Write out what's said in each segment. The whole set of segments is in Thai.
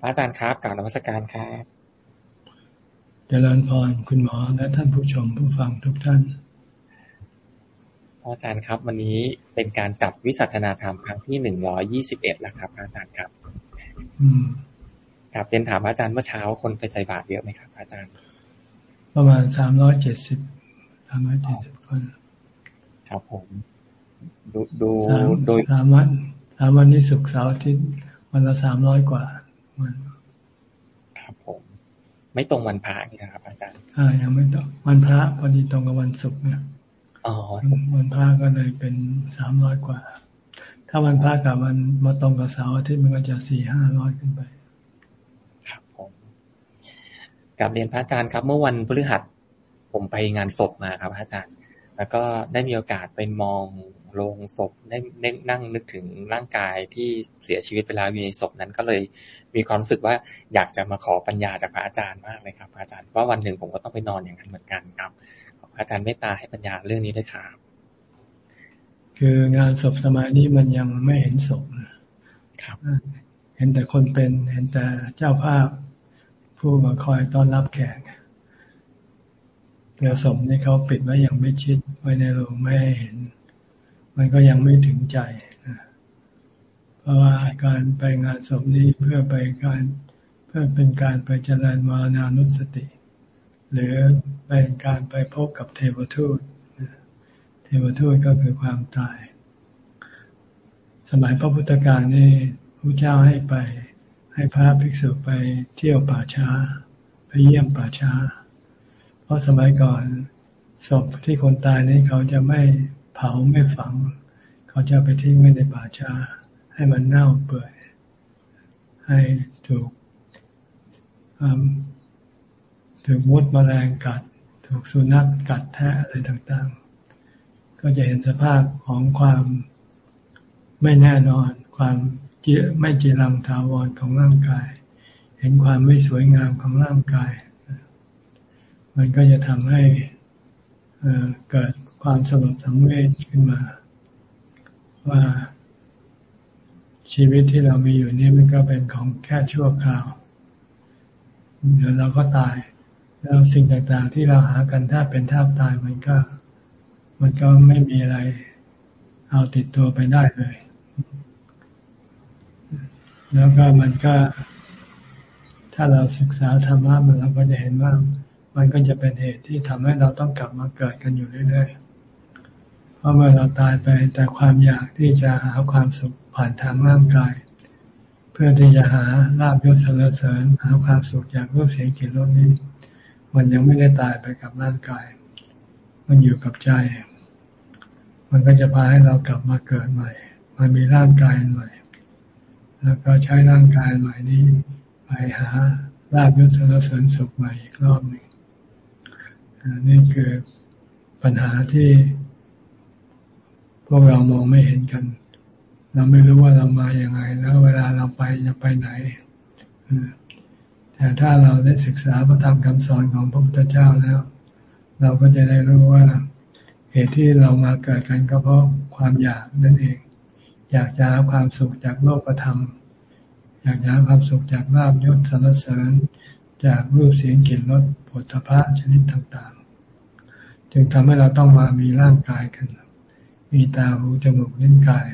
พระอาจารย์ครับกล่าวนมัสการครับเจริญพรคุณหมอและท่านผู้ชมผู้ฟังทุกท่านอาจารย์ครับ วันนี้เป็นการจับวิสัชนาธรรมครั้งที่หนึ่งร้อยี่สิบเอ็ดแล้วครับ อาจารย์ครับ อืมครับเรียนถามอาจารย์เมื่อเช้าคนไปใส่บาตรเยอะไหมครับ อาจารย์ ประมาณสามร้อยเจ็ดสิบสามร้อยเจ็ดสิบคนครับผม ดูดูโดยสามวันสามวันนี้ศุกร์เสาร์อาทิตย์วันละสามร้อยกว่า วันครับผม ไม่ตรงวันพระนี่นะครับ อาจารย์อ่ายังไม่ตรงวันพระพอดีตรงกับวันศุกร์เนี่ยอ๋อวันพระก็เลยเป็นสามร้อยกว่า ถ้าวันพระกับวันมาตรงกับเสาร์อาทิตย์มันก็จะสี่ห้าร้อยขึ้นไป ครับผมกับเรียนพระอาจารย์ครับ เมื่อวันพฤหัสผมไปงานศพมาครับพระอาจารย์ แล้วก็ได้มีโอกาสไปมอง โรงศพได้นั่งนึกถึงร่างกายที่เสียชีวิตเวลาอยู่ในศพนั้นก็เลยมีความรู้สึกว่าอยากจะมาขอปัญญาจากพระอาจารย์มากเลยครับพระอาจารย์เพราะวันหนึ่งผมก็ต้องไปนอนอย่างนั้นเหมือนกันครับอาจารย์เมตตาให้ปัญญาเรื่องนี้ด้วยครับคืองานศพสมัยนี้มันยังไม่เห็นศพครับ เห็นแต่คนเป็นเห็นแต่เจ้าภาพผู้มาคอยต้อนรับแขกเรือศพนี่เขาปิดไว้อย่างไม่ชิดไว้ในโรงไม่ให้เห็น มันก็ยังไม่ถึงใจ เพราะว่าการไปงานศพนี้เพื่อไปการเพื่อเป็นการไปเจริญมานานุสติ หรือเป็นการไปพบกับเทวทูต เทวทูตก็คือความตาย สมัยพระพุทธกาลนี่พระเจ้าให้ไปให้พระภิกษุไปเที่ยวป่าช้า ไปเยี่ยมป่าช้า เพราะสมัยก่อนศพที่คนตายนี่เขาจะไม่ เผาไม่ฝัง เขาจะไปทิ้งไว้ในป่าช้า ให้มันเน่าเปื่อย ให้ถูกถูกมดมแมลงกัด ถูกสุนัขกัดแทะอะไรต่างๆ ก็จะเห็นสภาพของความไม่แน่นอน ความไม่จีรังถาวรของร่างกาย เห็นความไม่สวยงามของร่างกาย มันก็จะทำให้ เกิดความสลดสังเวชขึ้นมา ว่าชีวิตที่เรามีอยู่นี่มันก็เป็นของแค่ชั่วคราว เดี๋ยวเราก็ตาย แล้วสิ่งต่างๆที่เราหากันถ้าเป็นท่าตายมันก็ มันก็ไม่มีอะไร เอาติดตัวไปได้เลย แล้วก็มันก็ ถ้าเราศึกษาธรรมะมันเราก็จะเห็นว่า มันก็จะเป็นเหตุที่ทำให้เราต้องกลับมาเกิดกันอยู่เรื่อยๆ เพราะเมื่อเราตายไปแต่ความอยากที่จะหาความสุขผ่านทางร่างกาย เพื่อที่จะหาลาบยศสรรเสริญ หาความสุขจากรูปเสียงกลิ่นรสนี้มันยังไม่ได้ตายไปกับร่างกาย มันอยู่กับใจ มันก็จะพาให้เรากลับมาเกิดใหม่มามีร่างกายใหม่ แล้วก็ใช้ร่างกายใหม่นี้ไปหาลาบยศสารเสริญสุขใหม่อีกรอบหนึ่ง นี่คือปัญหาที่พวกเรามองไม่เห็นกัน เราไม่รู้ว่าเรามาอย่างไง แล้วเวลาเราไปจะไปไหนแต่ถ้าเราได้ศึกษาพระธรรมคำสอนของพระพุทธเจ้าแล้ว เราก็จะได้รู้ว่าเหตุที่เรามาเกิดกันก็เพราะความอยากนั่นเอง อยากจะหาความสุขจากโลกธรรม อยากจะหาความสุขจากลาบยศสรรเสริญ จากรูปเสียงกลิ่นรสผ ลพระชนิดต่างๆ จึงทำให้เราต้องมามีร่างกายกัน มีตาหูจมูกลิ้นกาย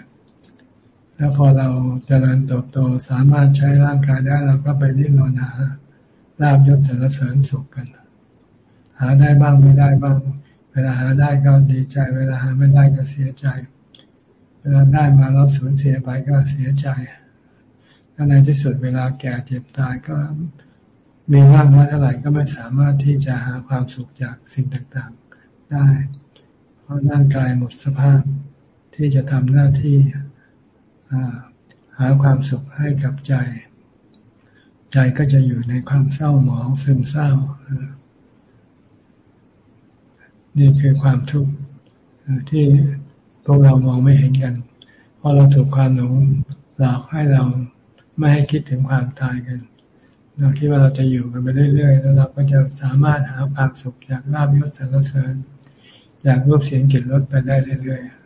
แล้วพอเราจเจริญเติบโตสามารถใช้ร่างกายได้เราก็ไปดิ้นรนหาลาบยศสารเสริญสุขกัน หาได้บ้างไม่ได้บ้าง เวลาหาได้ก็ดีใจ เวลาหาไม่ได้ก็เสียใจ เวลาได้มาแล้วสูญเสียไปก็เสียใจ แล้วในที่สุดเวลาแก่เจ็บตายก็ มีมากน้อยเท่าไหร่ก็ไม่สามารถที่จะหาความสุขจากสิ่งต่างๆ ได้ เพราะร่างกายหมดสภาพที่จะทำหน้าที่หาความสุขให้กับใจ ใจก็จะอยู่ในความเศร้าหมองซึมเศร้า นี่คือความทุกข์ที่พวกเรามองไม่เห็นกันเพราะเราถูกความหลงหลอกให้เราไม่ให้คิดถึงความตายกัน เราคิดว่าเราจะอยู่กันไปเรื่อยๆ แล้วเราก็จะสามารถหาความสุขจากลาบยศสรรเสริญจากรูปเสียงกลิ่นรสไปได้เรื่อยๆ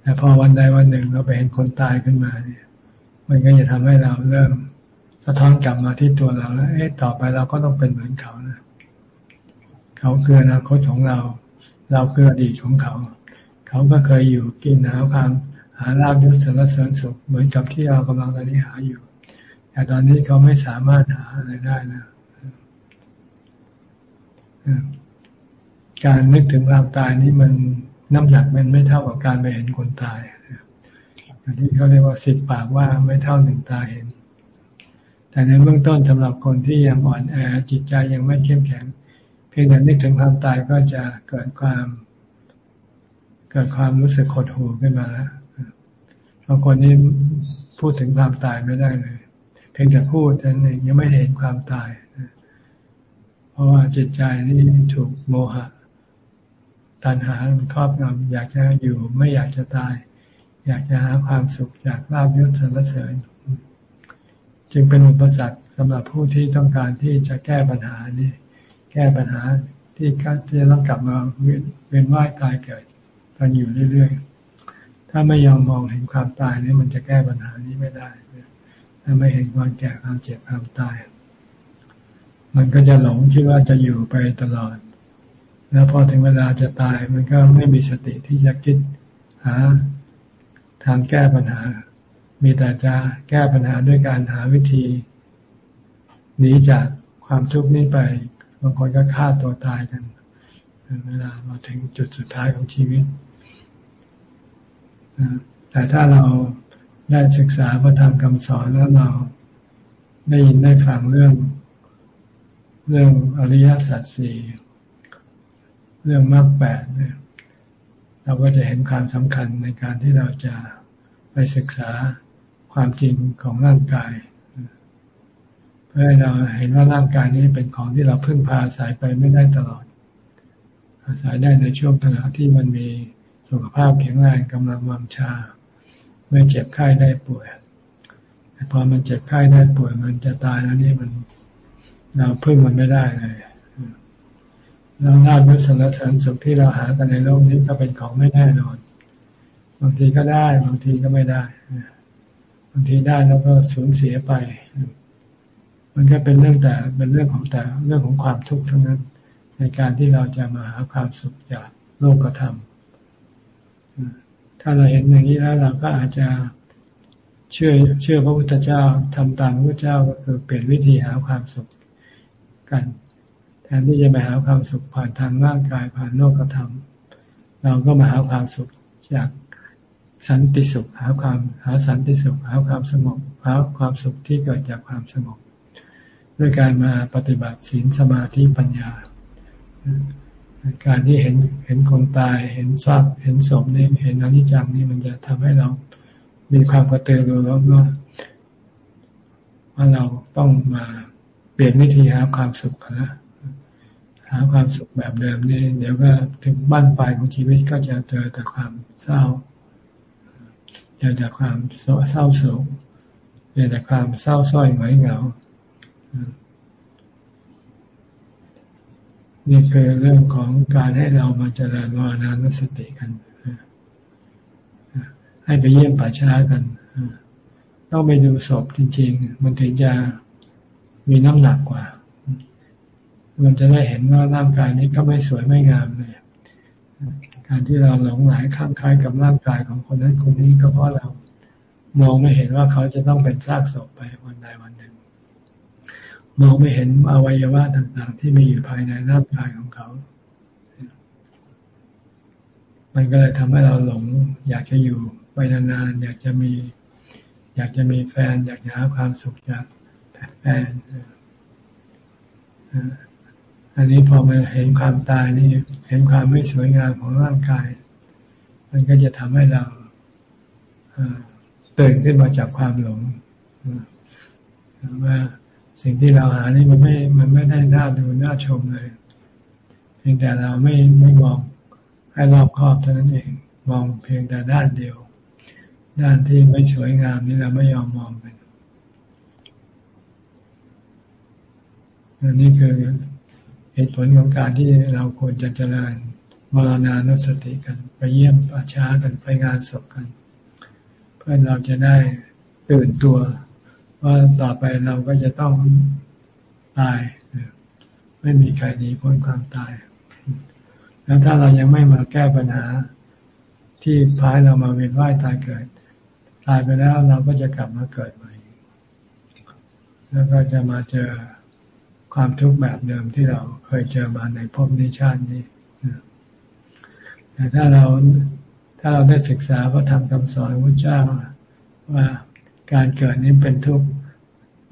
แต่พอวันใดวันหนึ่งเราไปเห็นคนตายขึ้นมาเนี่ย มันก็จะทำให้เราเริ่มสะท้อนกลับมาที่ตัวเราแล้ว เอ๊ะ ต่อไปเราก็ต้องเป็นเหมือนเขานะ เขาคืออนาคตของเรา เราคืออดีตของเขา เขาก็เคยอยู่กินหาความหาลาบยศสารเสริญสุขเหมือนกับที่เรากำลังตอนนี้หาอยู่ แต่ตอนนี้เขาไม่สามารถหาอะไรได้นะการนึกถึงความตายนี่มันน้ำหนักมันไม่เท่ากับการไปเห็นคนตายอย่างที่เขาเรียกว่าสิบปากว่าไม่เท่าหนึ่งตาเห็น แต่ในเบื้องต้นสำหรับคนที่ยังอ่อนแอจิตใจยังไม่เข้มแข็ง เพียงแต่นึกถึงความตายก็จะเกิดความ เกิดความรู้สึกขดหูขึ้นมาแล้วบางคนนี่พูดถึงความตายไม่ได้เลย พียงแต่พูดแต่เองยังไม่เห็นความตาย เพราะว่าจิตใจนี่ถูกโมหะ ตัณหามันครอบงำอยากจะอยู่ไม่อยากจะตาย อยากจะหาความสุขจากลาบยศสรรเสริญ จึงเป็นอุปสรรคสำหรับผู้ที่ต้องการที่จะแก้ปัญหานี้แก้ปัญหาที่จะต้องกลับมาเวียนว่ายตายเกิดกันอยู่เรื่อยๆถ้าไม่ยอมมองเห็นความตายนี่มันจะแก้ปัญหานี้ไม่ได้ ถ้าไม่เห็นความแก่ความเจ็บความตาย มันก็จะหลงคิดว่าจะอยู่ไปตลอด แล้วพอถึงเวลาจะตาย มันก็ไม่มีสติที่จะคิดหาทางแก้ปัญหา มีแต่จะแก้ปัญหาด้วยการหาวิธีหนีจากความทุกข์นี้ไป บางคนก็ฆ่าตัวตายกันเวลามาถึงจุดสุดท้ายของชีวิตแต่ถ้าเรา ได้ศึกษาพระธรรมคำสอนแล้วเราได้ยินได้ฟังเรื่อง เรื่องอริยสัจสี่เรื่องมรรคแปดเนี่ยเราก็จะเห็นความสำคัญในการที่เราจะไปศึกษาความจริงของร่างกาย เพื่อให้เราเห็นว่าร่างกายนี้เป็นของที่เราพึ่งพาอาศัยไปไม่ได้ตลอด อาศัยได้ในช่วงขณะที่มันมีสุขภาพแข็งแรงกำลังวังชา ไม่เจ็บไข้ได้ป่วยพอมันเจ็บไข้ได้ป่วย มันจะตายแล้วนี่มันเราพึ่งมันไม่ได้เลยแล้วลาบยศสรรเสริญสุขที่เราหากันในโลกนี้ก็เป็นของไม่แน่นอน บางทีก็ได้ บางทีก็ไม่ได้บางทีได้แล้วก็สูญเสียไป มันก็เป็นเรื่องแต่เป็นเรื่องของแต่เรื่องของความทุกข์ทั้งนั้น ในการที่เราจะมาหาความสุขจากโลกธรรม ถ้าเราเห็นอย่างนี้แล้วเราก็อาจจะเชื่อเชื่อพระพุทธเจ้าทำตามพระเจ้าก็คือเปลี่ยนวิธีหาความสุขกันแทนที่จะไปหาความสุขผ่านทางร่างกายผ่านโลกธรรมเราก็มาหาความสุขจากสันติสุขหาความหาสันติสุขหาความสงบหาความสุขที่เกิดจากความสงบด้วยการมาปฏิบัติศีลสมาธิปัญญา การที่เห็นเห็นคนตาย เห็นซากเห็นศพนี่เห็นอนิจจังนี่มันจะทำให้เรามีความกระตือรือร้นว่าว่าเราต้องมาเปลี่ยนวิธีหาความสุขนะหาความสุขแบบเดิมนี่เดี๋ยวก็ถึงบ้านปลายของชีวิตก็จะเจอแต่ความเศร้าเจอแต่ความเศร้าโศกเจอแต่ความเศร้าส้อยหงอยเหงา นี่คือเรื่องของการให้เรามาเจริญวานานุสติกัน ให้ไปเยี่ยมป่าช้ากัน ต้องไปดูศพจริง ๆ มันถึงจะมีน้ำหนักกว่า มันจะได้เห็นว่าร่างกายนี้ก็ไม่สวยไม่งามเลย การที่เราหลงไหลข้ามคล้ายกับร่างกายของคนนั้นคนนี้ก็เพราะเรามองไม่เห็นว่าเขาจะต้องเป็นซากศพไปวันใดวันหนึ่ง มองไม่เห็นอวัยวะต่างๆ ที่มีอยู่ภายในร่างกายของเขา มันก็เลยทำให้เราหลง อยากจะอยู่ไปนานๆ อยากจะมี อยากจะมีแฟน อยากหาความสุขจากแฟน อันนี้พอมาเห็นความตายนี่ เห็นความไม่สวยงามของร่างกาย มันก็จะทำให้เราตื่นขึ้นมาจากความหลงว่า สิ่งที่เราหานี่มันไม่ มันไม่ได้น่าดูน่าชมเลยเพียงแต่เราไม่ไม่มองให้รอบครอบเท่านั้นเอง มองเพียงแต่ด้านเดียว ด้านที่ไม่สวยงามนี่เราไม่ยอมมองกันอันนี้คือเหตุผลของการที่เราควรจะเจริญมรณานุสติกัน ไปเยี่ยมป่าช้ากันไปงานศพกัน เพื่อเราจะได้ตื่นตัว ว่าต่อไปเราก็จะต้องตาย ไม่มีใครหนีพ้นความตาย แล้วถ้าเรายังไม่มาแก้ปัญหาที่พายเรามาเวียนว่ายตายเกิด ตายไปแล้วเราก็จะกลับมาเกิดใหม่ แล้วก็จะมาเจอความทุกข์แบบเดิมที่เราเคยเจอมาในภพนี้ชาตินี้แต่ถ้าเราถ้าเราได้ศึกษาพระธรรมคำสอนพระเจ้าว่า การเกิดนี้เป็นทุกข์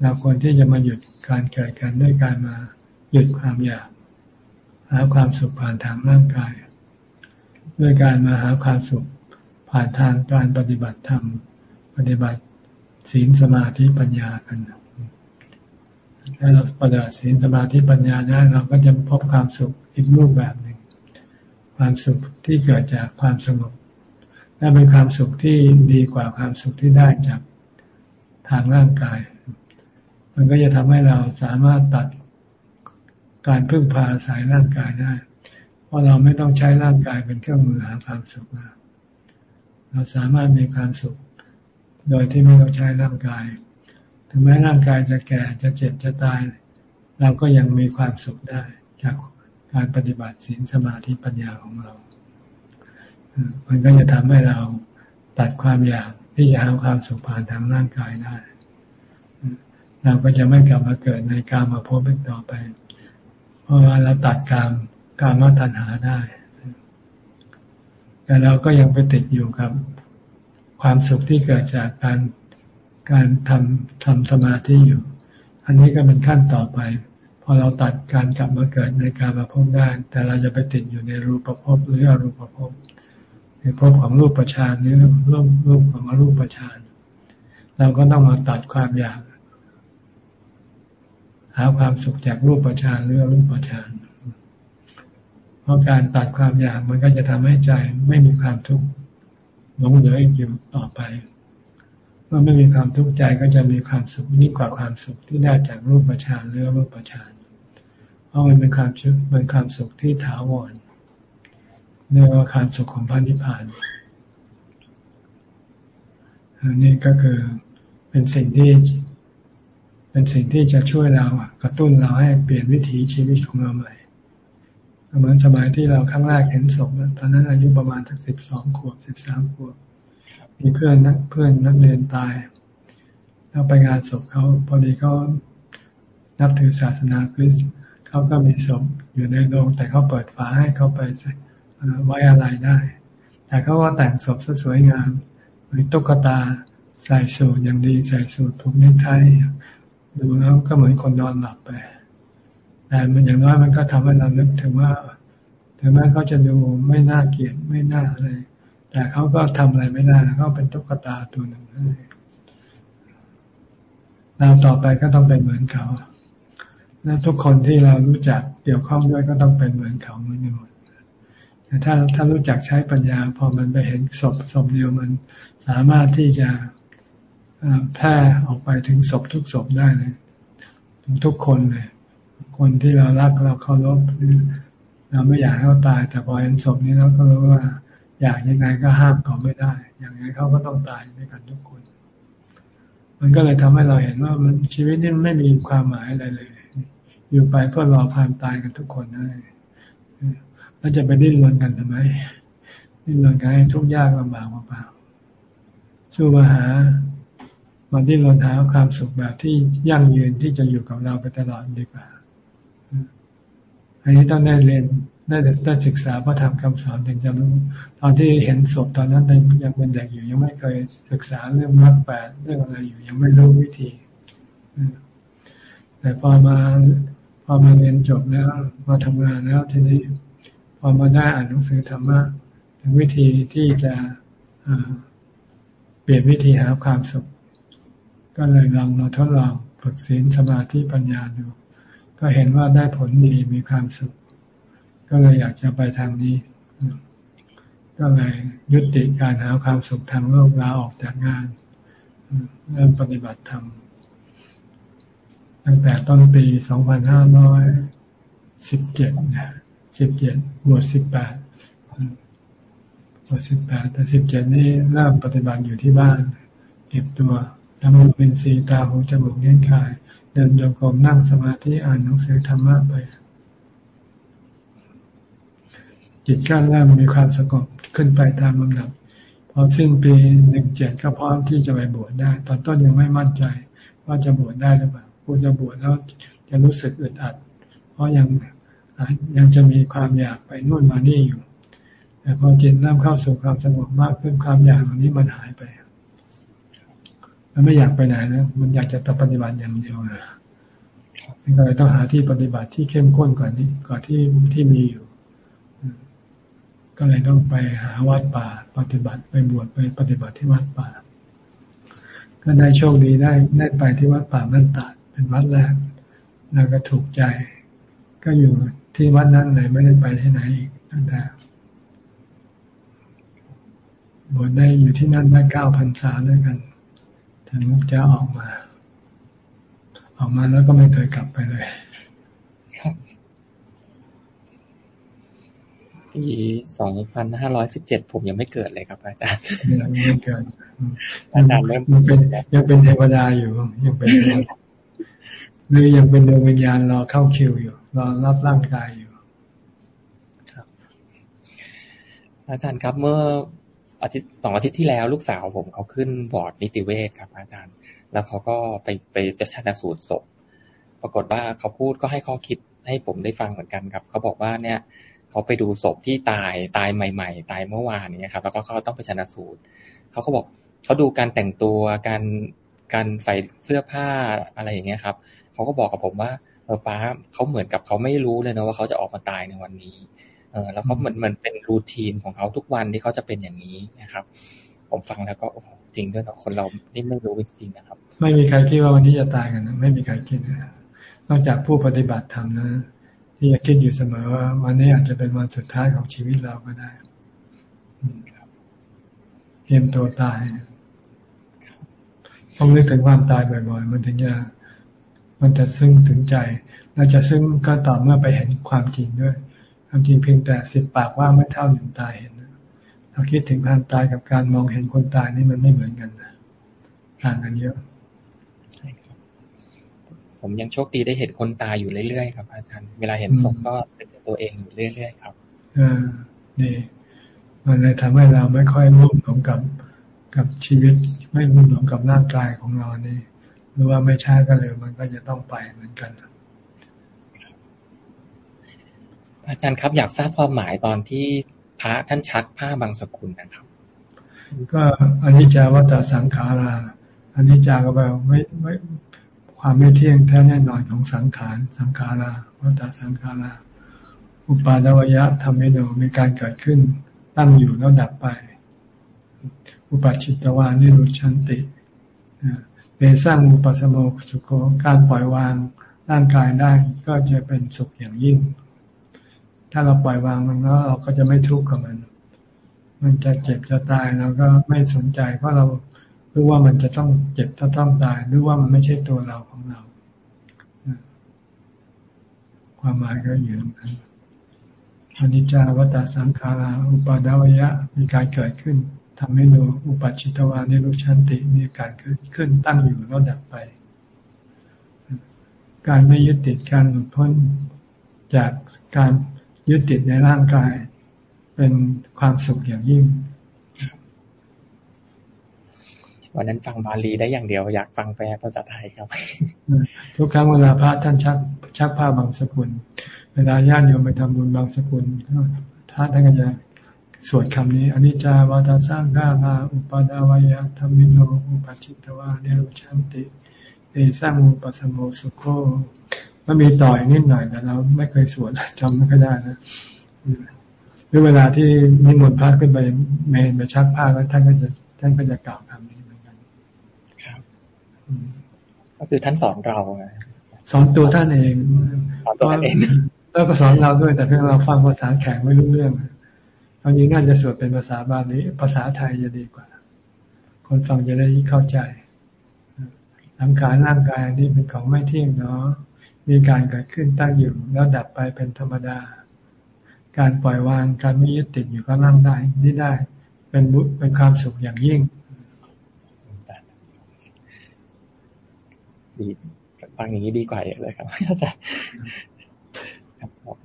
เราควรที่จะมาหยุดการเกิดกันด้วยการมาหยุดความอยาก หาความสุขผ่านทางร่างกาย ด้วยการมาหาความสุขผ่านทางการปฏิบัติธรรม ปฏิบัติศีลสมาธิปัญญากันถ้าเราปฏิบัติศีลสมาธิปัญญาได้เราก็จะพบความสุขอีกรูปแบบหนึ่ง ความสุขที่เกิดจากความสงบและเป็นความสุขที่ดีกว่าความสุขที่ได้จาก ทางร่างกาย มันก็จะทำให้เราสามารถตัดการพึ่งพาสายร่างกายได้ เพราะเราไม่ต้องใช้ร่างกายเป็นเครื่องมือหาความสุขแล้วเราสามารถมีความสุข โดยที่ไม่ต้องใช้ร่างกาย ถึงแม้ร่างกายจะแก่จะเจ็บจะตาย เราก็ยังมีความสุขได้ จากการปฏิบัติศีลสมาธิปัญญาของเรา มันก็จะทำให้เราตัดความอยาก ที่จะหาความสุขผ่านทางร่างกายได้ เราก็จะไม่กลับมาเกิดในการมาพบอีกต่อไป เพราะว่าเราตัดการการมาตัณหาได้ แต่เราก็ยังไปติดอยู่กับความสุขที่เกิดจากการการทำทำสมาธิอยู่ อันนี้ก็เป็นขั้นต่อไปพอเราตัดการกลับมาเกิดในการมาพบได้ แต่เราจะไปติดอยู่ในรูปภพหรืออรูปภพ ในภพของรูปประชานหรือรูปรูปของอรูปประชานเราก็ต้องมาตัดความอยาก หาความสุขจากรูปประชานหรือรูปประชานเพราะการตัดความอยากมันก็จะทำให้ใจไม่มีความทุกข์หลงเหลืออีกอยู่ต่อไปเมื่อไม่มีความทุกข์ใจก็จะมีความสุขยิ่งกว่าความสุขที่ได้จากรูปประชานหรือรูปประชานเพราะมันเป็นความชุกเป็นความสุขที่ถาวร เรียกว่าความสุขของพระนิพพานอันนี้ก็คือเป็นสิ่งที่เป็นสิ่งที่จะช่วยเรากระตุ้นเราให้เปลี่ยนวิถีชีวิตของเราใหม่เหมือนสมัยที่เราครั้งแรกเห็นศพตอนนั้นอายุประมาณทักสิบสองขวบสิบสามขวบ มีเพื่อนนักเพื่อนนักเรียนตายแล้วไปงานศพเขาพอดีเขานับถือศาสนาคริสต์เขาก็มีศพอยู่ในโรงแต่เขาเปิดฝาให้เขาไป ไว้อะไรได้ แต่เขาก็แต่งศพสวยงามมีตุ๊กตาใส่สูทอย่างดีใส่สูทผูกนิ้วไทยดูแล้วก็เหมือนคนนอนหลับไป แต่มันอย่างน้อยมันก็ทำให้เรานึกถึงว่าถึงแม้เขาจะดูไม่น่าเกลียดไม่น่าอะไร แต่เขาก็ทำอะไรไม่ได้เขาเป็นตุ๊กตาตัวหนึ่งเราต่อไปก็ต้องเป็นเหมือนเขาและทุกคนที่เรารู้จักเกี่ยวข้องด้วยก็ต้องเป็นเหมือนเขาเหมือนกันหมด แต่ถ้าถ้ารู้จักใช้ปัญญา พอมันไปเห็นศพศพเดียวมันสามารถที่จะแพร่ออกไปถึงศพทุกศพได้เลยถึงทุกคนเลย คนที่เรารักเราเคารพเราไม่อยากให้เขาตาย แต่พอเห็นศพนี้เราก็รู้ว่า อยากยังไงก็ห้ามเขาไม่ได้ อย่างไงเขาก็ต้องตายด้วยกันทุกคน มันก็เลยทำให้เราเห็นว่ามันชีวิตนี่ไม่มีความหมายอะไรเลย อยู่ไปเพื่อรอความตายกันทุกคนนั่นเอง แล้วจะไปดิ้นรนกันทำไม ดิ้นรนกันให้ทุกข์ยากลำบากเปล่าสู้มาหามาดิ้นรนหาความสุขแบบที่ยั่งยืนที่จะอยู่กับเราไปตลอดดีกว่า อันนี้ต้องได้เรียนได้ได้ศึกษาพระธรรมคำสอนถึงจะรู้ตอนที่เห็นศพตอนนั้นยังเป็นเด็กอยู่ ยังไม่เคยศึกษาเรื่องมรรคแปดเรื่องอะไรอยู่ยังไม่รู้วิธีแต่พอมาพอมาเรียนจบแล้วมาทำงานแล้วทีนี้ พอมาได้อ่านหนังสือธรรมะถึงวิธีที่จะเปลี่ยนวิธีหาความสุข ก็เลยลองมาทดลองฝึกศีลสมาธิปัญญาดู ก็เห็นว่าได้ผลดีมีความสุข ก็เลยอยากจะไปทางนี้ ก็เลยยุติการหาความสุขทางโลกลาออกจากงานเริ่มปฏิบัติธรรมตั้งแต่ต้นปี 2517 สิบเจ็ดบวชสิบแปดบวชสิบแปดแต่สิบเจ็ดนี่เริ่มปฏิบัติอยู่ที่บ้าน เก็บตัวทำมือเป็นสีตาหูจมูกเลี้ยงกาย เดินโยกมนั่งสมาธิอ่านหนังสือธรรมะไป จิตก็เริ่มมีความสงบขึ้นไปตามลำดับพอสิ้นปีหนึ่งเจ็ดก็พร้อมที่จะไปบวชได้ ตอนต้นยังไม่มั่นใจ ว่าจะบวชได้หรือเปล่ากูจะบวชแล้วจะรู้สึกอึดอัด เพราะยัง ยังจะมีความอยากไปนู่นมานี่อยู่ แต่พอจิตเริ่มเข้าสู่ความสงบมากขึ้นความอยากเหล่านี้มันหายไป มันไม่อยากไปไหนนะมันอยากจะตปฏิบัติอย่างเดียวนะก็เลยต้องหาที่ปฏิบัติที่เข้มข้นกว่านี้กว่าที่ที่มีอยู่ ก็เลยต้องไปหาวัดป่า ปฏิบัติไปบวชไปปฏิบัติที่วัดป่า ก็ได้โชคดีได้ได้ไปที่วัดป่าบ้านตาดเป็นวัดแรกแล้วก็ถูกใจ ก็อยู่ที่วัดนั้นเลยไม่ได้ไปที่ไหนอีกตั้งแต่บวชได้อยู่ที่นั่นได้เก้าพันษาด้วยกัน ถึงจะออกมา ออกมาแล้วก็ไม่เคยกลับไปเลยครับปีสองพันห้าร้อยสิบเจ็ดผมยังไม่เกิดเลยครับ อาจารย์ยังไม่เกิดอาจารย์เริ่มยังเป็นยังเป็นเทวดาอยู่ยังเป็นหรือยังเป็นดวงวิญญาณรอเข้าคิวอยู่ รอรับร่างกายอยู่ครับ อาจารย์ครับเมื่ออาทิตย์สองอาทิตย์ที่แล้วลูกสาวผมเขาขึ้นบอร์ดนิติเวชครับ อาจารย์ แล้วเขาก็ไปไปไปชนสูตรศพปรากฏว่าเขาพูดก็ให้ข้อคิดให้ผมได้ฟังเหมือนกันครับ เขาบอกว่าเนี่ยเขาไปดูศพที่ตายตายใหม่ ๆ ตายเมื่อวานนี้ครับ แล้วก็เขาต้องไปชนะสูตรเขาก็บอกเขาดูการแต่งตัวการการใส่เสื้อผ้าอะไรอย่างเงี้ยครับเขาก็บอกกับผมว่า ป้าเขาเหมือนกับเขาไม่รู้เลยนะว่าเขาจะออกมาตายในวันนี้ เออแล้วเขาเหมือนเหมือนเป็นรูทีนของเขาทุกวันที่เขาจะเป็นอย่างนี้นะครับ ผมฟังแล้วก็โอ้จริงด้วยเนาะคนเรานี่ไม่รู้จริงนะครับ ไม่มีใครคิดว่าวันนี้จะตายกันนะไม่มีใครคิดนะนอกจากผู้ปฏิบัติธรรมนะที่จะคิดอยู่เสมอว่าวันนี้อาจจะเป็นวันสุดท้ายของชีวิตเราก็ได้เตรียมตัวตายต้องนึกถึงความตายบ่อยๆ มันถึงจะ มันจะซึ้งถึงใจ เราจะซึ้งก็ต่อเมื่อไปเห็นความจริงด้วย ความจริงเพียงแต่สิบปากว่าไม่เท่าหนึ่งตายเห็นเราคิดถึงความตายกับการมองเห็นคนตายนี่มันไม่เหมือนกันนะต่างกันเยอะใช่ครับ ผมยังโชคดีได้เห็นคนตายอยู่เรื่อยๆครับ อาจารย์ เวลาเห็นศพก็เป็นตัวเองอยู่เรื่อยๆครับอ่าดีมันเลยทำให้เราไม่ค่อยรุ่มหลงกับกับชีวิตไม่รุ่มหลงกับร่างกายของเรานี่ห รือว่าไม่ช้าก็เร็วมันก็จะต้องไปเหมือนกันอาจารย์ครับอยากทราบความหมายตอนที่พระท่านชักผ้าบางสกุลนะครับ ก็อันนี้จาวัตสังขาราอันนี้จาก็แปลไม่ไม่ความไม่เที่ยงแท้แน่นอนของสังขารสังขาราวัตสังขาราอุปาดวยะทำให้ดูมีการเกิดขึ้น ตั้งอยู่แล้วดับไป อุปชิตวานิรุชันติ เนสร้างอุปสมกสุโขการปล่อยวางร่างกายได้ก็จะเป็นสุขอย่างยิ่ง ถ้าเราปล่อยวางมันแล้วเราก็จะไม่ทุกข์กับมัน มันจะเจ็บจะตายเราก็ไม่สนใจ เพราะเรารู้ว่ามันจะต้องเจ็บถ้าต้องตายรู้ว่ามันไม่ใช่ตัวเราของเรา ความหมายก็อยู่ตรงนั้นอนิจจาวัตสังขาราอุปาดวยะมีการเกิดขึ้น ทำให้ดูอุปัชิตวานิรุชันติมีการเกิดขึ้นตั้งอยู่แล้วดับไป การไม่ยึดติดการหลุดพ้นจากการยึดติดในร่างกาย เป็นความสุขอย่างยิ่ง วันนั้นฟังบาลีได้อย่างเดียวอยากฟังแปลภาษาไทยครับ ทุกครั้งเวลาพระท่านชักชักผ้าบางสกุล เวลาญาติโยมไปทำบุญบางสกุลท่านท่านก็จะ สวดคำนี้อนิจจาวาตาสร้างข้าลาอุปดาวายะธรรมิโนอุปจิตวาเนรุชันติเอสร้างอุปสมโมสุโคก็มีต่อยนิดหน่อยแต่เราไม่เคยสวดจำไม่ค่อยได้นะหรือเวลาที่นิมนต์พระขึ้นไปเมนไปชักผ้าแล้วท่านก็จะท่านก็จะกล่าวคำนี้เหมือนกันครับก็คือท่านสอนเราสอนตัวท่านเองสอนตัวเองแล้วก็สอนเราด้วยแต่เพียงเราฟังภาษาแข็งไม่รู้เรื่อง ตอนนี้น่าจะสวดเป็นภาษาบาลีภาษาไทยจะดีกว่า คนฟังจะได้เข้าใจร่างกายร่างกายนี่เป็นของไม่เที่ยงเนาะมีการเกิดขึ้นตั้งอยู่ แล้วดับไปเป็นธรรมดา การปล่อยวางการไม่ยึดติดอยู่ก็ร่างได้นี่ได้ เป็นบุเป็นความสุขอย่างยิ่งดีฟังอย่างนี้ดีกว่าเยอะเลยครับอาจารย์ครับผม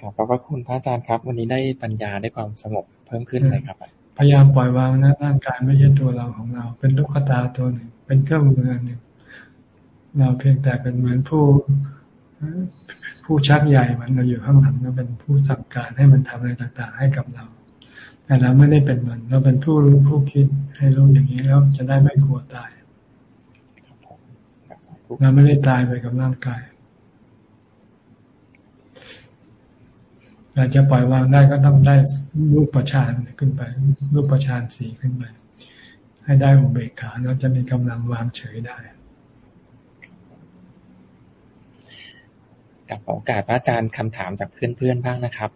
ขอบพระคุณพระอาจารย์ครับ วันนี้ได้ปัญญาได้ความสงบเพิ่มขึ้นเลยครับ พยายามปล่อยวางนะร่างกายไม่ใช่ตัวเราของเรา เป็นตุ๊กตาตัวหนึ่งเป็นเครื่องมือหนึ่งเราเพียงแต่เป็นเหมือนผู้ผู้ชักใหญ่มันเราอยู่ข้างหลังเราเป็นผู้สั่งการให้มันทำอะไรต่างๆ ให้กับเรา แต่เราไม่ได้เป็นมัน เราเป็นผู้รู้ผู้คิดให้รู้อย่างนี้แล้วจะได้ไม่กลัวตายเราไม่ได้ตายไปกับร่างกาย เราจะปล่อยวางได้ก็ต้องได้รูปประชานขึ้นไป รูปประชานสีขึ้นไป ให้ได้อุเบกขาเราจะมีกำลังวางเฉยได้กับโอกาสพระอาจารย์คำถามจากเพื่อนๆบ้างนะครับ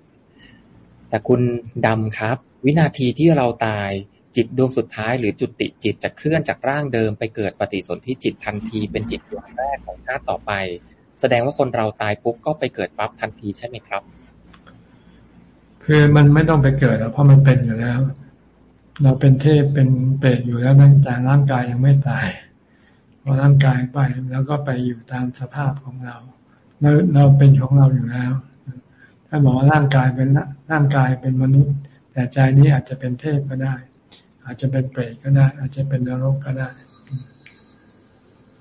จากคุณดำครับ วินาทีที่เราตายจิตดวงสุดท้ายหรือจุดติจิตจะเคลื่อนจากร่างเดิมไปเกิดปฏิสนธิจิตทันทีเป็นจิตดวงแรกของชาติต่อไป แสดงว่าคนเราตายปุ๊บก็ไปเกิดปั๊บทันทีใช่ไหมครับ คือมันไม่ต้องไปเกิดแล้วเพราะมันเป็นอยู่แล้ว เราเป็นเทพเป็นเปรตอยู่แล้วนั่นแต่ร่างกายยังไม่ตายพอร่างกายไปแล้วก็ไปอยู่ตามสภาพของเราเราเราเป็นของเราอยู่แล้ว ถ้าบอกว่าร่างกายเป็นร่างกายเป็นมนุษย์ แต่ใจนี้อาจจะเป็นเทพก็ได้ อาจจะเป็นเปรตก็ได้ อาจจะเป็นนรกก็ได้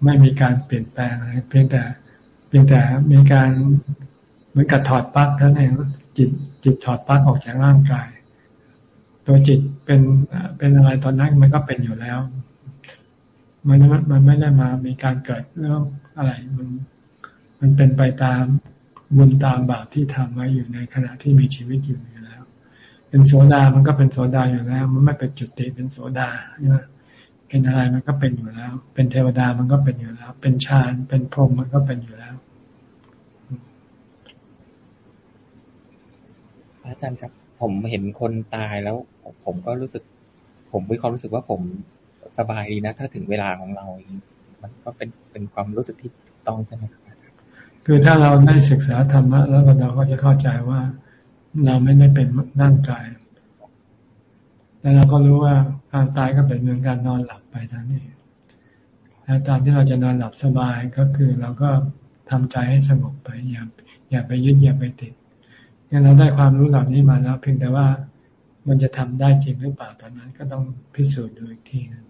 ไม่มีการเปลี่ยนแปลงอะไรเพียงแต่ เพียงแต่มีการเหมือนกับถอดปลั๊กนั่นเองจิต จิตถอดปลั๊กออกจากร่างกาย ตัวจิตเป็นเป็นอะไรตอนนั้นมันก็เป็นอยู่แล้ว มันมันไม่ได้มามีการเกิดเรื่องอะไรมันมันเป็นไปตามบุญตามบาปที่ทำไว้อยู่ในขณะที่มีชีวิตอยู่อยู่แล้ว เป็นโสดา มันก็เป็นโสดาอยู่แล้ว มันไม่เป็นจุดติเป็นโสดาเนี่ยเป็นอะไรมันก็เป็นอยู่แล้ว เป็นเทวดามันก็เป็นอยู่แล้ว เป็นฌานเป็นพรหมมันก็เป็นอยู่แล้ว อาจารย์ครับ ผมเห็นคนตายแล้ว ผมก็รู้สึก ผมมีความรู้สึกว่าผมสบายดีนะ ถ้าถึงเวลาของเรา มันก็เป็นเป็นความรู้สึกที่ถูกต้องใช่ไหมครับอาจารย์คือถ้าเราได้ศึกษาธรรมะแล้วเราก็จะเข้าใจว่าเราไม่ได้เป็นร่างกาย แล้วเราก็รู้ว่าการตายก็เป็นเหมือนการนอนหลับไปท่านี้แล้วตอนที่เราจะนอนหลับสบายก็คือเราก็ทำใจให้สงบไปอย่าอย่าไปยึดอย่าไปติด งั้นเราได้ความรู้เหล่านี้มาแล้ว เพียงแต่ว่ามันจะทำได้จริงหรือเปล่าตอนนั้น ก็ต้องพิสูจน์ดูอีกทีนึง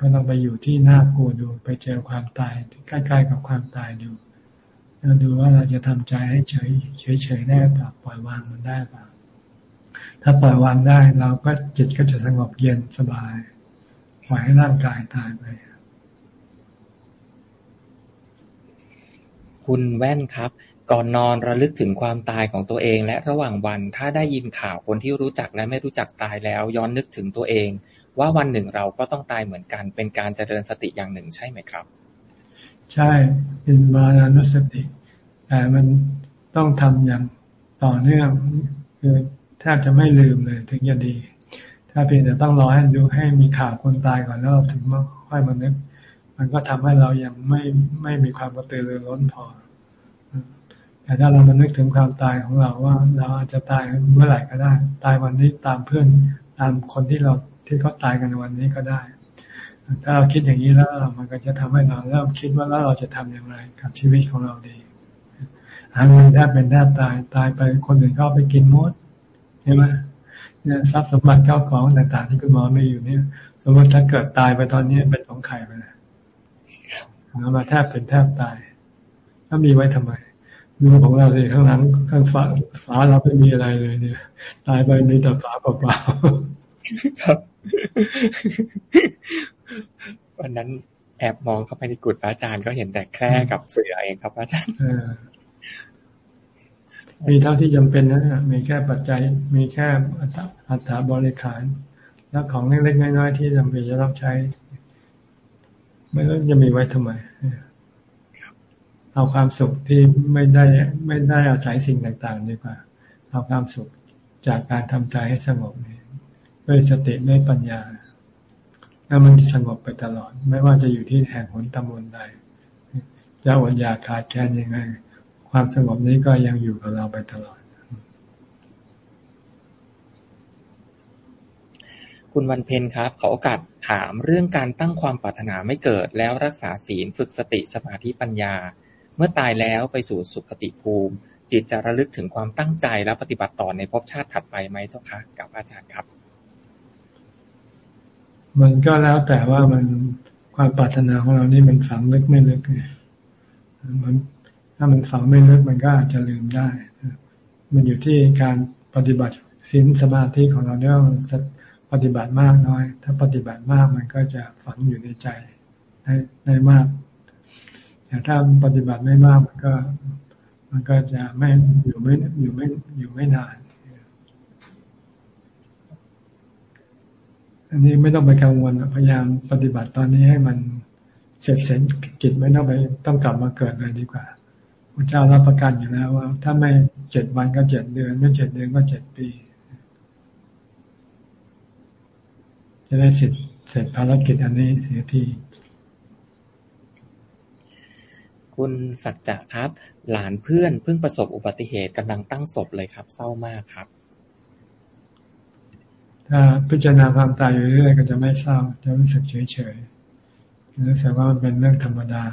ก็ต้องไปอยู่ที่น่ากลัวดูไปเจอความตายใกล้ๆกับความตายดูแล้วดูว่าเราจะทำใจให้เฉยเฉยๆได้ป่ะปล่อยวางมันได้ป่ะถ้าปล่อยวางได้เราก็จิตก็จะสงบเย็นสบายปล่อยให้ร่างกายตายไป คุณแว่นครับ ก่อนนอนระลึกถึงความตายของตัวเอง และระหว่างวันถ้าได้ยินข่าวคนที่รู้จักและไม่รู้จักตายแล้ว ย้อนนึกถึงตัวเอง ว่าวันหนึ่งเราก็ต้องตายเหมือนกัน เป็นการเจริญสติอย่างหนึ่งใช่ไหมครับ ใช่เป็นมานานุสติ แต่มันต้องทำอย่างต่อเนื่องคือแทบจะไม่ลืมเลยถึงจะดี ถ้าเพียงแต่ต้องรอให้ดูให้มีข่าวคนตายก่อนแล้วถึงมาค่อยมานึก มันก็ทำให้เรายังไม่ไม่มีความกระตือรือร้นพอ แต่ถ้าเรามานึกถึงความตายของเราว่า เราอาจจะตายเมื่อไหร่ก็ได้ ตายวันนี้ตามเพื่อนตามคนที่เราที่เขาตายกันในวันนี้ก็ได้ ถ้าเราคิดอย่างนี้แล้วมันก็จะทำให้เราเริ่มคิดว่าแล้วเราจะทำอย่างไรกับชีวิตของเราดีหาเงินแทบเป็นแทบตายตายไปคนอื่นเขาไปกินมดใช่ไหมเนี่ยทรัพย์สมบัติเจ้าของต่างๆที่คุณหมอไม่อยู่เนี่ย สมมติถ้าเกิดตายไปตอนนี้เป็นของใครไป เลยเอามาแทบเป็นแทบตาย ถ้ามีไว้ทำไมดูของเราสิข้างหลังข้างฝาฝาเราไม่มีอะไรเลยเนี่ย ตายไปมีแต่ฝาเปล่าๆครับ วันนั้นแอบมองเข้าไปในกุฏพระอาจารย์ก็เห็นแต่แค่กับเสือเองครับอาจารย์มีเท่าที่จำเป็นนะมีแค่ปัจจัย มีแค่อัตราบริขาร แล้วของเล็กๆน้อยๆที่จำเป็นจะต้องใช้ ไม่รู้จะมีไว้ทำไมเอาความสุขที่ไม่ได้ไม่ได้อาศัยสิ่งต่างๆดีกว่า เอาความสุขจากการทำใจให้สงบนี่ด้วยสติด้วยปัญญาแล้วมันจะสงบไปตลอด ไม่ว่าจะอยู่ที่แห่งหนตำบลใดจะอดอยากขาดแคลนยังไง ความสงบนี้ก็ยังอยู่กับเราไปตลอด คุณวันเพ็ญครับ ขอโอกาสถามเรื่องการตั้งความปรารถนาไม่เกิด แล้วรักษาศีลฝึกสติสมาธิปัญญา เมื่อตายแล้วไปสู่สุคติภูมิ จิตจะระลึกถึงความตั้งใจและปฏิบัติต่อในภพชาติถัดไปไหมเจ้าคะกับอาจารย์ครับ มันก็แล้วแต่ว่ามันความปรารถนาของเรานี่มันฝังลึกไม่ลึกมันถ้ามันฝังไม่ลึกมันก็อาจจะลืมได้ มันอยู่ที่การปฏิบัติศีลสมาธิของเราเนี่ย ปฏิบัติมากน้อย ถ้าปฏิบัติมากมันก็จะฝังอยู่ในใจได้ได้มากแต่ถ้าปฏิบัติไม่มากมันก็ มันก็จะไม่อยู่ไม่อยู่ไม่อยู่ไม่นาน อันนี้ไม่ต้องไปกังวลพยายามปฏิบัติตอนนี้ให้มันเสร็จเสร็จกิจไม่ต้องไปต้องกลับมาเกิดเลยดีกว่าพระเจ้ารับประกันอยู่แล้วว่า ถ้าไม่เจ็ดวันก็เจ็ดเดือน ไม่เจ็ดเดือนก็เจ็ดปี จะได้เสร็จเสร็จภารกิจอันนี้เสียทีคุณสัจจะครับหลานเพื่อนเพิ่งประสบอุบัติเหตุกำลังตั้งศพเลยครับ เศร้ามากครับ ถ้าพิจารณาความตายอยู่เรื่อยก็จะไม่เศร้า จะรู้สึกเฉยเฉยรู้สึกว่ามันเป็นเรื่องธรรมดา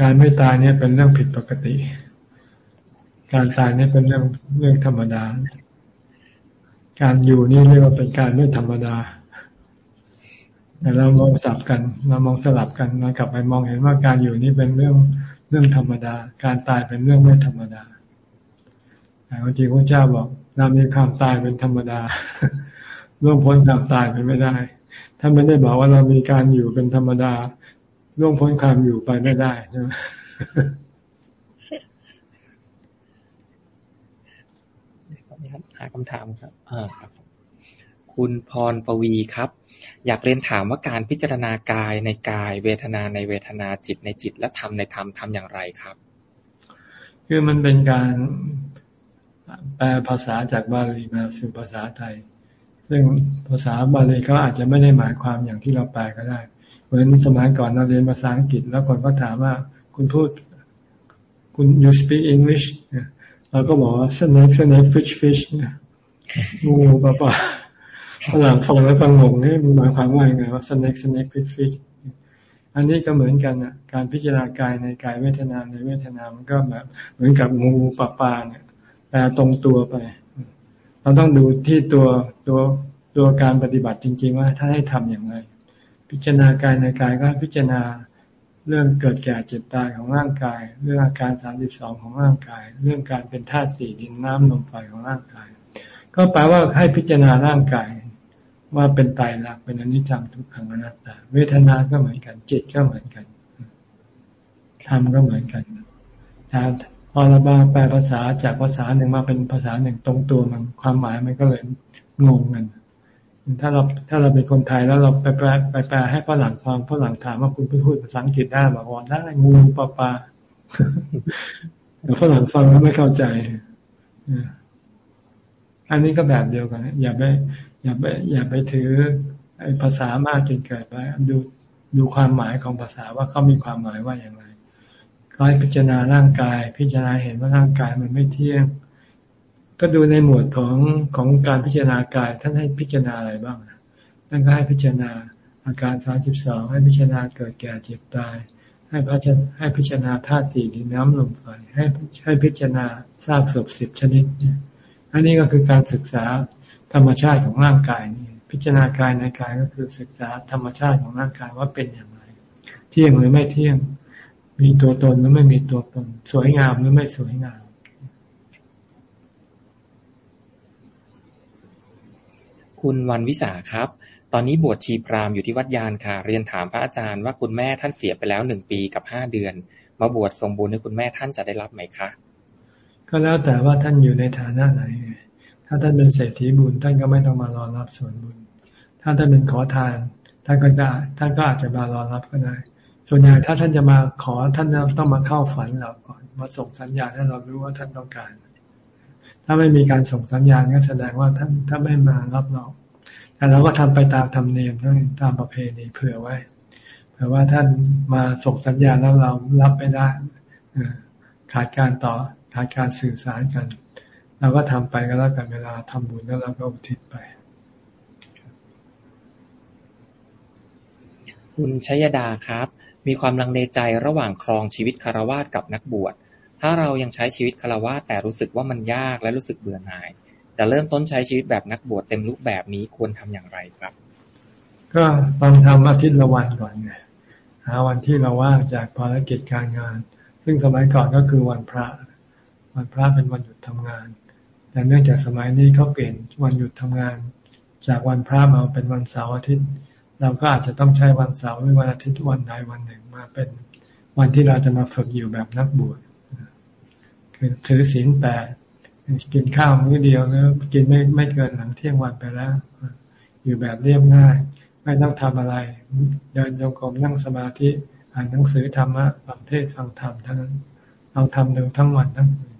การไม่ตายเนี่ยเป็นเรื่องผิดปกติ การตายเนี่ยเป็นเรื่องเรื่องธรรมดา การอยู่นี่เรียกว่าเป็นการไม่ธรรมดาแต่เรามองสับกัน เรามองสลับกันเรากลับไปมองเห็นว่าการอยู่นี่เป็นเรื่องเรื่องธรรมดา การตายเป็นเรื่องไม่ธรรมดาแต่จริงพระเจ้าบอกเรามีความตายเป็นธรรมดาล่วงพ้นความตายไปไม่ได้ ถ้าไม่ได้บอกว่าเรามีการอยู่เป็นธรรมดาล่วงพ้นความอยู่ไปไม่ได้ใช่ไหม หาคำถามครับอ่าครับ คุณพรปวีครับ อยากเรียนถามว่าการพิจารณากายในกาย เวทนาในเวทนาจิตในจิต และธรรมในธรรมทำอย่างไรครับ คือมันเป็นการแปลภาษาจากบาลีมาสู่ภาษาไทย ซึ่งภาษาบาลีเขาอาจจะไม่ได้หมายความอย่างที่เราแปลก็ได้ เหมือนสมัยก่อนเราเรียนภาษาอังกฤษ แล้วคนก็ถามว่าคุณพูดคุณ you speak English เราก็บอกว่า snake snake fish fish งูปลาปลาฝรั่งฟังแล้วฟังงงนี่มันหมายความว่าไงว่า snake snake fish fish อันนี้ก็เหมือนกันอะ การพิจารณากายในกายเวทนาในเวทนา มันก็แบบเหมือนกับงูปลาปลาเนี่ยแปลตรงตัวไป เราต้องดูที่ตัวตัวตัวการปฏิบัติจริง ๆ ว่าท่าให้ทำอย่างไร พิจารณากายในกายก็พิจารณา เรื่องเกิดแก่เจ็บตายของร่างกาย เรื่องอาการสามสิบสองของร่างกาย เรื่องการเป็นธาตุสี่ดินน้ำลมไฟของร่างกาย ก็แปลว่าให้พิจารณาร่างกาย ว่าเป็นตายรักเป็นอนิจจังทุกขังอนัตตา เวทนาก็เหมือนกัน จิตก็เหมือนกันธรรมก็เหมือนกันแต่พอเราบาแปลภาษาจากภาษาหนึ่งมาเป็นภาษาหนึ่งตรงตัวมันความหมายมันก็เลยงงกัน ถ้าเราถ้าเราเป็นคนไทยแล้วเราไปแปลไปแปลให้ฝรั่งฟังฝรั่งถามว่าคุณพูดภาษาอังกฤษได้บอกว่าได้งูปลาปลาแต่ฝรั่งฟังแล้วไม่เข้าใจอันนี้ก็แบบเดียวกัน อย่าไป อย่าไป อย่าไปถือไอ้ภาษามากจนเกิดไปดูดูความหมายของภาษาว่าเขามีความหมายว่าอย่างไรก็ให้พิจารณาร่างกาย พิจารณาเห็นว่าร่างกายมันไม่เที่ยง ก็ดูในหมวดของของการพิจารณากาย ท่านให้พิจารณาอะไรบ้างท่านก็ให้พิจารณาอาการสาสิบสองให้พิจารณาเกิดแก่เจ็บตาย ให้พิจารให้พิจารณาธาตุสี่ดินน้ำลมไฟให้ให้พิจารณาซากศพสิบชนิดเนี่ยอันนี้ก็คือการศึกษาธรรมชาติของร่างกายนี่พิจารณากายในกายก็คือศึกษาธรรมชาติของร่างกายว่าเป็นอย่างไร เที่ยงหรือไม่เที่ยง มีตัวตนหรือไม่มีตัวตน สวยงามหรือไม่สวยงาม คุณวันวิสาครับ ตอนนี้บวชชีพราหมณ์อยู่ที่วัดยานค่ะ เรียนถามพระอาจารย์ว่าคุณแม่ท่านเสียไปแล้วหนึ่งปีกับห้าเดือน มาบวชทรงบุญให้คุณแม่ท่านจะได้รับไหมคะ ก็แล้วแต่ว่าท่านอยู่ในฐานะไหน ถ้าท่านเป็นเศรษฐีบุญท่านก็ไม่ต้องมารอรับส่วนบุญ ถ้าท่านเป็นขอทาน ท่านก็ได้ ท่านก็อาจจะมารอรับก็ได้ ส่วนใหญ่ถ้าท่านจะมาขอท่านต้องมาเข้าฝันเราก่อน มาส่งสัญญาณให้เรารู้ว่าท่านต้องการ ถ้าไม่มีการส่งสัญญาณก็แสดงว่าท่านถ้าไม่มารับเราแต่เราก็ทำไปตามธรรมเนียมตามประเพณีเผื่อไว้เผื่อว่าท่านมาส่งสัญญาณแล้วเรารับไม่ได้ขาดการต่อขาดการสื่อสารกันเราก็ทำไปก็แล้วกันเวลาทำบุญแล้วเราก็อุทิศไป คุณชยดาครับ มีความลังเลใจระหว่างครองชีวิตคารวาสกับนักบวช ถ้าเรายังใช้ชีวิตคารวาสแต่รู้สึกว่ามันยากและรู้สึกเบื่อหน่าย จะเริ่มต้นใช้ชีวิตแบบนักบวชเต็มรูปแบบนี้ควรทำอย่างไรครับ ก็ต้องทำอาทิตย์ละวันก่อนไงหาวันที่เราว่างจากภารกิจการงาน ซึ่งสมัยก่อนก็คือวันพระ วันพระเป็นวันหยุดทำงาน แต่เนื่องจากสมัยนี้เขาเปลี่ยนวันหยุดทำงาน จากวันพระมาเป็นวันเสาร์อาทิตย์ เราก็อาจจะต้องใช้วันเสาร์หรือวันอาทิตย์วันใดวันหนึ่งมาเป็นวันที่เราจะมาฝึกอยู่แบบนักบวช คือถือศีลแปดกินข้าวมื้อเดียวหรือกินไม่ไม่เกินหลังเที่ยงวันไปแล้ว อยู่แบบเรียบง่าย ไม่ต้องทำอะไร เดินโยกมนั่งสมาธิอ่านหนังสือธรรมะฟังเทศฟังธรรมทั้งนั้นลองทำดูทั้งวันทั้งคืน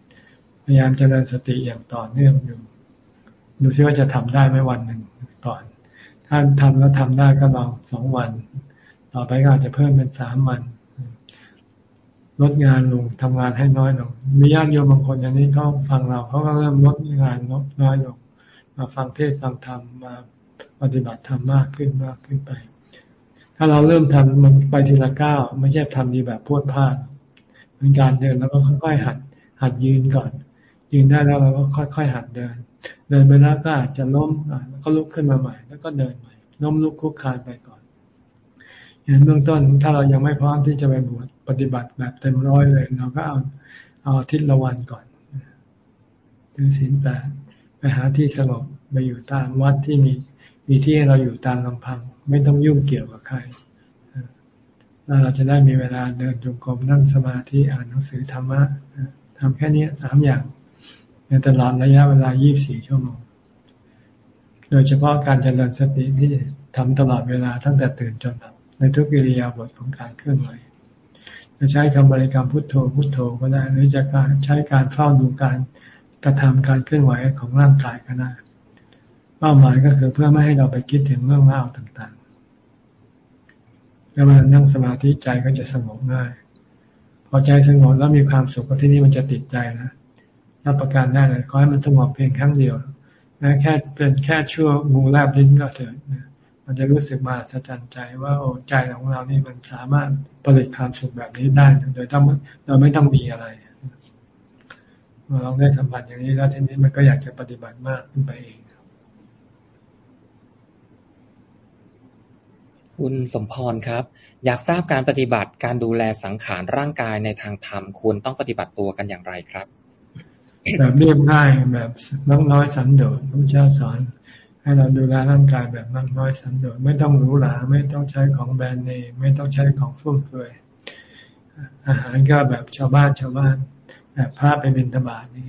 พยายามเจริญสติอย่างต่อเนื่องอยู่ ดูซิว่าจะทำได้ไหมวันหนึ่งก่อน ถ้าทำแล้วทำได้ก็ลองสองวัน ต่อไปก็อาจจะเพิ่มเป็นสามวัน ลดงานลงทำงานให้น้อยลง มีญาติโยมบางคนอย่างนี้เขาฟังเราเขาก็เริ่มลดงานน้อยลง มาฟังเทศฟังธรรมมาปฏิบัติธรรมมากขึ้นมากขึ้นไป ถ้าเราเริ่มทำมันไปทีละก้าวไม่ใช่ทำดีแบบพวดพลาดเป็นการเดินแล้วก็ค่อยๆหัด หัดยืนก่อน ยืนได้แล้วเราก็ค่อยๆหัดเดิน เดินไปแล้วก็อาจจะล้มแล้วก็ลุกขึ้นมาใหม่ แล้วก็เดินใหม่ล้มลุกคุกคานไปก่อน อย่างเบื้องต้นถ้าเรายังไม่พร้อมที่จะไปบวชปฏิบัติแบบเต็มร้อยเลย เราก็เอาเอาทิศละวันก่อนถือศีลแปดไปหาที่สงบไปอยู่ตามวัดที่มีมีที่ให้เราอยู่ตามลำพัง ไม่ต้องยุ่งเกี่ยวกับใครแล้วเราจะได้มีเวลาเดินจงกรมนั่งสมาธิอ่านหนังสือธรรมะทำแค่นี้สามอย่าง ในตลอดระยะเวลา 24 ชั่วโมง โดยเฉพาะการเจริญสติที่ทำตลอดเวลาตั้งแต่ตื่นจนหลับ ในทุกกิริยาบทของการเคลื่อนไหวจะใช้คำบริกรรมพุทโธพุทโธก็ได้ หรือจะการใช้การเฝ้าดูการกระทำการเคลื่อนไหวของร่างกายก็ได้เป้าหมายก็คือเพื่อไม่ให้เราไปคิดถึงเรื่องราวต่างๆแล้วมานั่งสมาธิใจก็จะสงบง่าย พอใจสงบแล้วมีความสุขที่นี่มันจะติดใจนะรับประกันได้เลยขอให้มันสงบเพียงครั้งเดียวนะแค่เป็นแค่ชั่วงูแลบลิ้นก็เถิดนะ มันจะรู้สึกมาสะใจใจว่าโอ้ใจของเรานี่มันสามารถผลิตความสุขแบบนี้ได้ โดยต้องโดยไม่ต้องมีอะไรเมื่อเราได้สัมผัสอย่างนี้แล้วทีนี้มันก็อยากจะปฏิบัติมากขึ้นไปเอง คุณสมพรครับ อยากทราบการปฏิบัติการดูแลสังขารร่างกายในทางธรรมควรต้องปฏิบัติตัวกันอย่างไรครับ แบบเรียบง่ายแบบน้องน้อยสันโดษพระเจ้าสอน ให้เราดูแลร่างกายแบบมากน้อยสันโดษไม่ต้องหรูหราไม่ต้องใช้ของแบรนด์เนมไม่ต้องใช้ของฟุ่มเฟือยอาหารก็แบบชาวบ้านชาวบ้าน แบบพระไปเป็นธบาตนี่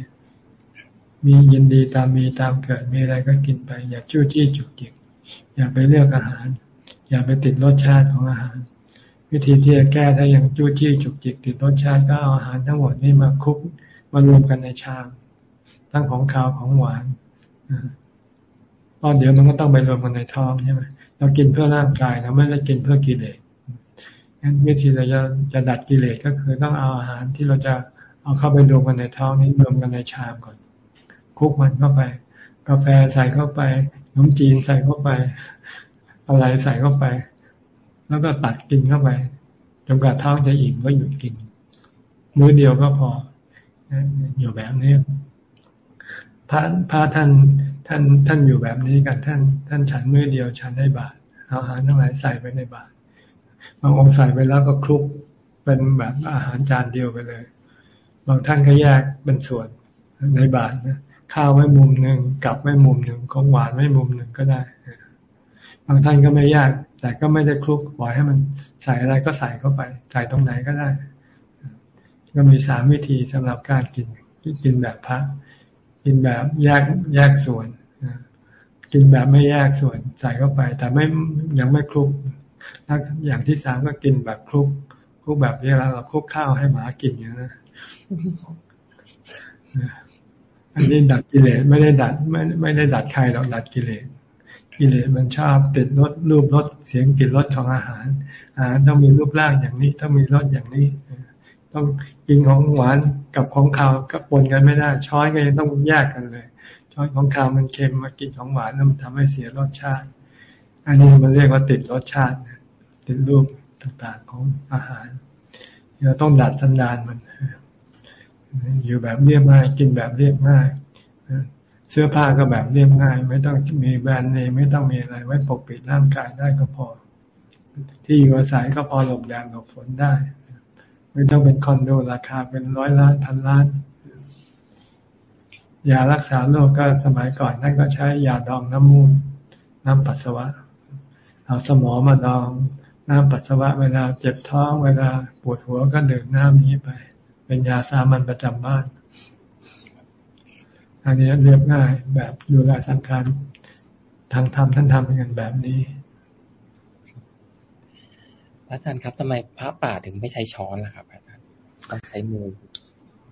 มียินดีตามมีตามเกิดมีอะไรก็กินไป อย่าจู้จี้จุกจิกอย่าไปเลือกอาหาร อย่าไปติดรสชาติของอาหาร วิธีที่จะแก้ถ้ายังจู้จี้จุกจิก ติดรสชาติก็เอาอาหารทั้งหมดนี่มาคุกมารวมกันในชาม ทั้งของขาวของหวาน ก็เดี๋ยวมันก็ต้องไปรวมกันในท้องใช่ไหมเรากินเพื่อร่างกายเราไม่ได้กินเพื่อกิเลสงั้นวิธีเราจะจะดัดกิเลสก็คือต้องเอาอาหารที่เราจะเอาเข้าไปรวมกันในท้องนี้รวมกันในชามก่อน คุกมันเข้าไป กาแฟใส่เข้าไปน้ำจีนใส่เข้าไป อะไรใส่เข้าไป แล้วก็ตัดกินเข้าไปจนกว่าท้องจะอิ่มก็หยุดกินมื้อเดียวก็พออยู่แบบนี้พระพระท่าน ท่านท่านอยู่แบบนี้กันท่าน ท่านฉันมือเดียวฉันได้บาตรเอาอาหารทั้งหลายใส่ไปในบาตรบางองค์ใส่ไปแล้วก็คลุกเป็นแบบอาหารจานเดียวไปเลย บางท่านก็แยกเป็นส่วนในบาตรนะข้าวไว้มุมหนึ่งกับไว้มุมหนึ่งของหวานไว้มุมหนึ่งก็ได้บางท่านก็ไม่ยาก แต่ก็ไม่ได้คลุกปล่อยให้มันใส่อะไรก็ใส่เข้าไป ใส่ตรงไหนก็ได้ ก็มีสามวิธีสำหรับการกินกินแบบพระ กินแบบแยกแยกส่วนกินแบบไม่แยกส่วนใส่เข้าไป แต่ไม่ยังไม่คลุกอย่างที่สามก็กินแบบคลุกคลุกแบบนี้แล้วเราคลุกข้าวให้หมากินอย่างนั้นอันนี้ดัดกิเลสไม่ได้ดัดไม่ไม่ได้ดัดใครหรอกดัดกิเลสกิเลสมันชอบติดรสรูปรสเสียงกลิ่นรสของอาหารอาหารต้องมีรูปร่างอย่างนี้ ต้องมีรสอย่างนี้ ต้อง กินของหวานกับของขาวก็ปนกันไม่ได้ ช้อนก็ยังต้องแยกกันเลย ช้อนของขาวมันเค็มมากินของหวานแล้วมันทำให้เสียรสชาติ อันนี้มันเรียกว่าติดรสชาติ ติดรูปต่างๆของอาหารเราต้องดัดสันดานมัน อยู่แบบเรียบง่าย กินแบบเรียบง่ายเสื้อผ้าก็แบบเรียบง่าย ไม่ต้องมีแบรนด์เนมไม่ต้องมีอะไร ไว้ปกปิดร่างกายได้ก็พอ ที่อยู่อาศัยก็พอหลบแดดหลบฝนได้ ไม่ต้องเป็นคอนโดราคาเป็นร้อยล้านพันล้านยารักษาโรคก็สมัยก่อนนั่นก็ใช้ยาดองน้ำมูกน้ำปัสสาวะ เอาสมอมาดองน้ำปัสสาวะเวลาเจ็บท้องเวลาปวดหัวก็ดื่มน้ำนี้ไป เป็นยาสามัญประจำบ้าน อันนี้เรียบง่ายแบบดูแลสังขารทางธรรมท่านทำกันแบบนี้ อาจารย์ครับทำไมพระป่าถึงไม่ใช้ช้อนล่ะครับอาจารย์ต้องใช้มือ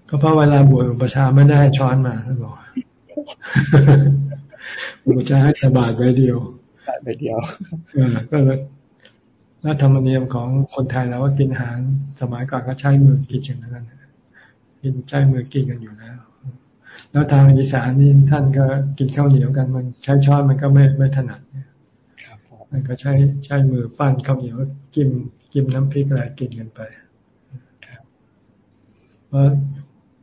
ก็เพราะเวลาบวชอุปชาไม่ได้ให้ช้อนมาท่านบอกอุปชาให้แต่บาทใบเดียวบาทใบเดียวเออก็เลยแล้วธรรมเนียมของคนไทยเราว่ากินอาหารสมัยก่อนก็ใช้มือกินอย่างนั้นกินใช้มือกินกันอยู่แล้ว แล้วทางอีสานนี่ท่านก็กินข้าวเหนียวกันมันใช้ช้อนมันก็ไม่ไม่ถนัดเนี่ย มันก็ใช้ใช้มือปั้นข้าวเหนียวจิ้มจิ้มน้ำพริกอะไรกินกันไปเพราะ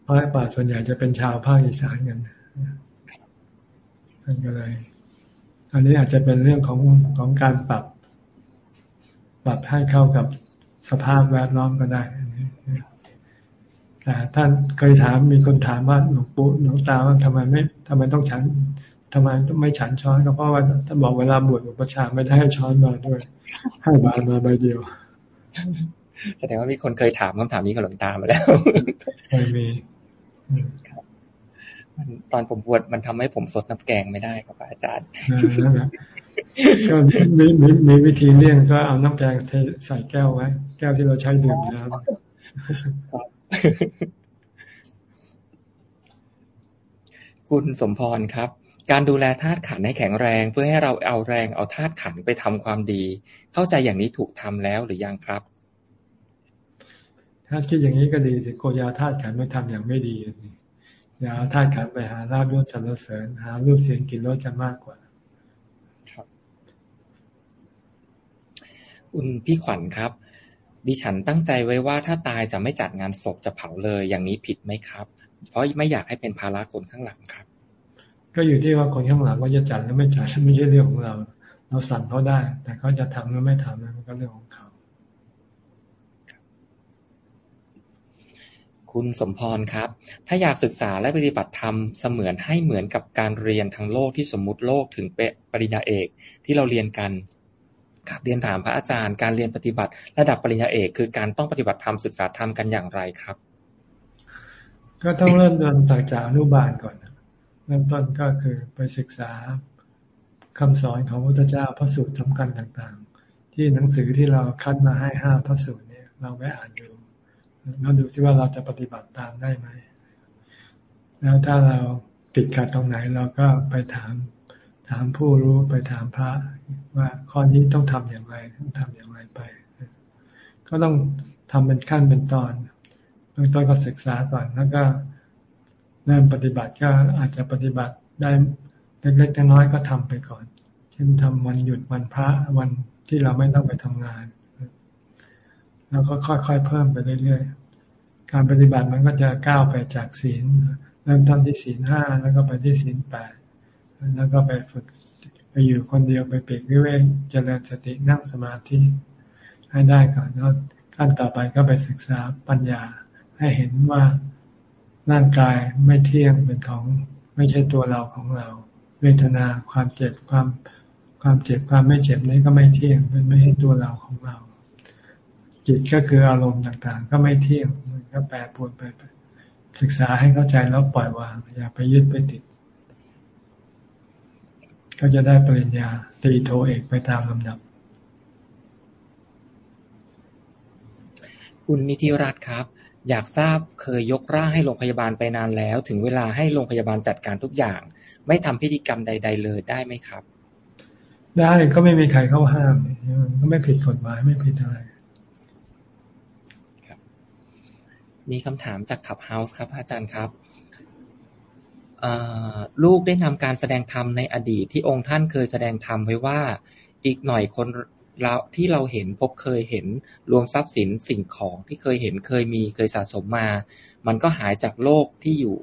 ภาคป่าส่วนใหญ่จะเป็นชาวภาคอีสานกันนั่นก็เลย อันนี้อาจจะเป็นเรื่องของของการปรับ ปรับให้เข้ากับสภาพแวดล้อมก็ได้แต่ท่านเคยถามมีคนถามว่าหลวงปู่หลวงตาว่าทำไมไม่ทำไมต้องฉัน ทำไมไม่ฉันช้อนก็เพราะว่าท่านบอกเวลาบวชอุปชาไม่ได้ให้ช้อนมาด้วย ให้บามาใบเดียวแสดงว่ามีคนเคยถามคำถามนี้กับหลวงตามาแล้วเคยมีตอนผมบวชมันทำให้ผมสดน้ำแกงไม่ได้ครับอาจารย์ก็มีมีมีวิธีเลี่ยงก็เอาน้ำแกงใส่แก้วไว้ แก้วที่เราใช้ดื่มน้ำคุณสมพรครับ การดูแลธาตุขันให้แข็งแรงเพื่อให้เราเอาแรงเอาธาตุขันไปทำความดี เข้าใจอย่างนี้ถูกทำแล้วหรือยังครับ ถ้าคิดอย่างนี้ก็ดีแต่โกยาธาตุขันไม่ทำอย่างไม่ดีอย่าเอาธาตุขันไปหาลาบยศสรรเสริญ หารูปเสียงกลิ่นรสจะมากกว่าครับคุณพี่ขวัญครับ ดิฉันตั้งใจไว้ว่าถ้าตายจะไม่จัดงานศพจะเผาเลย อย่างนี้ผิดไหมครับ เพราะไม่อยากให้เป็นภาระคนข้างหลังครับ ก็อยู่ที่ว่าคนข้างหลังว่าจะจัดหรือไม่จัดไม่ใช่เรื่องของเรา เราสั่งเขาได้ แต่เขาจะทำหรือไม่ทำนั้นก็เรื่องของเขา คุณสมพรครับ ถ้าอยากศึกษาและปฏิบัติธรรมเสมือนให้เหมือนกับการเรียนทางโลกที่สมมุติโลกถึงเปปริญญาเอกที่เราเรียนกันครับเรียนถามพระอาจารย์การเรียนปฏิบัติ ระดับปริญญาเอก คือการต้องปฏิบัติธรรมศึกษาธรรมกันอย่างไรครับ ก็ต้องเริ่มต้นจากอนุบาลก่อนเริ่มต้นก็คือไปศึกษาคำสอนของพระพุทธเจ้าพระสูตรสำคัญต่างๆ ที่หนังสือที่เราคัดมาให้ห้าพระสูตรเนี่ยเราไปอ่านดูแล้วดูซิว่าเราจะปฏิบัติตามได้ไหม แล้วถ้าเราติดขัดตรงไหนเราก็ไปถามถามผู้รู้ไปถามพระว่าข้อนี้ต้องทำอย่างไรต้องทำอย่างไรไป ก็ต้องทำเป็นขั้นเป็นตอนเบื้องต้นก็ศึกษาก่อนแล้วก็ เริ่มปฏิบัติก็อาจจะปฏิบัติได้เล็กๆน้อยๆก็ทำไปก่อน เช่นทำวันหยุดวันพระวันที่เราไม่ต้องไปทำงาน แล้วก็ค่อยๆเพิ่มไปเรื่อยๆ การปฏิบัติมันก็จะก้าวไปจากศีล เริ่มต้นที่ศีลห้าแล้วก็ไปที่ศีลแปดแล้วก็ไปฝึกไปอยู่คนเดียวไปเปีกวิเวกเจริญสตินั่งสมาธิให้ได้ก่อนแล้วขั้นต่อไปก็ไปศึกษาปัญญาให้เห็นว่า ร่างกายไม่เที่ยงเป็นของไม่ใช่ตัวเราของเรา เวทนาความเจ็บความความเจ็บความไม่เจ็บนี้ก็ไม่เที่ยงเป็นไม่ใช่ตัวเราของเรา จิตก็คืออารมณ์ต่างๆ ก็ไม่เที่ยงมันก็แปรปรวนไป ศึกษาให้เข้าใจแล้วปล่อยวาง อย่าไปยึดไปติด ก็จะได้ปริญญาตีโทเอกไปตามลำดับ คุณนิติรัตน์ครับ อยากทราบเคยยกร่างให้โรงพยาบาลไปนานแล้ว ถึงเวลาให้โรงพยาบาลจัดการทุกอย่าง ไม่ทำพิธีกรรมใด ๆ เลยได้ไหมครับ ได้ก็ไม่มีใครเข้าห้ามก็ไม่ผิดกฎหมายไม่ผิดอะไรมีคำถามจากขับเฮาส์ครับ อาจารย์ครับลูกได้นำการแสดงธรรมในอดีตที่องค์ท่านเคยแสดงธรรมไว้ว่า อีกหน่อยคนเรา ที่เราเห็นพบเคยเห็นรวมทรัพย์สินสิ่งของที่เคยเห็นเคยมีเคยสะสมมา มันก็หายจากโลกที่อยู่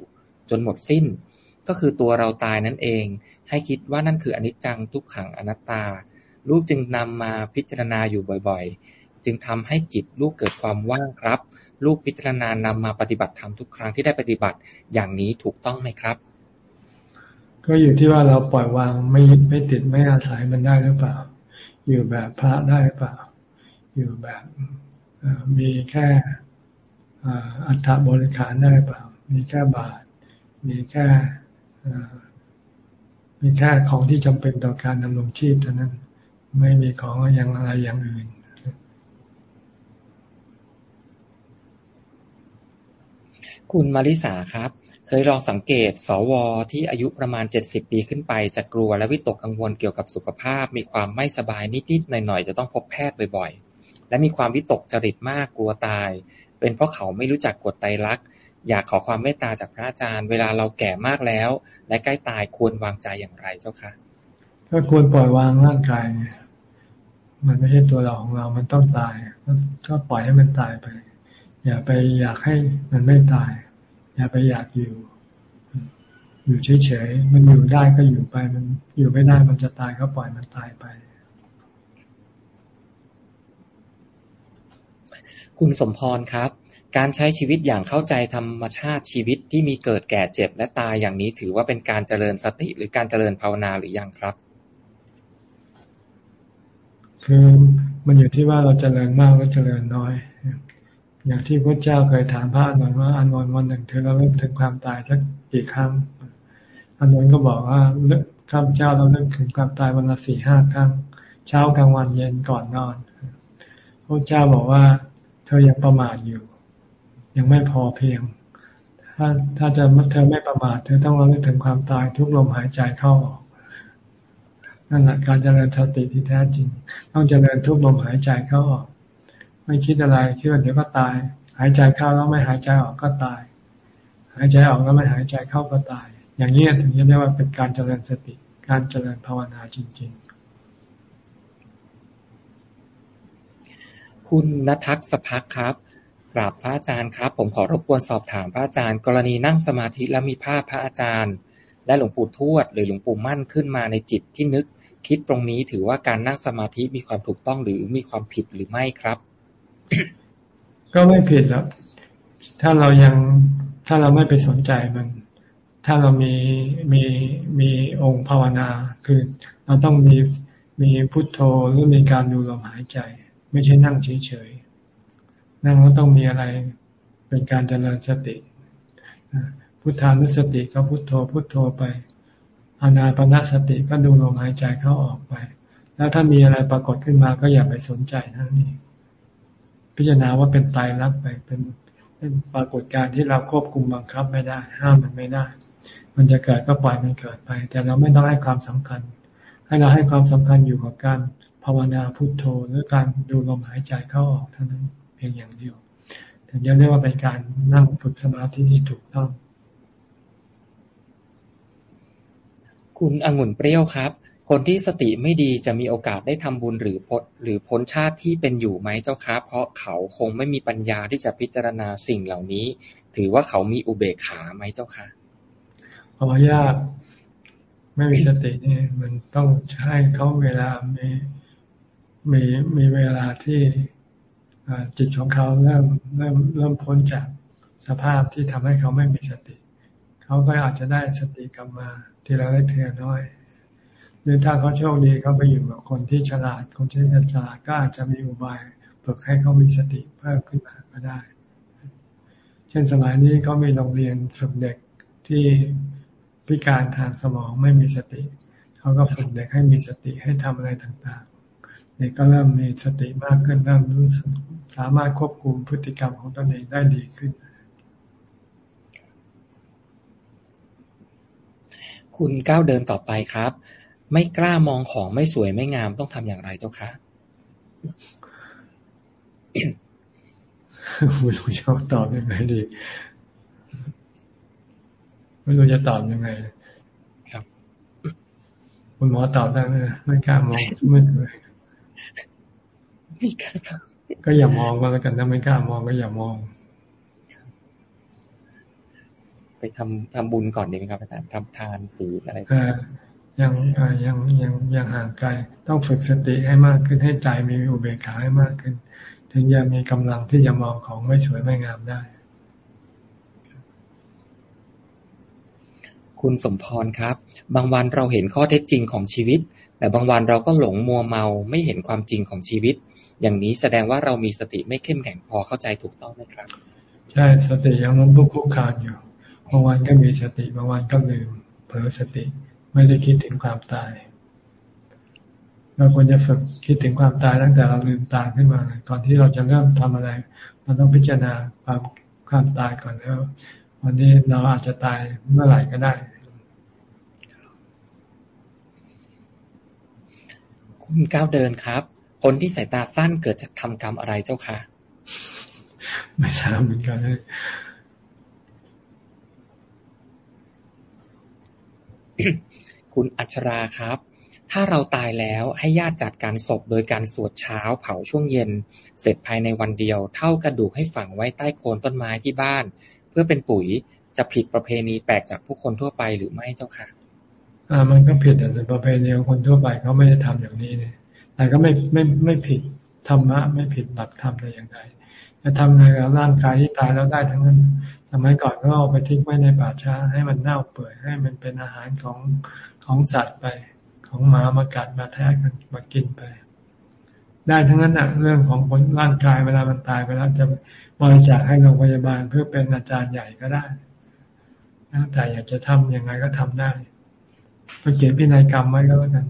จนหมดสิ้น ก็คือตัวเราตายนั่นเอง ให้คิดว่านั่นคืออนิจจังทุกขังอนัตตาลูกจึงนำมาพิจารณาอยู่บ่อยๆ จึงทำให้จิตลูกเกิดความว่างครับ ลูกพิจารณานำมาปฏิบัติธรรมทุกครั้งที่ได้ปฏิบัติอย่างนี้ถูกต้องไหมครับ ก็อยู่ที่ว่าเราปล่อยวางไม่ไม่ติดไม่อาศัยมันได้หรือเปล่า อยู่แบบพระได้เปล่า อยู่แบบมีแค่อัฐบริขารได้เปล่า มีแค่บาท มีแค่มีแค่ของที่จำเป็นต่อการดำรงชีพเท่านั้น ไม่มีของอย่างอะไรอย่างอื่นคุณมาริสาครับ เคยลองสังเกต สว ที่อายุประมาณ 70 ปีขึ้นไป จะกลัวและวิตกกังวลเกี่ยวกับสุขภาพ มีความไม่สบายนิดๆหน่อยๆ จะต้องพบแพทย์บ่อยๆ และมีความวิตกจริตมากกลัวตาย เป็นเพราะเขาไม่รู้จักกฎไตรลักษณ์ อยากขอความเมตตาจากพระอาจารย์ เวลาเราแก่มากแล้ว และใกล้ตายควรวางใจอย่างไรเจ้าคะก็ควรปล่อยวางร่างกาย มันไม่ใช่ตัวเราของเรา มันต้องตายก็ปล่อยให้มันตายไป อย่าไปอยากให้มันไม่ตาย อย่าไปอยากอยู่ อยู่เฉยๆ มันอยู่ได้ก็อยู่ไป มันอยู่ไม่ได้มันจะตายก็ปล่อยมันตายไป คุณสมพรครับ การใช้ชีวิตอย่างเข้าใจธรรมชาติชีวิตที่มีเกิดแก่เจ็บและตายอย่างนี้ถือว่าเป็นการเจริญสติหรือการเจริญภาวนาหรือยังครับ คือมันอยู่ที่ว่าเราเจริญมากหรือเจริญน้อย อย่างที่พระเจ้าเคยถามพระอานนท์ว่าอานนท์วันหนึ่งเธอเราเลิกถึงความตายสักกี่ครั้งอานนท์ก็บอกว่าเข้าพเจ้าเราเลิกถึงความตายวันละสี่ห้าครั้ง เช้ากลางวันเย็นก่อนนอนพระเจ้าบอกว่า เธอยังประมาทอยู่ ยังไม่พอเพียง ถ้าถ้าจะเธอไม่ประมาทเธอต้องระลึกถึงความตายทุกลมหายใจเข้าออกนั่นแหละการเจริญสติที่แท้จริง ต้องเจริญทุกลมหายใจเข้าออก ไม่คิดอะไรคิดว่าเดี๋ยวก็ตาย หายใจเข้าแล้วไม่หายใจออกก็ตาย หายใจออกแล้วไม่หายใจเข้าก็ตาย อย่างนี้ถึงจะเรียกว่าเป็นการเจริญสติ การเจริญภาวนาจริง ๆ คุณนัทักษพักครับกราบพระอาจารย์ครับ ผมขอรบกวนสอบถามพระอาจารย์ กรณีนั่งสมาธิแล้วมีภาพพระอาจารย์ และหลวงปู่ทวด หรือหลวงปู่มั่นขึ้นมาในจิตที่นึกคิดตรงนี้ถือว่าการนั่งสมาธิมีความถูกต้องหรือมีความผิดหรือไม่ครับ ก็ไม่ผิดหรอกถ้าเรายังถ้าเราไม่ไปสนใจมัน ถ้าเรามีมีมีองค์ภาวนา คือเราต้องมีมีพุทโธหรือมีการดูลมหายใจ ไม่ใช่นั่งเฉยๆนั่งแล้วต้องมีอะไรเป็นการเจริญสติพุทธานุสติก็พุทโธพุทโธไปอานาปนาสติก็ดูลมหายใจเข้าออกไป แล้วถ้ามีอะไรปรากฏขึ้นมาก็อย่าไปสนใจนั่นนี่ พิจารณาว่าเป็นตายรักไป เป็นเป็นปรากฏการณ์ที่เราควบคุมบังคับไม่ได้ ห้ามมันไม่ได้ มันจะเกิดก็ปล่อยมันเกิดไป แต่เราไม่ต้องให้ความสำคัญ ให้เราให้ความสำคัญอยู่กับการภาวนาพุทโธหรือการดูลมหายใจเข้าออกเท่านั้นเพียงอย่างเดียวถึงจะเรียกว่าเป็นการนั่งฝึกสมาธิที่ถูกต้อง คุณองุ่นเปรี้ยวครับ คนที่สติไม่ดีจะมีโอกาสได้ทำบุญหรือพ้นหรือพ้นชาติที่เป็นอยู่ไหมเจ้าคะ เพราะเขาคงไม่มีปัญญาที่จะพิจารณาสิ่งเหล่านี้ ถือว่าเขามีอุเบกขาไหมเจ้าคะเพราะยากไม่มีสตินี่มันต้องใช้เขาเวลามีมีมีเวลาที่จิตของเขาเริ่มเริ่มเริ่มพ้นจากสภาพที่ทำให้เขาไม่มีสติ เขาก็อาจจะได้สติกลับมาทีละเล็กทีละน้อย รือถ้าเขาโชคดีเขาไปอยู่กับคนที่ฉลาดคนที่ฉลาดก็อาจจะมีอุบายฝึกให้เขามีสติเพิ่มขึ้นมาก็ได้ เช่นสมัยนี้เขามีโรงเรียนฝึกเด็กที่พิการทางสมองไม่มีสติ เขาก็ฝึกเด็กให้มีสติให้ทำอะไรต่างๆ เด็กก็เริ่มมีสติมากขึ้นเริ่มรู้สึกสามารถควบคุมพฤติกรรมของตนเองได้ดีขึ้น คุณก้าวเดินต่อไปครับ ไม่กล้ามองของไม่สวยไม่งามต้องทำอย่างไรเจ้าคะไม่รู้จะตอบยังไงดี ไม่รู้จะตอบยังไง ครับ คุณหมอตอบได้ไหมไม่กล้ามองไม่สวยไม่กล้าครับก็อย่ามองก็แล้วกันถ้าไม่กล้ามองก็อย่ามอง ไปทำทำบุญก่อนดีไหมครับอาจารย์ทำทานศีลอะไร ยังยังยังยังห่างไกล ต้องฝึกสติให้มากขึ้นให้ใจมีอุเบกขาให้มากขึ้น ถึงจะมีกำลังที่จะมองของไม่สวยไม่งามได้ คุณสมพรครับ บางวันเราเห็นข้อเท็จจริงของชีวิต แต่บางวันเราก็หลงมัวเมาไม่เห็นความจริงของชีวิต อย่างนี้แสดงว่าเรามีสติไม่เข้มแข็งพอเข้าใจถูกต้องไหมครับ ใช่สติยังล้มบุกคุกคานอยู่บางวันก็มีสติบางวันก็ลืมเผลอสติ ไม่ได้คิดถึงความตาย เราควรจะฝึกคิดถึงความตายตั้งแต่เราลืมตาขึ้นมาก่อนที่เราจะเริ่มทำอะไรเราต้องพิจารณาความความตายก่อนแล้ว วันนี้เราอาจจะตายเมื่อไหร่ก็ได้ คุณก้าวเดินครับ คนที่สายตาสั้นเกิดจากทำกรรมอะไรเจ้าคะไม่ทราบเหมือนกันเลย คุณอัชราครับ ถ้าเราตายแล้วให้ญาติจัดการศพโดยการสวดเช้าเผาช่วงเย็น เสร็จภายในวันเดียว เท่ากระดูกให้ฝังไว้ใต้โคนต้นไม้ที่บ้าน เพื่อเป็นปุ๋ยจะผิดประเพณีแปลกจากผู้คนทั่วไปหรือไม่เจ้าค่ะอ่ามันก็ผิดแต่ประเพณีของคนทั่วไปเขาไม่ได้ทำอย่างนี้เนี่ยแต่ก็ไม่ไม่ไม่ผิดธรรมะไม่ผิดหลักธรรมแต่อย่างใดจะทำในร่างกายที่ตายแล้วได้ทั้งนั้น สมัยก่อนก็เอาไปทิ้งไว้ในป่าช้าให้มันเน่าเปื่อยให้มันเป็นอาหารของ ของสัตว์ไป ของหมามากัดมาแทะกันมากินไป ได้ทั้งนั้นนะเรื่องของคนร่างกายเวลามันตายไปแล้วจะบริจาคให้โรงพยาบาลเพื่อเป็นอาจารย์ใหญ่ก็ได้แต่อยากจะทำยังไงก็ทำได้ก็เขียนพินัยกรรมไว้ก็แล้วกัน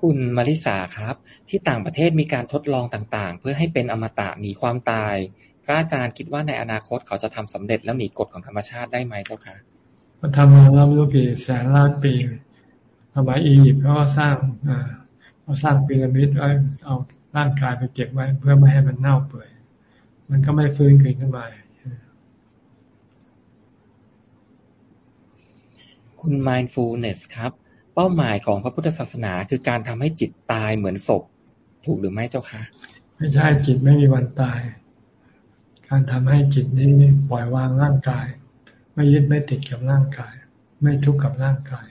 คุณมาริสาครับ ที่ต่างประเทศมีการทดลองต่างๆ เพื่อให้เป็นอมตะหนีความตาย พระอาจารย์คิดว่าในอนาคตเขาจะทำสำเร็จแล้วหนีกฎของธรรมชาติได้ไหมเจ้าคะ ก็ทำมาแล้วไม่รู้กี่แสนล้านปีสมัยอียิปต์เขาก็สร้างอ่าเขาสร้างพีระมิดไว้เอาร่างกายไปเก็บไว้ เพื่อไม่ให้มันเน่าเปื่อย มันก็ไม่ฟื้นคืนขึ้นมาคุณ mindfulness ครับ เป้าหมายของพระพุทธศาสนาคือการทำให้จิตตายเหมือนศพ ถูกหรือไม่เจ้าคะไม่ใช่จิตไม่มีวันตาย การทำให้จิตนี้ปล่อยวางร่างกาย ไม่ยึดไม่ติดกับร่างกาย ไม่ทุกข์กับร่างกาย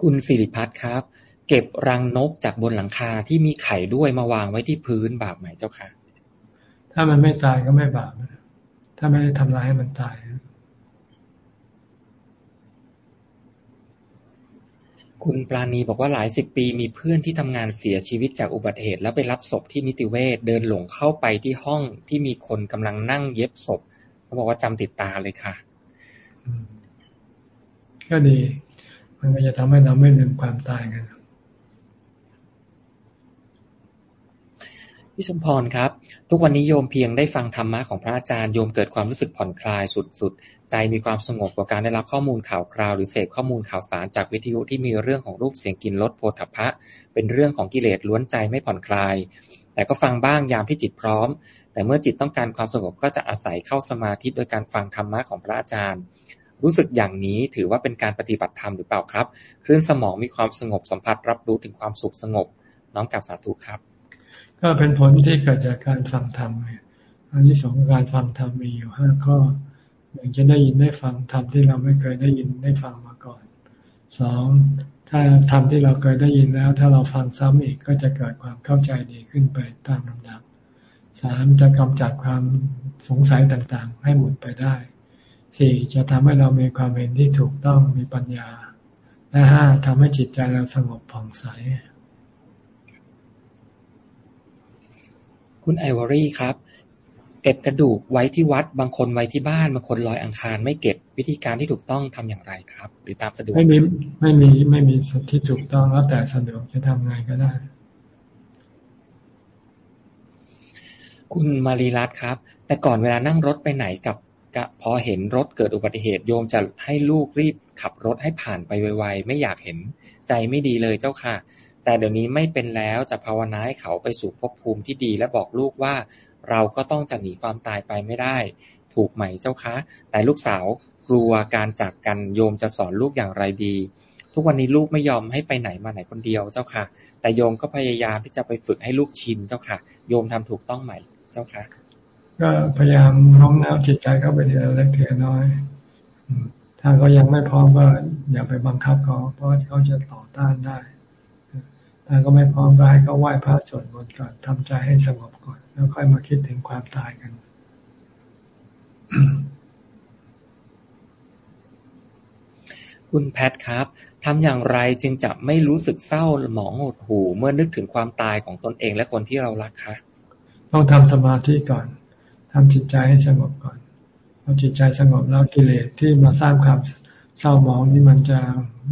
คุณสิริพัฒน์ครับ เก็บรังนกจากบนหลังคาที่มีไข่ด้วยมาวางไว้ที่พื้นบาปไหมเจ้าคะถ้ามันไม่ตายก็ไม่บาปถ้าไม่ได้ทำร้ายให้มันตาย คุณปราณีบอกว่าหลายสิบปีมีเพื่อนที่ทำงานเสียชีวิตจากอุบัติเหตุ แล้วไปรับศพที่นิติเวศเดินหลงเข้าไปที่ห้องที่มีคนกำลังนั่งเย็บศพเขาบอกว่าจำติดตาเลยค่ะก็ดี มันก็จะทำให้เราไม่ลืมความตายกัน พี่สมพรครับ ทุกวันนี้โยมเพียงได้ฟังธรรมะของพระอาจารย์โยมเกิดความรู้สึกผ่อนคลายสุดๆ ใจมีความสงบกว่าการได้รับข้อมูลข่าวคราว หรือเสพข้อมูลข่าวสารจากวิทยุที่มีเรื่องของรูปเสียงกินรสโพธพะ เป็นเรื่องของกิเลสล้วนใจไม่ผ่อนคลาย แต่ก็ฟังบ้างยามที่จิตพร้อม แต่เมื่อจิตต้องการความสงบก็จะอาศัยเข้าสมาธิโดยการฟังธรรมะของพระอาจารย์ รู้สึกอย่างนี้ถือว่าเป็นการปฏิบัติธรรมหรือเปล่าครับคลื่นสมองมีความสงบสัมผัสรับรู้ถึงความสุขสงบ น้องกับสาธุครับ ก็เป็นผลที่เกิดจากการฟังธรรมอันที่สองการฟังธรรมมีอยู่ห้าข้อหนึ่งจะได้ยินได้ฟังธรรมที่เราไม่เคยได้ยินได้ฟังมาก่อนสองถ้าธรรมที่เราเคยได้ยินแล้ว ถ้าเราฟังซ้ำอีกก็จะเกิดความเข้าใจดีขึ้นไปตามลำดับสามจะกำจัดความสงสัยต่างๆ ให้หมดไปได้สี่จะทำให้เรามีความเห็นที่ถูกต้องมีปัญญา และห้าทำให้จิตใจเราสงบผ่องใส คุณไอวอรี่ครับ เก็บกระดูกไว้ที่วัด บางคนไว้ที่บ้าน บางคนลอยอังคารไม่เก็บวิธีการที่ถูกต้องทำอย่างไรครับ หรือตามสะดวก ไม่มีไม่มีไม่มีที่ถูกต้องแล้วแต่สะดวกจะทำไงก็ได้ คุณมารีรัตครับ แต่ก่อนเวลานั่งรถไปไหนกับพอเห็นรถเกิดอุบัติเหตุโยมจะให้ลูกรีบขับรถให้ผ่านไปไวๆ ไม่อยากเห็นใจไม่ดีเลยเจ้าค่ะ แต่เดี๋ยวนี้ไม่เป็นแล้ว จะภาวนาให้เขาไปสู่ภพภูมิที่ดี และบอกลูกว่า เราก็ต้องจะหนีความตายไปไม่ได้ ถูกไหมเจ้าคะ แต่ลูกสาวกลัวการจากกันโยมจะสอนลูกอย่างไรดี ทุกวันนี้ลูกไม่ยอมให้ไปไหนมาไหนคนเดียวเจ้าค่ะ แต่โยมก็พยายามที่จะไปฝึกให้ลูกชินเจ้าค่ะ โยมทำถูกต้องไหมเจ้าค่ะก็พยายามน้อมน้าวจิตใจเข้าไปทีละเล็กทีละน้อย ถ้าเขายังไม่พร้อมก็อย่าไปบังคับเขาเพราะเขาจะต่อต้านได้ ถ้าก็ไม่พร้อมก็ให้เขาไหว้พระสวดมนต์ก่อนทำใจให้สงบก่อน แล้วค่อยมาคิดถึงความตายกันคุณแพทครับ ทำอย่างไรจึงจะไม่รู้สึกเศร้าหมองหดหูเมื่อนึกถึงความตายของตนเองและคนที่เรารักคะ ต้องทำสมาธิก่อน ทำจิตใจให้สงบก่อนพอจิตใจสงบแล้วกิเลสที่มาสร้างความเศร้าหมองนี่มันจะ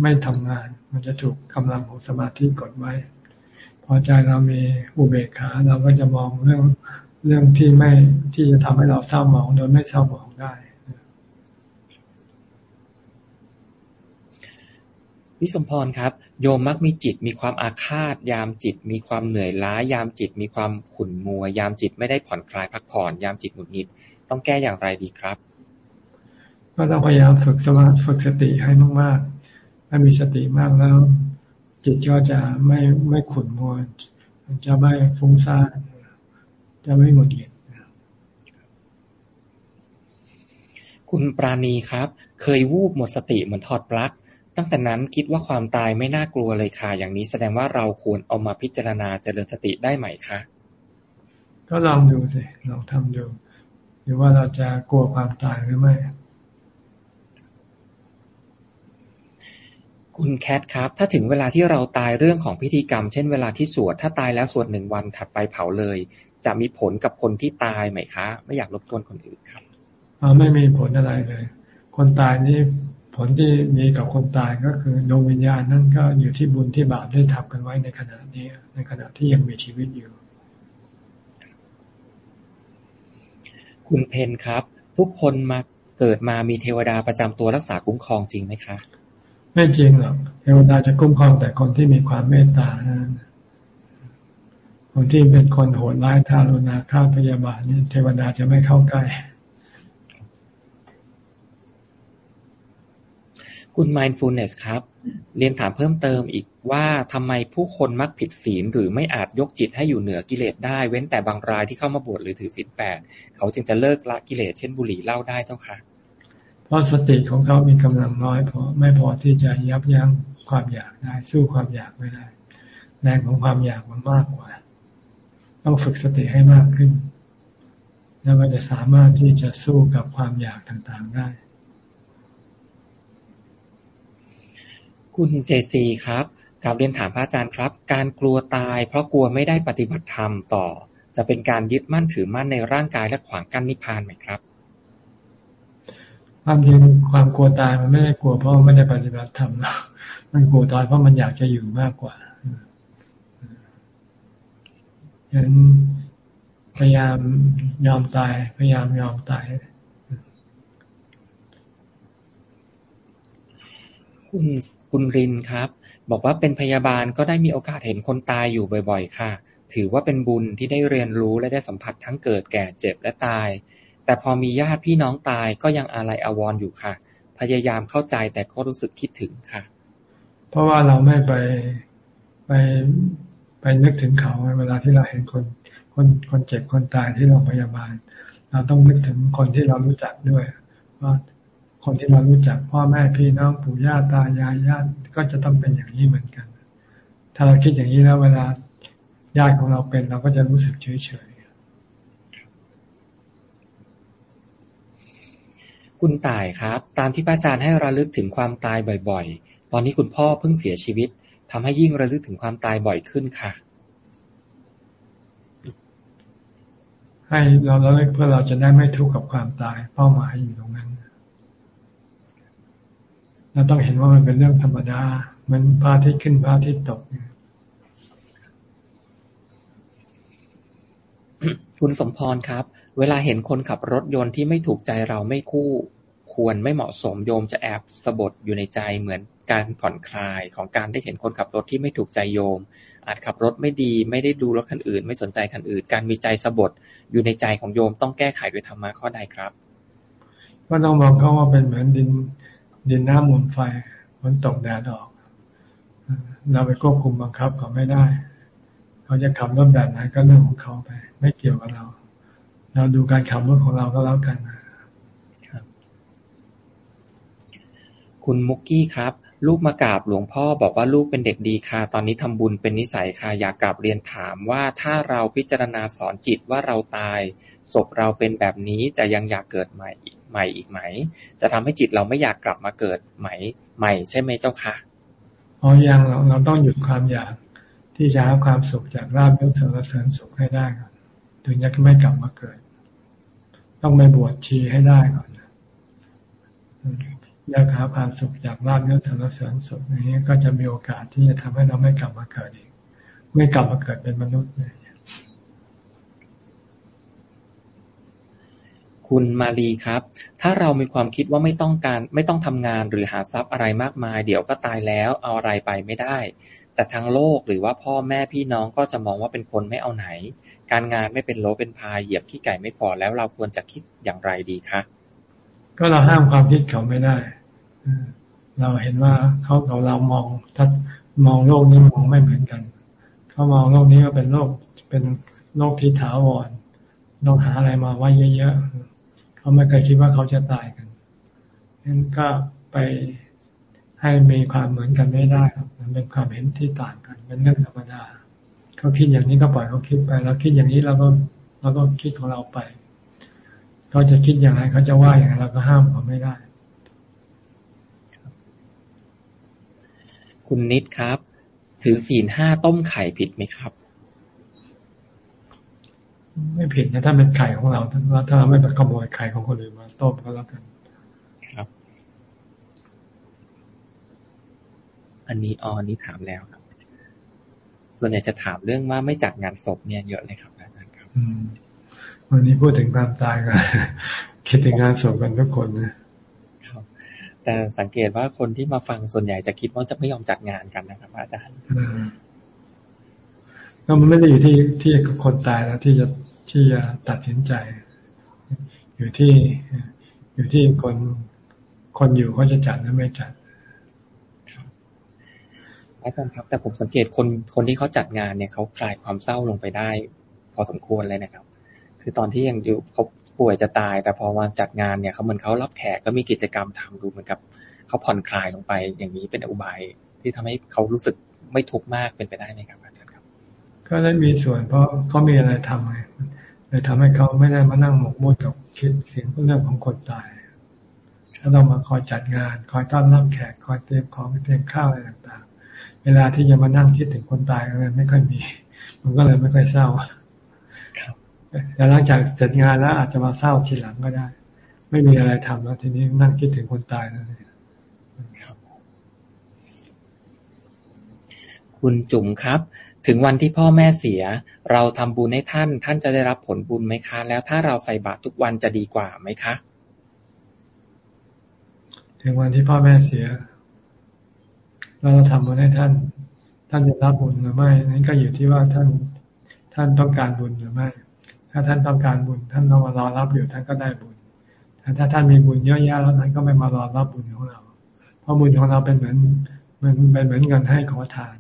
ไม่ทำงาน มันจะถูกกำลังของสมาธิกดไว้ พอใจเรามีอุเบกขา เราก็จะมองเรื่องเรื่องที่ไม่ที่จะทำให้เราเศร้าหมองโดยไม่เศร้าหมองได้วิสมพรครับ โยมมักมีจิตมีความอาฆาต ยามจิต มีความเหนื่อยล้า ยามจิต มีความขุ่นมัว ยามจิตไม่ได้ผ่อนคลายพักผ่อน ยามจิตหงุดหงิด ต้องแก้อย่างไรดีครับ ก็ต้องพยายามฝึกสมาธิฝึกสติให้มากๆ ถ้ามีสติมากแล้ว จิตก็จะไม่ไม่ขุ่นมัวจะไม่ฟุ้งซ่านจะไม่หงุดหงิดคุณปราณีครับ เคยวูบหมดสติเหมือนถอดปลั๊กตั้งแต่นั้นคิดว่าความตายไม่น่ากลัวเลยค่ะ อย่างนี้แสดงว่าเราควรเอามาพิจารณาเจริญสติได้ไหมคะ ก็ลองดูสิลองทำดูหรือว่าเราจะกลัวความตายหรือไม่ คุณแคทครับ ถ้าถึงเวลาที่เราตายเรื่องของพิธีกรรม เช่นเวลาที่สวด ถ้าตายแล้วสวดหนึ่งวันถัดไปเผาเลย จะมีผลกับคนที่ตายไหมคะ ไม่อยากรบกวนคนอื่นครับอ๋อไม่มีผลอะไรเลย คนตายนี่ผลที่มีกับคนตายก็คือดวงวิญญาณนั่นก็อยู่ที่บุญที่บาปได้ทำกันไว้ในขณะนี้ ในขณะที่ยังมีชีวิตอยู่ คุณเพนครับ ทุกคนมาเกิดมามีเทวดาประจำตัวรักษาคุ้มครองจริงไหมคะ ไม่จริงหรอกเทวดาจะคุ้มครองแต่คนที่มีความเมตตานะคนที่เป็นคนโหดร้ายทารุณาฆาพยาบาทนี่เทวดาจะไม่เข้าใกล้ คุณ mindfulness ครับ เรียนถามเพิ่มเติมอีกว่าทำไมผู้คนมักผิดศีลหรือไม่อาจยกจิตให้อยู่เหนือกิเลสได้ เว้นแต่บางรายที่เข้ามาบวชหรือถือศีลแปดเขาจึงจะเลิกละกิเลสเช่นบุหรี่เหล้าได้เจ้าค่ะ เพราะสติของเขามีกำลังน้อยพอไม่พอที่จะยับยั้งความอยากได้ สู้ความอยากไม่ได้แรงของความอยากมันมากกว่า ต้องฝึกสติให้มากขึ้น แล้วก็จะสามารถที่จะสู้กับความอยากต่างๆได้ คุณเจซีครับกลับเรียนถามพระอาจารย์ครับ การกลัวตาย เพราะกลัวไม่ได้ปฏิบัติธรรมต่อ จะเป็นการยึดมั่นถือมั่นในร่างกายและขวางกั้นนิพพานไหมครับ ความจริงความกลัวตายมันไม่ได้กลัวเพราะไม่ได้ปฏิบัติธรรมนะมันกลัวตายเพราะมันอยากจะอยู่มากกว่าฉะนั้นพยายามยอมตาย พยายามยอมตาย คุณคุณรินครับ บอกว่าเป็นพยาบาลก็ได้มีโอกาสเห็นคนตายอยู่บ่อย ๆ ค่ะ ถือว่าเป็นบุญที่ได้เรียนรู้และได้สัมผัสทั้งเกิดแก่เจ็บและตาย แต่พอมีญาติพี่น้องตายก็ยังอาลัยอาวรออยู่ค่ะ พยายามเข้าใจแต่ก็รู้สึกคิดถึงค่ะ เพราะว่าเราไม่ไปไปไปนึกถึงเขาเวลาที่เราเห็นคนคนคนเจ็บคนตายที่โรงพยาบาล เราต้องนึกถึงคนที่เรารู้จักด้วยว่าคนที่เรารู้จักพ่อแม่พี่น้องปู่ย่าตายายญาติก็จะต้องเป็นอย่างนี้เหมือนกัน ถ้าเราคิดอย่างนี้แล้วเวลาญาติของเราเป็นเราก็จะรู้สึกเฉยเฉย คุณต่ายครับ ตามที่พระอาจารย์ให้ระลึกถึงความตายบ่อย ๆ ตอนนี้คุณพ่อเพิ่งเสียชีวิตทำให้ยิ่งระลึกถึงความตายบ่อยขึ้นค่ะ ให้เราระลึกเพื่อเราจะได้ไม่ทุกข์กับความตาย เป้าหมายอยู่ตรงนั้นเราต้องเห็นว่ามันเป็นเรื่องธรรมดา มันพระอาทิตย์ขึ้นพระอาทิตย์ตก คุณสมพรครับ เวลาเห็นคนขับรถยนต์ที่ไม่ถูกใจเราไม่คู่ควรไม่เหมาะสมโยมจะแอบสะบดอยู่ในใจเหมือนการผ่อนคลายของการได้เห็นคนขับรถที่ไม่ถูกใจโยม อาจขับรถไม่ดีไม่ได้ดูรถคันอื่น ไม่สนใจคันอื่น การมีใจสะบดอยู่ในใจของโยมต้องแก้ไขด้วยธรรมะข้อใดครับก็ต้องมองเขาว่าเป็นเหมือนดินดินน้ำมูลไฟฝนตกแดดออก เราไปควบคุมบังคับเขาไม่ได้ เขาจะขับรถแบบไหนก็เรื่องของเขาไป ไม่เกี่ยวกับเรา เราดูการขับรถของเราก็แล้วกันครับ คุณมุกกี้ครับ ลูกมากราบหลวงพ่อบอกว่าลูกเป็นเด็กดีค่ะ ตอนนี้ทำบุญเป็นนิสัยค่ะ อยากกราบเรียนถามว่าถ้าเราพิจารณาสอนจิตว่าเราตายศพเราเป็นแบบนี้จะยังอยากเกิดใหม่อีกใหม่อีกไหม จะทำให้จิตเราไม่อยากกลับมาเกิดใหม่ใหม่ใช่ไหมเจ้าคะอ๋อยังเราเราต้องหยุดความอยากที่จะหาความสุขจากราบยศเสริญเสริญสุขให้ได้ก่อน ถึงจะไม่กลับมาเกิด ต้องไปบวชชีให้ได้ก่อนอยากหาความสุขจากราบยศเสริญเสริญสุขอย่างนี้ก็จะมีโอกาสที่จะทำให้เราไม่กลับมาเกิดอีก ไม่กลับมาเกิดเป็นมนุษย์เลยคุณมาลีครับ ถ้าเรามีความคิดว่าไม่ต้องการ ไม่ต้องทำงานหรือหาทรัพย์อะไรมากมาย เดี๋ยวก็ตายแล้วเอาอะไรไปไม่ได้ แต่ทางโลกหรือว่าพ่อแม่พี่น้องก็จะมองว่าเป็นคนไม่เอาไหน การงานไม่เป็นโลเป็นพายเหยียบขี้ไก่ไม่พอแล้วเราควรจะคิดอย่างไรดีคะก็เราห้ามความคิดเขาไม่ได้ เราเห็นว่าเขากับเรามองทัศมองโลกนี้มองไม่เหมือนกัน เขามองโลกนี้ว่าเป็นโลกเป็นโลกที่ถาวรต้องหาอะไรมาไว้เยอะๆเขาไม่เคยคิดว่าเขาจะตายกันนั้นก็ไปให้มีความเหมือนกันไม่ได้ครับ เป็นความเห็นที่ต่างกันเป็นเรื่องธรรมดาเขาคิดอย่างนี้ก็ปล่อยเขาคิดไปเราคิดอย่างนี้เราก็เราก็คิดของเราไปเขาจะคิดอย่างไรเขาจะว่าอย่างไรเราก็ห้ามเขาไม่ได้คุณนิดครับ ถือศีลห้าต้มไข่ผิดไหมครับ ไม่ผิดนะถ้าเป็นไข่ของเราถ้าเราไม่ไปขโมยไข่ของคนอื่นมาต้มก็แล้วกัน ครับ อันนี้ออนนี้ถามแล้วครับ ส่วนใหญ่จะถามเรื่องว่าไม่จัดงานศพเนี่ยเยอะเลยครับอาจารย์ครับวันนี้พูดถึงความตายกันคิดถึงงานศพกันทุกคนนะครับ แต่สังเกตว่าคนที่มาฟังส่วนใหญ่จะคิดว่าจะไม่ยอมจัดงานกันนะครับ อาจารย์ก็มันไม่ได้อยู่ที่ที่คนตายแล้วที่จะที่จะตัดสินใจ อยู่ที่อยู่ที่คนคนอยู่เขาจะจัดหรือไม่จัด อาจารย์ครับ แต่ผมสังเกตคนคนที่เขาจัดงานเนี่ยเขาคลายความเศร้าลงไปได้ พอสมควรเลยนะครับ คือตอนที่ยังอยู่เขาป่วยจะตาย แต่พอมาจัดงานเนี่ยเขาเหมือนเขารับแขกก็มีกิจกรรมทำดูเหมือนกับเขาผ่อนคลายลงไป อย่างนี้เป็นอุบายที่ทำให้เขารู้สึกไม่ทุกข์มากเป็นไปได้ไหมครับอาจารย์ครับ ก็ได้มีส่วนเพราะเขามีอะไรทำไงเลยทำให้เขาไม่ได้มานั่งหมกมุ่นกับคิดเสียงเรื่องของคนตายแล้วเรามาคอยจัดงาน คอยต้อนรับแขก คอยเตรียมของเตรียมข้าวอะไรต่างๆ เวลาที่จะมานั่งคิดถึงคนตายก็เลยไม่ค่อยมี มันก็เลยไม่ค่อยเศร้าแต่หลังจากเสร็จงานแล้วอาจจะมาเศร้าทีหลังก็ได้ ไม่มีอะไรทำแล้ว ทีนี้นั่งคิดถึงคนตายแล้วเนี่ยคุณจุ๋มครับ ถึงวันที่พ่อแม่เสีย เราทำบุญให้ท่าน ท่านจะได้รับผลบุญไหมคะ แล้วถ้าเราใส่บาตรทุกวันจะดีกว่าไหมคะ ถึงวันที่พ่อแม่เสีย เราทำบุญให้ท่าน ท่านจะรับบุญหรือไม่นั่นก็อยู่ที่ว่าท่านท่านต้องการบุญหรือไม่ ถ้าท่านต้องการบุญ ท่านต้องมารอรับอยู่ท่านก็ได้บุญแต่ถ้าท่านมีบุญเยอะแยะแล้วท่านก็ไม่มารอรับบุญของเรา เพราะบุญของเราเป็นเหมือนมันเป็นเหมือนเงินให้ขอทาน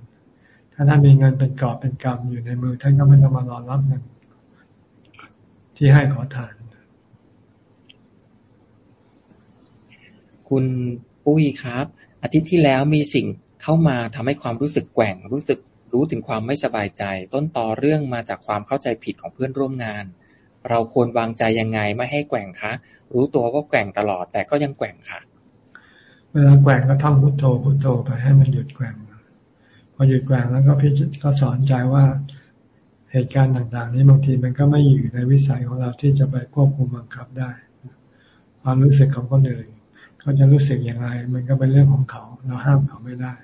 ถ้าท่านมีเงินเป็นกอบเป็นกำอยู่ในมือ ท่านก็ไม่ต้องมารอรับเงินที่ให้ขอทาน คุณปุ้ยครับ อาทิตย์ที่แล้วมีสิ่ง เข้ามาทำให้ความรู้สึกแกว่ง รู้สึกรู้ถึงความไม่สบายใจ ต้นตอเรื่องมาจากความเข้าใจผิดของเพื่อนร่วมงาน เราควรวางใจยังไงไม่ให้แกว่งคะ รู้ตัวว่าแกว่งตลอด แต่ก็ยังแกว่งค่ะ เวลาแกว่งก็ท่องพุทโธพุทโธไปให้มันหยุดแกว่งพอหยุดแกว่งแล้วก็พี่ก็สอนใจว่าเหตุการณ์ต่างๆ นี้บางทีมันก็ไม่อยู่ในวิสัยของเราที่จะไปควบคุมบังคับได้ ความรู้สึกของคนอื่นเขาจะรู้สึกอย่างไร มันก็เป็นเรื่องของเขา เราห้ามเขาไม่ได้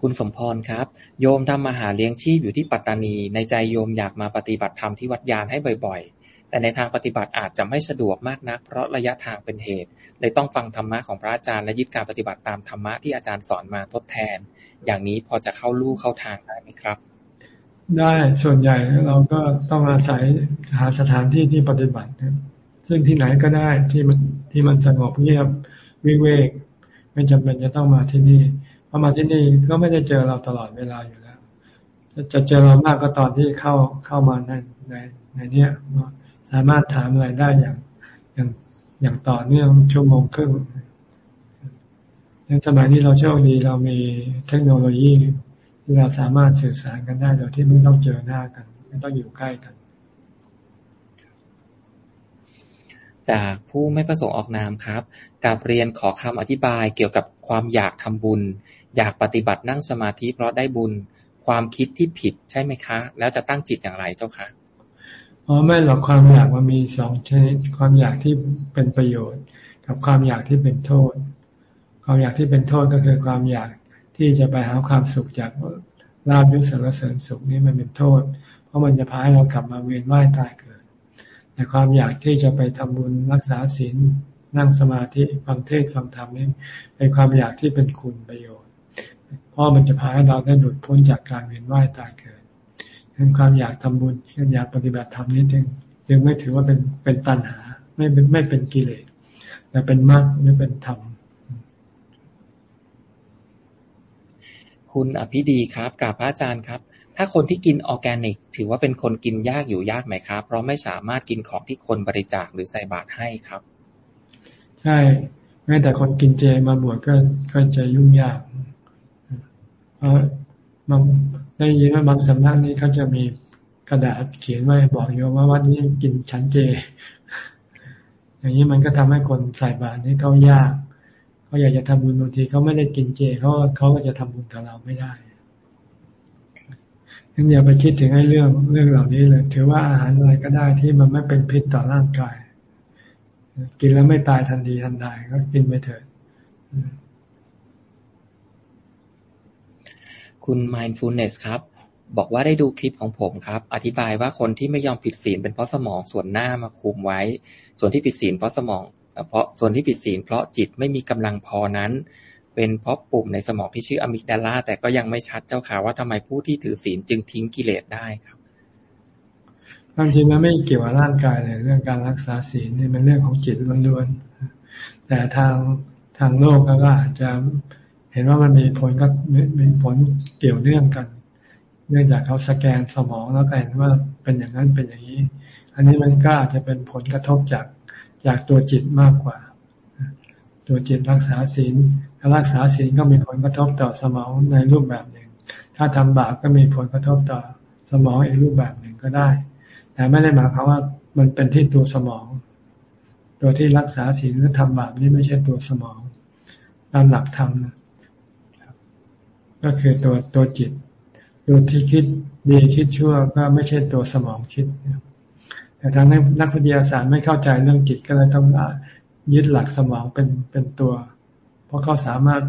คุณสมพรครับ โยมทำมาหาเลี้ยงชีพอยู่ที่ปัตตานี ในใจโยมอยากมาปฏิบัติธรรมที่วัดยานให้บ่อยๆ แต่ในทางปฏิบัติอาจจะไม่สะดวกมากนัก เพราะระยะทางเป็นเหตุ เลยต้องฟังธรรมะของพระอาจารย์และยึดการปฏิบัติตามธรรมะที่อาจารย์สอนมาทดแทน อย่างนี้พอจะเข้าลู่เข้าทางได้ไหมครับ ได้ส่วนใหญ่เราก็ต้องอาศัยหาสถานที่ที่ปฏิบัติ ซึ่งที่ไหนก็ได้ที่มันที่มันสงบเงียบวิเวก ไม่จำเป็นจะต้องมาที่นี่ มาที่นี่ก็ไม่ได้เจอเราตลอดเวลาอยู่แล้ว จะเจอเรามากก็ตอนที่เข้าเข้ามาในในในเนี้ยสามารถถามอะไรได้อย่างอย่างอย่างต่อเนื่องชั่วโมงครึ่งในสมัยนี้เราโชคดีเรามีเทคโนโลยีที่เราสามารถสื่อสารกันได้โดยที่ไม่ต้องเจอหน้ากัน ไม่ต้องอยู่ใกล้กัน จากผู้ไม่ประสงค์ออกนามครับกับเรียนขอคำอธิบายเกี่ยวกับความอยากทำบุญ อยากปฏิบัตินั่งสมาธิเพราะได้บุญความคิดที่ผิดใช่ไหมคะ แล้วจะตั้งจิตอย่างไรเจ้าคะอ๋อไม่หรอกความอยากมันมีสองชนิดความอยากที่เป็นประโยชน์ กับความอยากที่เป็นโทษ ความอยากที่เป็นโทษก็คือความอยากที่จะไปหาความสุขจากลาบยศสารเสริญสุขนี่มันเป็นโทษ เพราะมันจะพาให้เรากลับมาเวียนว่ายตายเกิด แต่ความอยากที่จะไปทำบุญรักษาศีลนั่งสมาธิฟังเทศฟังธรรมนี่เป็นความอยากที่เป็นคุณประโยชน์ เพราะมันจะพาให้เราได้หลุดพ้นจากการเวียนว่ายตายเกิดเป็นความอยากทำบุญอยากปฏิบัติธรรมนี้จึงยังไม่ถือว่าเป็นเป็นตัณหา ไม่เป็นไม่เป็นกิเลสแต่เป็นมรรคไม่เป็นธรรมคุณอภิดีครับกราบพระอาจารย์ครับ ถ้าคนที่กินออร์แกนิก ถือว่าเป็นคนกินยากอยู่ยากไหมครับ เพราะไม่สามารถกินของที่คนบริจาคหรือใส่บาตรให้ครับ ใช่แม้แต่คนกินเจมาบวชก็ก็จะยุ่งยาก เพราะมันได้ยินว่าบางสำนักนี้เขาจะมีกระดาษเขียนไว้บอกโยมว่าวันนี้กินชั้นเจ อย่างนี้มันก็ทำให้คนใส่บาตรนี่เขายากเขาอยากจะทำบุญบางทีเขาไม่ได้กินเจเขาเขาก็จะทำบุญกับเราไม่ได้งั้นอย่าไปคิดถึงไอ้เรื่องเรื่องเหล่านี้เลย ถือว่าอาหารอะไรก็ได้ที่มันไม่เป็นพิษต่อร่างกาย กินแล้วไม่ตายทันทีทันใดก็กินไปเถิด คุณ mindfulness ครับ บอกว่าได้ดูคลิปของผมครับ อธิบายว่าคนที่ไม่ยอมผิดศีลเป็นเพราะสมองส่วนหน้ามาคุมไว้ ส่วนที่ผิดศีลเพราะสมอง เพราะส่วนที่ผิดศีลเพราะจิตไม่มีกำลังพอนั้น เป็นเพราะปุ่มในสมองที่ชื่ออะมิกดาลาแต่ก็ยังไม่ชัดเจ้าค่ะว่าทำไมผู้ที่ถือศีลจึงทิ้งกิเลสได้ครับความจริงมันไม่เกี่ยวกับร่างกายเลยเรื่องการรักษาศีลนี่เป็นเรื่องของจิตล้วนๆแต่ทางทางโลกก็อาจจะ ห็นว่ามันมีผลก็มีผลเกี่ยวเนื่องกัน เนื่องจากเขาสแกนสมองแล้วก็เห็นว่าเป็นอย่างนั้นเป็นอย่างนี้ อันนี้มันก็อาจจะเป็นผลกระทบจากจากตัวจิตมากกว่า ตัวจิตรักษาศีลถ้ารักษาศีลก็มีผลกระทบต่อสมองในรูปแบบหนึ่ง ถ้าทำบาปก็มีผลกระทบต่อสมองอีกรูปแบบหนึ่งก็ได้ แต่ไม่ได้หมายความว่ามันเป็นที่ตัวสมอง ตัวที่รักษาศีลหรือทำบาปนี่ไม่ใช่ตัวสมองตามหลักธรรม ก็คือตัวตัวจิตตัวที่คิดดีคิดชั่วก็ไม่ใช่ตัวสมองคิดแต่ทางนักวิทยาศาสตร์ไม่เข้าใจเรื่องจิตก็เลยต้องยึดหลักสมองเป็นเป็นตัว เพราะเขาสามารถ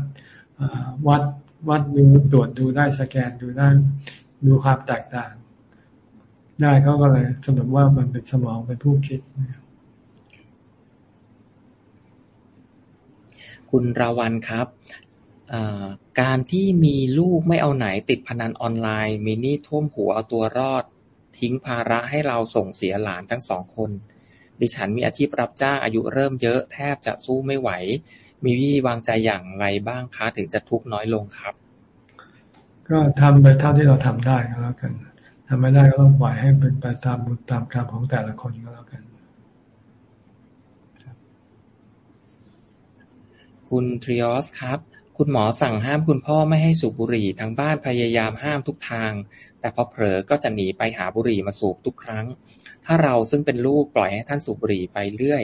วัดวัดดูตรวจดูได้สแกนดูได้ดูความแตกต่าง ได้เขาก็เลยสรุปว่ามันเป็นสมองเป็นผู้คิด คุณราวันครับ การที่มีลูกไม่เอาไหน ติดพนันออนไลน์ มีหนี้ท่วมหัวเอาตัวรอด ทิ้งภาระให้เราส่งเสียหลานทั้งสองคน ดิฉันมีอาชีพรับจ้างอายุเริ่มเยอะแทบจะสู้ไม่ไหว มีวิธีวางใจอย่างไรบ้างคะถึงจะทุกข์น้อยลงครับ ก็ทำไปเท่าที่เราทำได้ก็แล้วกันทำไม่ได้ก็ต้องปล่อยให้เป็นไปตามบุญตามกรรมของแต่ละคนก็แล้วกันคุณทริออสครับ คุณหมอสั่งห้ามคุณพ่อไม่ให้สูบบุหรี่ ทางบ้านพยายามห้ามทุกทาง แต่พอเผลอก็จะหนีไปหาบุหรี่มาสูบทุกครั้ง ถ้าเราซึ่งเป็นลูกปล่อยให้ท่านสูบบุหรี่ไปเรื่อย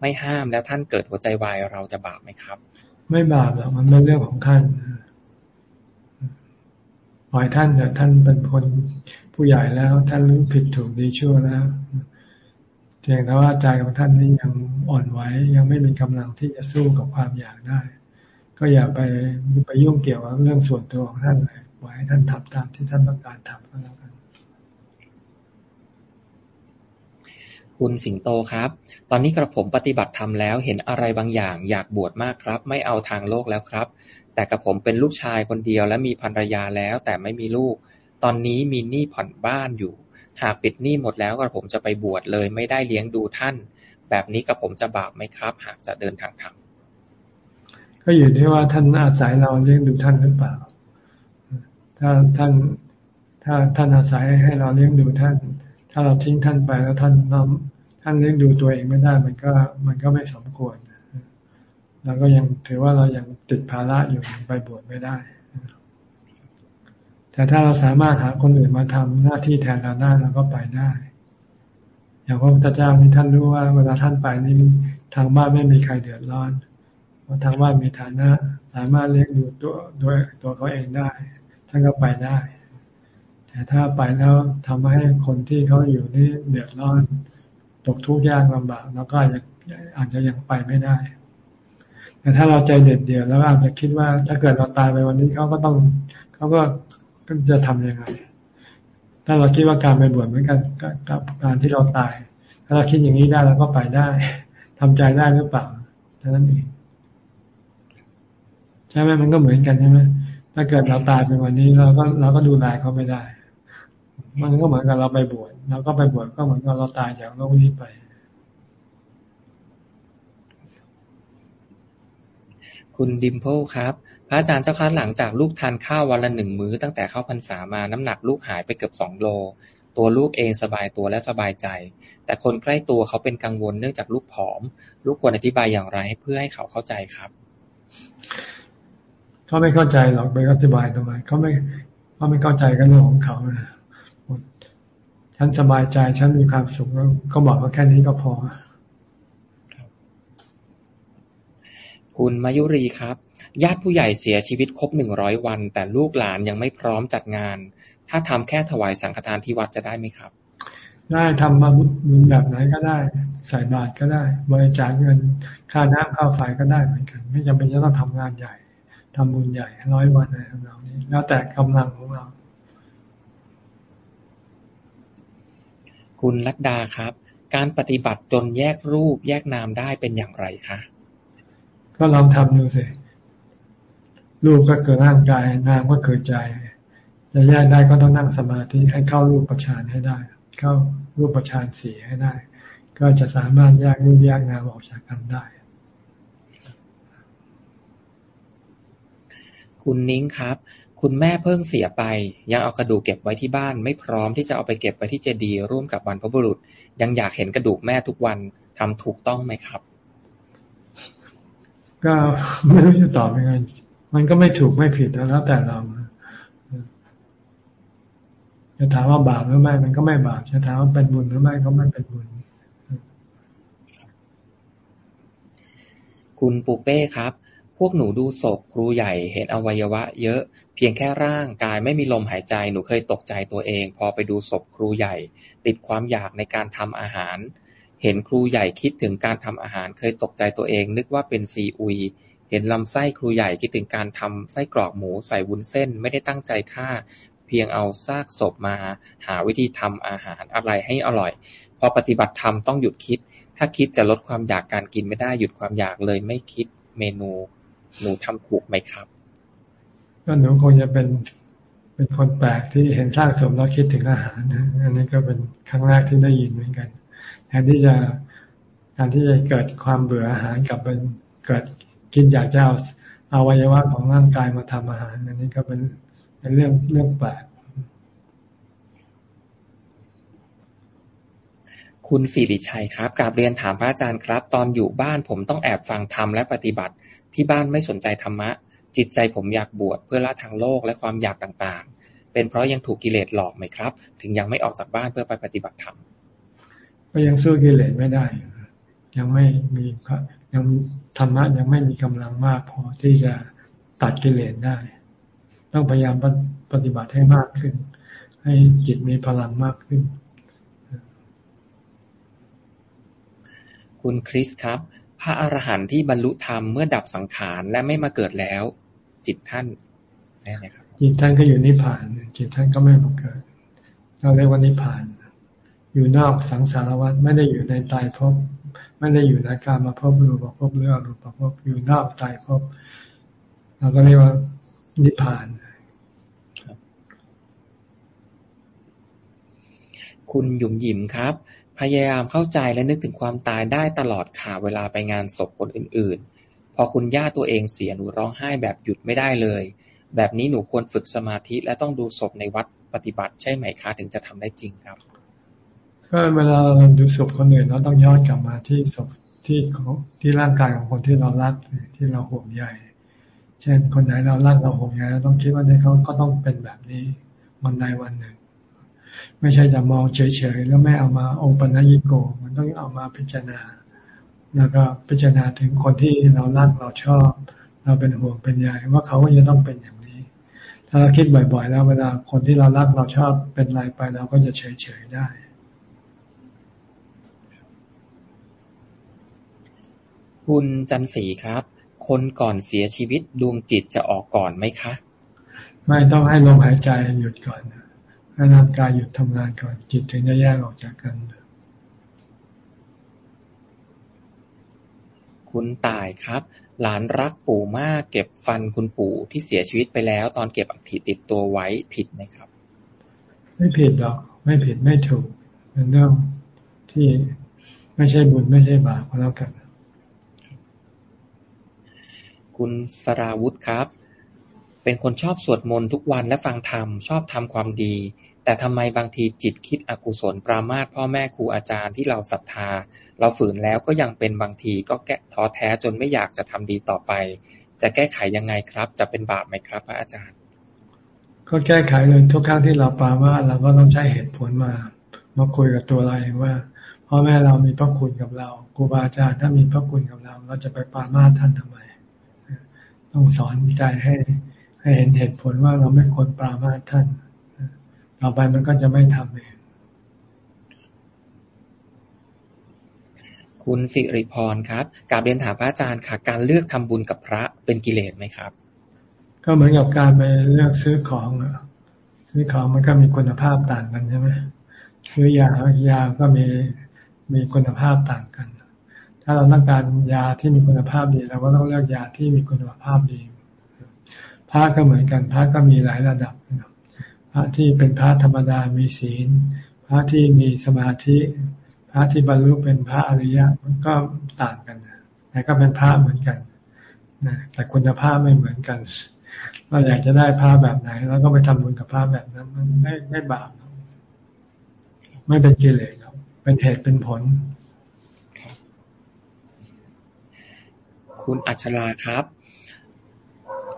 ไม่ห้ามแล้วท่านเกิดหัวใจวายเราจะบาปไหมครับ ไม่บาปหรอกมันเป็นเรื่องของท่านปล่อยท่านแต่ท่านเป็นคนผู้ใหญ่แล้ว ท่านรู้ผิดถูกดีชั่วแล้วเพียงแต่ว่าใจของท่านนี่ยังอ่อนไหวยังไม่มีกำลังที่จะสู้กับความอยากได้ ก็อย่าไปไปยุ่งเกี่ยวกับเรื่องส่วนตัวของท่านเลยไว้ท่านทำตามที่ท่านต้องการทำก็แล้วกันคุคุณสิงโตครับ ตอนนี้กระผมปฏิบัติธรรมแล้ว เห็นอะไรบางอย่าง อยากบวชมากครับ ไม่เอาทางโลกแล้วครับ แต่กระผมเป็นลูกชายคนเดียว และมีภรรยาแล้ว แต่ไม่มีลูก ตอนนี้มีหนี้ผ่อนบ้านอยู่ หากปิดหนี้หมดแล้วกระผมจะไปบวชเลย ไม่ได้เลี้ยงดูท่าน แบบนี้กระผมจะบาปไหมครับ หากจะเดินทางธรรม ก็อยู่ที่ว่าท่านอาศัยเราเลี้ยงดูท่านหรือเปล่า ถ้าท่านถ้าท่านอาศัยให้เราเลี้ยงดูท่าน ถ้าเราทิ้งท่านไปแล้วท่านนำท่านเลี้ยงดูตัวเองไม่ได้มันก็มันก็ไม่สมควรเราก็ยังถือว่าเรายังติดภาระอยู่ไปบวชไม่ได้ แต่ถ้าเราสามารถหาคนอื่นมาทำหน้าที่แทนเราได้เราก็ไปได้ อย่างพระพุทธเจ้านี่ท่านรู้ว่า เวลาท่านไปนี่ทางบ้านไม่มีใครเดือดร้อน พทางบ้านมีฐานะสามารถเลี้ยงดูตัวโดยตัวเขาเองได้ท่านก็ไปได้ แต่ถ้าไปแล้วทำให้คนที่เขาอยู่นี่เดือดร้อนตกทุกข์ยากลำบากแล้วก็อาจจะอาจจะยังไปไม่ได้ แต่ถ้าเราใจเด็ดเดียวแล้วอาจจะคิดว่าถ้าเกิดเราตายไปวันนี้เขาก็ต้องเขาก็จะทํำยังไง ถ้าเราคิดว่าการไปบวชเหมือนกันกับการที่เราตาย ถ้าเราคิดอย่างนี้ได้เราก็ไปได้ทำใจได้หรือเปล่าเท่านั้นเอง ใช่ไหมมันก็เหมือนกันใช่ไหมถ้าเกิดเราตายไปวันนี้เราก็เราก็ดูแลเขาไม่ได้ มันก็เหมือนกับเราไปบวชเราก็ไปบวชก็เหมือนกับเราตายจากโลกนี้ไปคุณดิมเพิลครับ พระอาจารย์เจ้าคะหลังจากลูกทานข้าววันละหนึ่งมื้อตั้งแต่เข้าพรรษามาน้ำหนักลูกหายไปเกือบสองโล ตัวลูกเองสบายตัวและสบายใจ แต่คนใกล้ตัวเขาเป็นกังวลเนื่องจากลูกผอม ลูกควรอธิบายอย่างไรเพื่อให้เขาเข้าใจครับ เขาไม่เข้าใจหรอกไปอธิบายทำไมเขาไม่เขาไม่เข้าใจกันเรื่องของเขานะฉันสบายใจฉันมีความสุขแล้วก็บอกว่าแค่นี้ก็พอคุณมายุรีครับ ญาติผู้ใหญ่เสียชีวิตครบหนึ่งร้อยวัน แต่ลูกหลานยังไม่พร้อมจัดงาน ถ้าทำแค่ถวายสังฆทานที่วัดจะได้ไหมครับ ได้ทำมาบุญแบบไหนก็ได้ ใส่บาตรก็ได้ บริจาคเงินค่าน้ำค่าไฟก็ได้เหมือนกัน ไม่จำเป็นจะต้องทำงานใหญ่ ทำบุญใหญ่ร้อยวันอะไรทำนองนี้ แล้วแต่กำลังของเรา คุณลัดดาครับ การปฏิบัติจนแยกรูปแยกนามได้เป็นอย่างไรคะก็ลองทำดูสิรูปก็เกิดร่างกายนามก็เกิดใจจะแยกได้ก็ต้องนั่งสมาธิให้เข้ารูปประชานให้ได้ เข้ารูปประชานสี่ให้ได้ ก็จะสามารถแยกรูปแยกนามออกจากกันได้ คุณนิ้งครับ คุณแม่เพิ่งเสียไป ยังเอากระดูกเก็บไว้ที่บ้าน ไม่พร้อมที่จะเอาไปเก็บไปที่เจดีย์ร่วมกับบรรพบุรุษ ยังอยากเห็นกระดูกแม่ทุกวันทำถูกต้องไหมครับ ก็ไม่รู้จะตอบยังไง มันก็ไม่ถูกไม่ผิดแล้วแต่เราจะถามว่าบาปหรือไม่มันก็ไม่บาปจะถามว่าเป็นบุญหรือไม่ก็ไม่เป็นบุญคุณปูเป้ครับพ วกหนูดูศพครูใหญ่เห็นอวัยวะเยอะ เพียงแค่ร่างกายไม่มีลมหายใจหนูเคยตกใจตัวเอง พอไปดูศพครูใหญ่ ติดความอยากในการทำอาหาร เห็นครูใหญ่คิดถึงการทำอาหาร เคยตกใจตัวเอง นึกว่าเป็นซีอุย เห็นลำไส้ครูใหญ่คิดถึงการทำไส้กรอกหมูใส่วุ้นเส้นไม่ได้ตั้งใจฆ่า เพียงเอาซากศพมา หาวิธีทำอาหารอะไรให้อร่อย พอปฏิบัติธรรมต้องหยุดคิด ถ้าคิดจะลดความอยากการกินไม่ได้หยุดความอยากเลยไม่คิดเมนู หนูทำถูกไหมครับก็หนูคงจะเป็นเป็นคนแปลกที่เห็นสร้างสมแล้วคิดถึงอาหารนะอันนี้ก็เป็นครั้งแรกที่ได้ยินเหมือนกันแทนที่จะการที่จะเกิดความเบื่ออาหารกับเป็นเกิดกินอยากจะเอาอวัยวะของร่างกายมาทำอาหาร อันนี้ก็เป็นเป็นเรื่องเรื่องแปลกคุณสิริชัยครับกาบเรียนถามพระอาจารย์ครับ ตอนอยู่บ้านผมต้องแอบฟังธรรมและปฏิบัติ ที่บ้านไม่สนใจธรรมะ จิตใจผมอยากบวชเพื่อละทางโลกและความอยากต่างๆ เป็นเพราะยังถูกกิเลสหลอกไหมครับ ถึงยังไม่ออกจากบ้านเพื่อไปปฏิบัติธรรมก็ยังสู้กิเลสไม่ได้ ยังไม่มียังธรรมะยังไม่มีกำลังมากพอที่จะตัดกิเลสได้ ต้องพยายามปฏิบัติให้มากขึ้น ให้จิตมีพลังมากขึ้น คุณคริสครับ พระอรหันต์ที่บรรลุธรรมเมื่อดับสังขารและไม่มาเกิดแล้ว จิตท่านแน่ไหมครับจิตท่านก็อยู่นิพพาน จิตท่านก็ไม่มาเกิดเราเรียกว่านิพพาน อยู่นอกสังสารวัฏไม่ได้อยู่ในตายภพไม่ได้อยู่ในการมาพบรูปภพหรืออรูปภพอยู่นอกตายภพเราก็เรียกว่านิพพานคุณหยุ่มหยิมครับ พยายามเข้าใจและนึกถึงความตายได้ตลอดค่ะเวลาไปงานศพคนอื่น ๆ พอคุณย่าตัวเองเสียหนูร้องไห้แบบหยุดไม่ได้เลย แบบนี้หนูควรฝึกสมาธิและต้องดูศพในวัดปฏิบัติใช่ไหมคะถึงจะทำได้จริงครับก็เวลาเราดูศพคนอื่นเราต้องย้อนกลับมาที่ศพที่ของที่ร่างกายของคนที่เรารักที่เราห่วงใยเช่นคนไหนเรารักเราห่วงใยเราต้องคิดว่าเนี่ยเขาก็ต้องเป็นแบบนี้วันใดวันหนึ่ง ไม่ใช่จะมองเฉยๆแล้วไม่เอามาโอปัญญิโก มันต้องเอามาพิจารณา แล้วก็พิจารณาถึงคนที่เรารักเราชอบ เราเป็นห่วงเป็นใยว่าเขาก็จะต้องเป็นอย่างนี้ ถ้าเราคิดบ่อยๆ แล้วเวลาคนที่เรารักเราชอบเป็นอะไรไปเราก็จะเฉยๆได้คุณจันสีครับ คนก่อนเสียชีวิตดวงจิตจะออกก่อนไหมคะ ไม่ต้องให้ลมหายใจหยุดก่อน ให้ร่างกายหยุดทำงานก่อนจิตถึงจะแยกออกจากกัน คุณตายครับ หลานรักปู่มากเก็บฟันคุณปู่ที่เสียชีวิตไปแล้ว ตอนเก็บอัฐิติดตัวไว้ผิดไหมครับ ไม่ผิดหรอก ไม่ผิดไม่ถูกเป็นเรื่องที่ไม่ใช่บุญไม่ใช่บาปก็แล้วกัน คุณสราวุธครับ เป็นคนชอบสวดมนต์ทุกวันและฟังธรรม ชอบทำความดี แต่ทำไมบางทีจิตคิดอกุศลปรามาสพ่อแม่ครูอาจารย์ที่เราศรัทธา เราฝืนแล้วก็ยังเป็นบางทีก็แก้ท้อแท้จนไม่อยากจะทำดีต่อไป จะแก้ไขยังไงครับ จะเป็นบาปไหมครับ พระอาจารย์ ก็แก้ไขเลยทุกครั้งที่เราปรามาสเราก็ต้องใช้เหตุผลมามาคุยกับตัวเราเองว่าพ่อแม่เรามีพระคุณกับเราครูบาอาจารย์ถ้ามีพระคุณกับเรา เราจะไปปรามาสท่านทำไม ต้องสอนใจให้ให้เห็นเหตุผลว่าเราไม่ควรปรามาท่าน ต่อไปมันก็จะไม่ทำเองคุณสิริพรครับกาบเรียนถามพระอาจารย์ค่ะ การเลือกทำบุญกับพระเป็นกิเลสไหมครับ ก็เหมือนกับการไปเลือกซื้อของซื้อของมันก็มีคุณภาพต่างกันใช่ไหมซื้อยายาก็มีมีคุณภาพต่างกัน ถ้าเราต้องการยาที่มีคุณภาพดีเราก็ต้องเลือกยาที่มีคุณภาพดีพระก็เหมือนกันพระก็มีหลายระดับ พระที่เป็นพระธรรมดามีศีล พระที่มีสมาธิ พระที่บรรลุเป็นพระอริยะมันก็ต่างกันแต่ก็เป็นพระเหมือนกันนะแต่คุณภาพไม่เหมือนกัน เราอยากจะได้พระแบบไหนเราก็ไปทำบุญกับพระแบบนั้น มันไม่ไม่บาปไม่เป็นกิเลสเป็นเหตุเป็นผล คุณอัชราครับ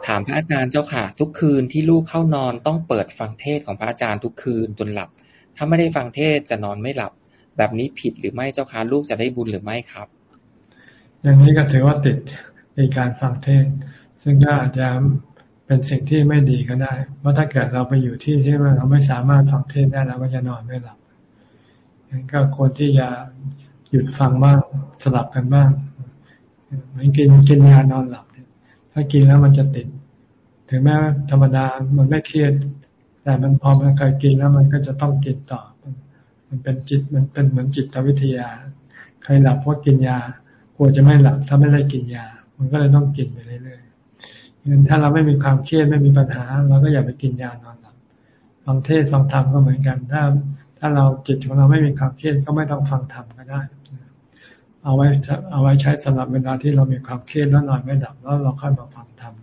ถามพระอาจารย์เจ้าค่ะ ทุกคืนที่ลูกเข้านอนต้องเปิดฟังเทศของพระอาจารย์ทุกคืนจนหลับ ถ้าไม่ได้ฟังเทศจะนอนไม่หลับ แบบนี้ผิดหรือไม่เจ้าค่ะลูกจะได้บุญหรือไม่ครับ อย่างนี้ก็ถือว่าติดในการฟังเทศ ซึ่งก็อาจจะเป็นสิ่งที่ไม่ดีก็ได้ เพราะถ้าเกิดเราไปอยู่ที่ที่เราไม่สามารถฟังเทศได้เราก็จะนอนไม่หลับงั้นก็ควรที่จะหยุดฟังบ้างสลับกันบ้างเหมือนกินกินยานอนหลับ ถ้ากินแล้วมันจะติด ถึงแม้ธรรมดามันไม่เครียด แต่มันพอมันเคยกินแล้วมันก็จะต้องกินต่อ มันเป็นจิตมันเป็นเหมือนจิตวิทยา ใครหลับเพราะกินยากลัวจะไม่หลับถ้าไม่ได้กินยา มันก็เลยต้องกินไปเรื่อยๆงั้นถ้าเราไม่มีความเครียดไม่มีปัญหาเราก็อย่าไปกินยานอนหลับฟังเทศฟังธรรมก็เหมือนกันถ้าถ้าเราจิตของเราไม่มีความเครียดก็ไม่ต้องฟังธรรมก็ได้ เอาไว้เอาไว้ใช้สำหรับเวลาที่เรามีความเครียดแล้วนอนไม่หลับแล้วเราค่อยมาฟังธรรม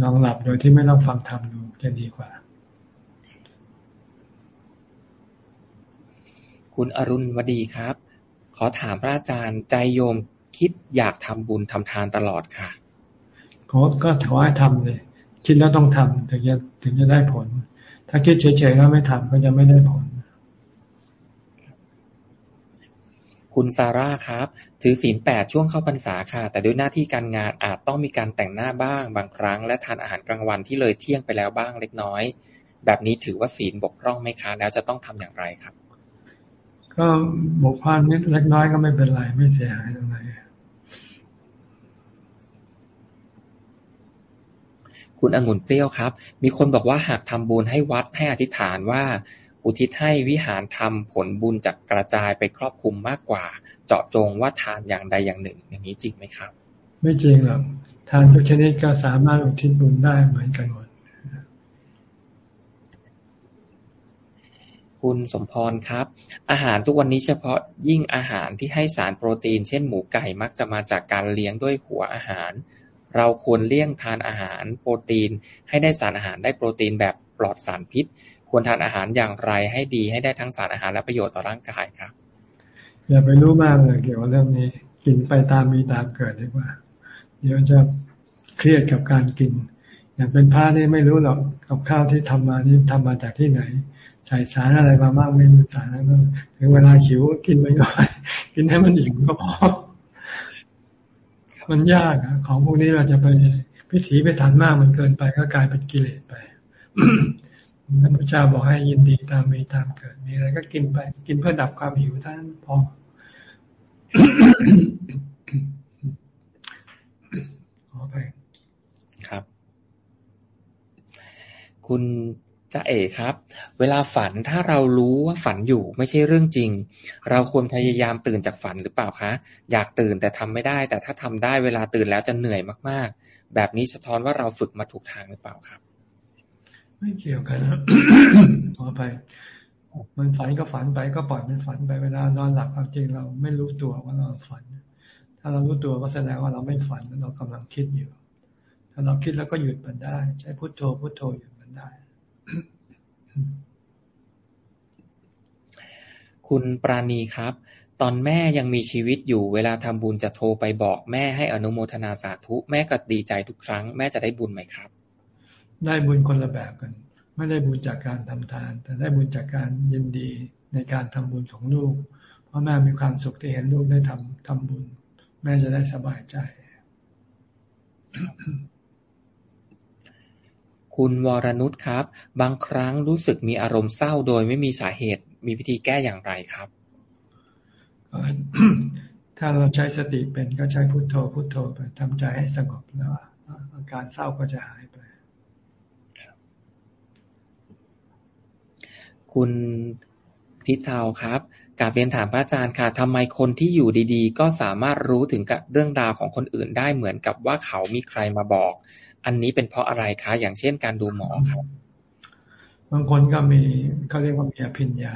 นอนหลับโดยที่ไม่ต้องฟังธรรมดูจะดีกว่า คุณอรุณวดีครับ ขอถามพระอาจารย์ใจโยมคิดอยากทำบุญทำทานตลอดค่ะก็ก็ขอให้ทำเลย คิดแล้วต้องทำถึงจะถึงจะได้ผล ถ้าคิดเฉยๆแล้วไม่ทำก็จะไม่ได้ผล คุณซาร่าครับ ถือศีลแปดช่วงเข้าพรรษาค่ะ แต่ด้วยหน้าที่การงานอาจต้องมีการแต่งหน้าบ้างบางครั้ง และทานอาหารกลางวันที่เลยเที่ยงไปแล้วบ้างเล็กน้อย แบบนี้ถือว่าศีลบกพร่องไหมคะ แล้วจะต้องทำอย่างไรครับ ก็บกพร่องนิดเล็กน้อยก็ไม่เป็นไรไม่เสียหายตรงไหนคุณองุ่นเปรี้ยวครับ มีคนบอกว่าหากทำบุญให้วัดให้อธิษฐานว่า อุทิศให้วิหารทำผลบุญจากกระจายไปครอบคลุมมากกว่า เจาะจงว่าทานอย่างใดอย่างหนึ่ง อย่างนี้จริงไหมครับ ไม่จริงหรอกทานทุกชนิดก็สามารถอุทิศบุญได้เหมือนกันหมดคุณสมพรครับ อาหารทุกวันนี้เฉพาะยิ่งอาหารที่ให้สารโปรตีน เช่นหมูไก่มักจะมาจากการเลี้ยงด้วยหัวอาหาร เราควรเลี่ยงทานอาหารโปรตีน ให้ได้สารอาหารได้โปรตีนแบบปลอดสารพิษ ควรทานอาหารอย่างไรให้ดีให้ได้ทั้งสารอาหารและประโยชน์ต่อร่างกายครับ อย่าไปรู้มากเลยเกี่ยวกับเรื่องนี้ กินไปตามมีตามเกิดดีกว่า เดี๋ยวจะเครียดกับการกิน อย่างเป็นพระนี่ไม่รู้หรอกกับข้าวที่ทำมานี่ทำมาจากที่ไหน ใส่สารอะไรมามากไม่มีสารอะไรถึงเวลาหิวกินไปก่อนกินให้มันอิ่มก็พอมันยากอะของพวกนี้เราจะไปพิถีไปถันมากมันเกินไปก็กลายเป็นกิเลสไป พระพุทธเจ้าบอกให้ยินดีตามมีตามเกิดมีอะไรก็กินไป กินเพื่อดับความหิวท่านพอขอไปครับ คุณจะเอ๋ครับ เวลาฝันถ้าเรารู้ว่าฝันอยู่ไม่ใช่เรื่องจริง เราควรพยายามตื่นจากฝันหรือเปล่าคะ อยากตื่นแต่ทำไม่ได้ แต่ถ้าทำได้เวลาตื่นแล้วจะเหนื่อยมาก ๆ แบบนี้สะท้อนว่าเราฝึกมาถูกทางหรือเปล่าครับ ไม่เกี่ยวกันนะขอไป มันฝันก็ฝันไปก็ปล่อยมันฝันไปเวลานอนหลับความจริงเราไม่รู้ตัวว่าเราฝัน ถ้าเรารู้ตัวก็แสดงว่าเราไม่ฝันเรากำลังคิดอยู่ ถ้าเราคิดแล้วก็หยุดมันได้ ใช้พุทโธพุทโธหยุดมันได้ คุณปราณีครับ ตอนแม่ยังมีชีวิตอยู่ เวลาทำบุญจะโทรไปบอกแม่ให้อนุโมทนาสาธุ แม่ก็ดีใจทุกครั้ง แม่จะได้บุญไหมครับ ได้บุญคนละแบบกัน ไม่ได้บุญจากการทำทาน แต่ได้บุญจากการยินดีในการทำบุญของลูก เพราะแม่มีความสุขที่เห็นลูกได้ทำทำบุญ แม่จะได้สบายใจ คุณวรนุชครับ บางครั้งรู้สึกมีอารมณ์เศร้าโดยไม่มีสาเหตุมีวิธีแก้อย่างไรครับถ้าเราใช้สติเป็นก็ใช้พุโทโธพุโทโธไปทำใจให้สงบแล้วอาการเศร้าก็จะหายไป คุณทิศเทาครับกาบเรียนถามพระอาจารย์ค่ะทำไมคนที่อยู่ดีๆ ก็สามารถรู้ถึงเรื่องราวของคนอื่นได้เหมือนกับว่าเขามีใครมาบอก อันนี้เป็นเพราะอะไรคะ อย่างเช่นการดูหมอครับ บางคนก็มีเขาเรียกว่ามีอภิญญา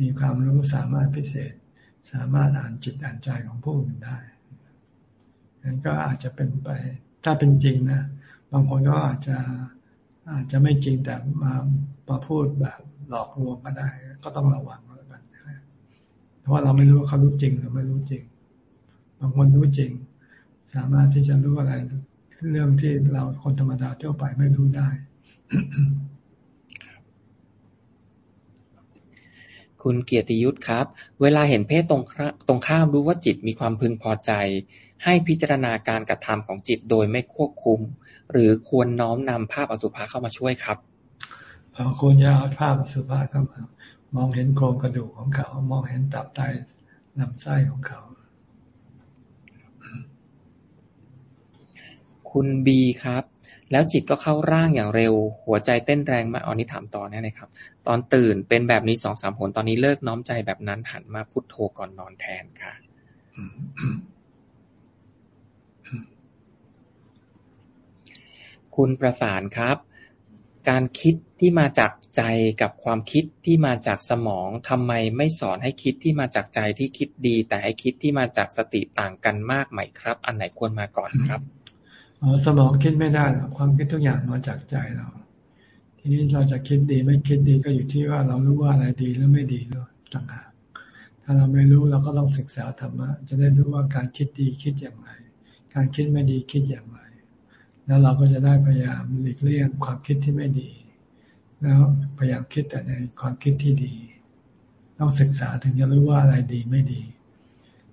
มีความรู้สามารถพิเศษ สามารถอ่านจิตอ่านใจของผู้อื่นได้นั้นก็อาจจะเป็นไป ถ้าเป็นจริงนะ บางคนก็อาจจะอาจจะไม่จริงแต่มามาพูดแบบ หลอกลวงก็ได้ ก็ต้องระวังแล้วกันเพราะว่าเราไม่รู้ว่าเขารู้จริงหรือไม่รู้จริง บางคนรู้จริง สามารถที่จะรู้อะไรเรื่องที่เราคนธรรมดาทั่วไปไม่รู้ได้ คุณเกียรติยุทธครับ เวลาเห็นเพศตรงตรงข้ามรู้ว่าจิตมีความพึงพอใจ ให้พิจารณาการกระทำของจิตโดยไม่ควบคุม หรือควรน้อมนำภาพอสุภะเข้ามาช่วยครับ ควรจะเอาภาพอสุภะเข้ามามองเห็นโครงกระดูกของเขา มองเห็นตับไตลำไส้ของเขา คุณบีครับ แล้วจิตก็เข้าร่างอย่างเร็ว หัวใจเต้นแรงมาอันนี้ถามต่อเนี่ยนะครับ ตอนตื่นเป็นแบบนี้สองสามผลตอนนี้เลิกน้อมใจแบบนั้นหันมาพุโทโธก่อนนอนแทนค่ะคุณประสานครับ การคิดที่มาจากใจกับความคิดที่มาจากสมองทำไมไม่สอนให้คิดที่มาจากใจที่คิดดี แต่ให้คิดที่มาจากสติต่างกันมากไหมครับ อันไหนควรมาก่อนครับสมองคิดไม่ได้หรอกความคิดทุกอย่างมาจากใจเรา ทีนี้เราจะคิดดีไม่คิดดีก็อยู่ที่ว่าเรารู้ว่าอะไรดีหรือไม่ดีด้วต่างหากถ้าเราไม่รู้เราก็ต้องศึกษาธรรมะจะได้รู้ว่าการคิดดีคิดอย่างไร การคิดไม่ดีคิดอย่างไร แล้วเราก็จะได้พยายามหลีกเลี่ยงความคิดที่ไม่ดี แล้วพยายามคิดแต่ในความคิดที่ดี ต้องศึกษาถึงจะรู้ว่าอะไรดีไม่ดี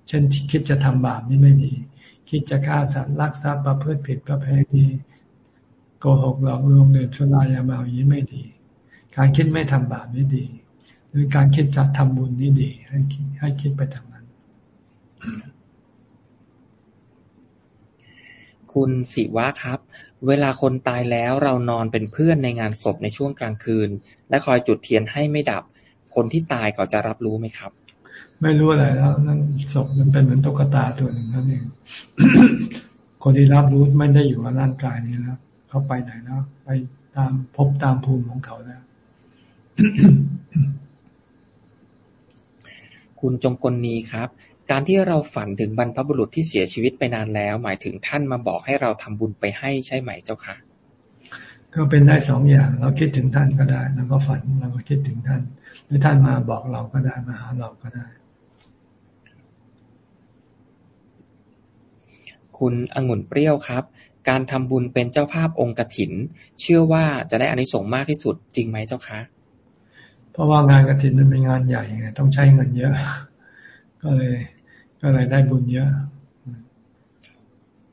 เช่นคิดจะทำบาปนี่ไม่ดี คิดจะฆ่าสัตว์ลักทรัพย์ประพฤติผิดประเพณีโกหกหลอกลวงเดือดชุลายาเมาอย่างนี้ไม่ดี การคิดไม่ทำบาปนี่ดี หรือการคิดจะทำบุญนี่ดี ให้คิดให้คิดไปทางนั้น คุณสิวะครับ เวลาคนตายแล้วเรานอนเป็นเพื่อนในงานศพในช่วงกลางคืน และคอยจุดเทียนให้ไม่ดับ คนที่ตายเขาจะรับรู้ไหมครับ ไม่รู้อะไรแล้วนั่นศพมันเป็นเหมือนตุ๊กตาตัวหนึ่งนั่นเองคนที่รับรู้ไม่ได้อยู่กับร่างกายนี้แล้วเขาไปไหนแล้วไปตามพบตามภูมิของเขาแล้วคุณจงกลนีครับ การที่เราฝันถึงบรรพบุรุษที่เสียชีวิตไปนานแล้ว หมายถึงท่านมาบอกให้เราทำบุญไปให้ใช่ไหมเจ้าค่ะ ก็เป็นได้สองอย่าง เราคิดถึงท่านก็ได้ แล้วก็ฝันเราก็คิดถึงท่าน หรือท่านมาบอกเราก็ได้มาหาเราก็ได้ คุณองุ่นเปรี้ยวครับ การทำบุญเป็นเจ้าภาพองค์กถิน เชื่อว่าจะได้อานิสงส์มากที่สุดจริงไหมเจ้าคะเพราะว่างานกถินมันเป็นงานใหญ่ไงต้องใช้เงินเยอะ ก็เลย ก็เลยได้บุญเยอะ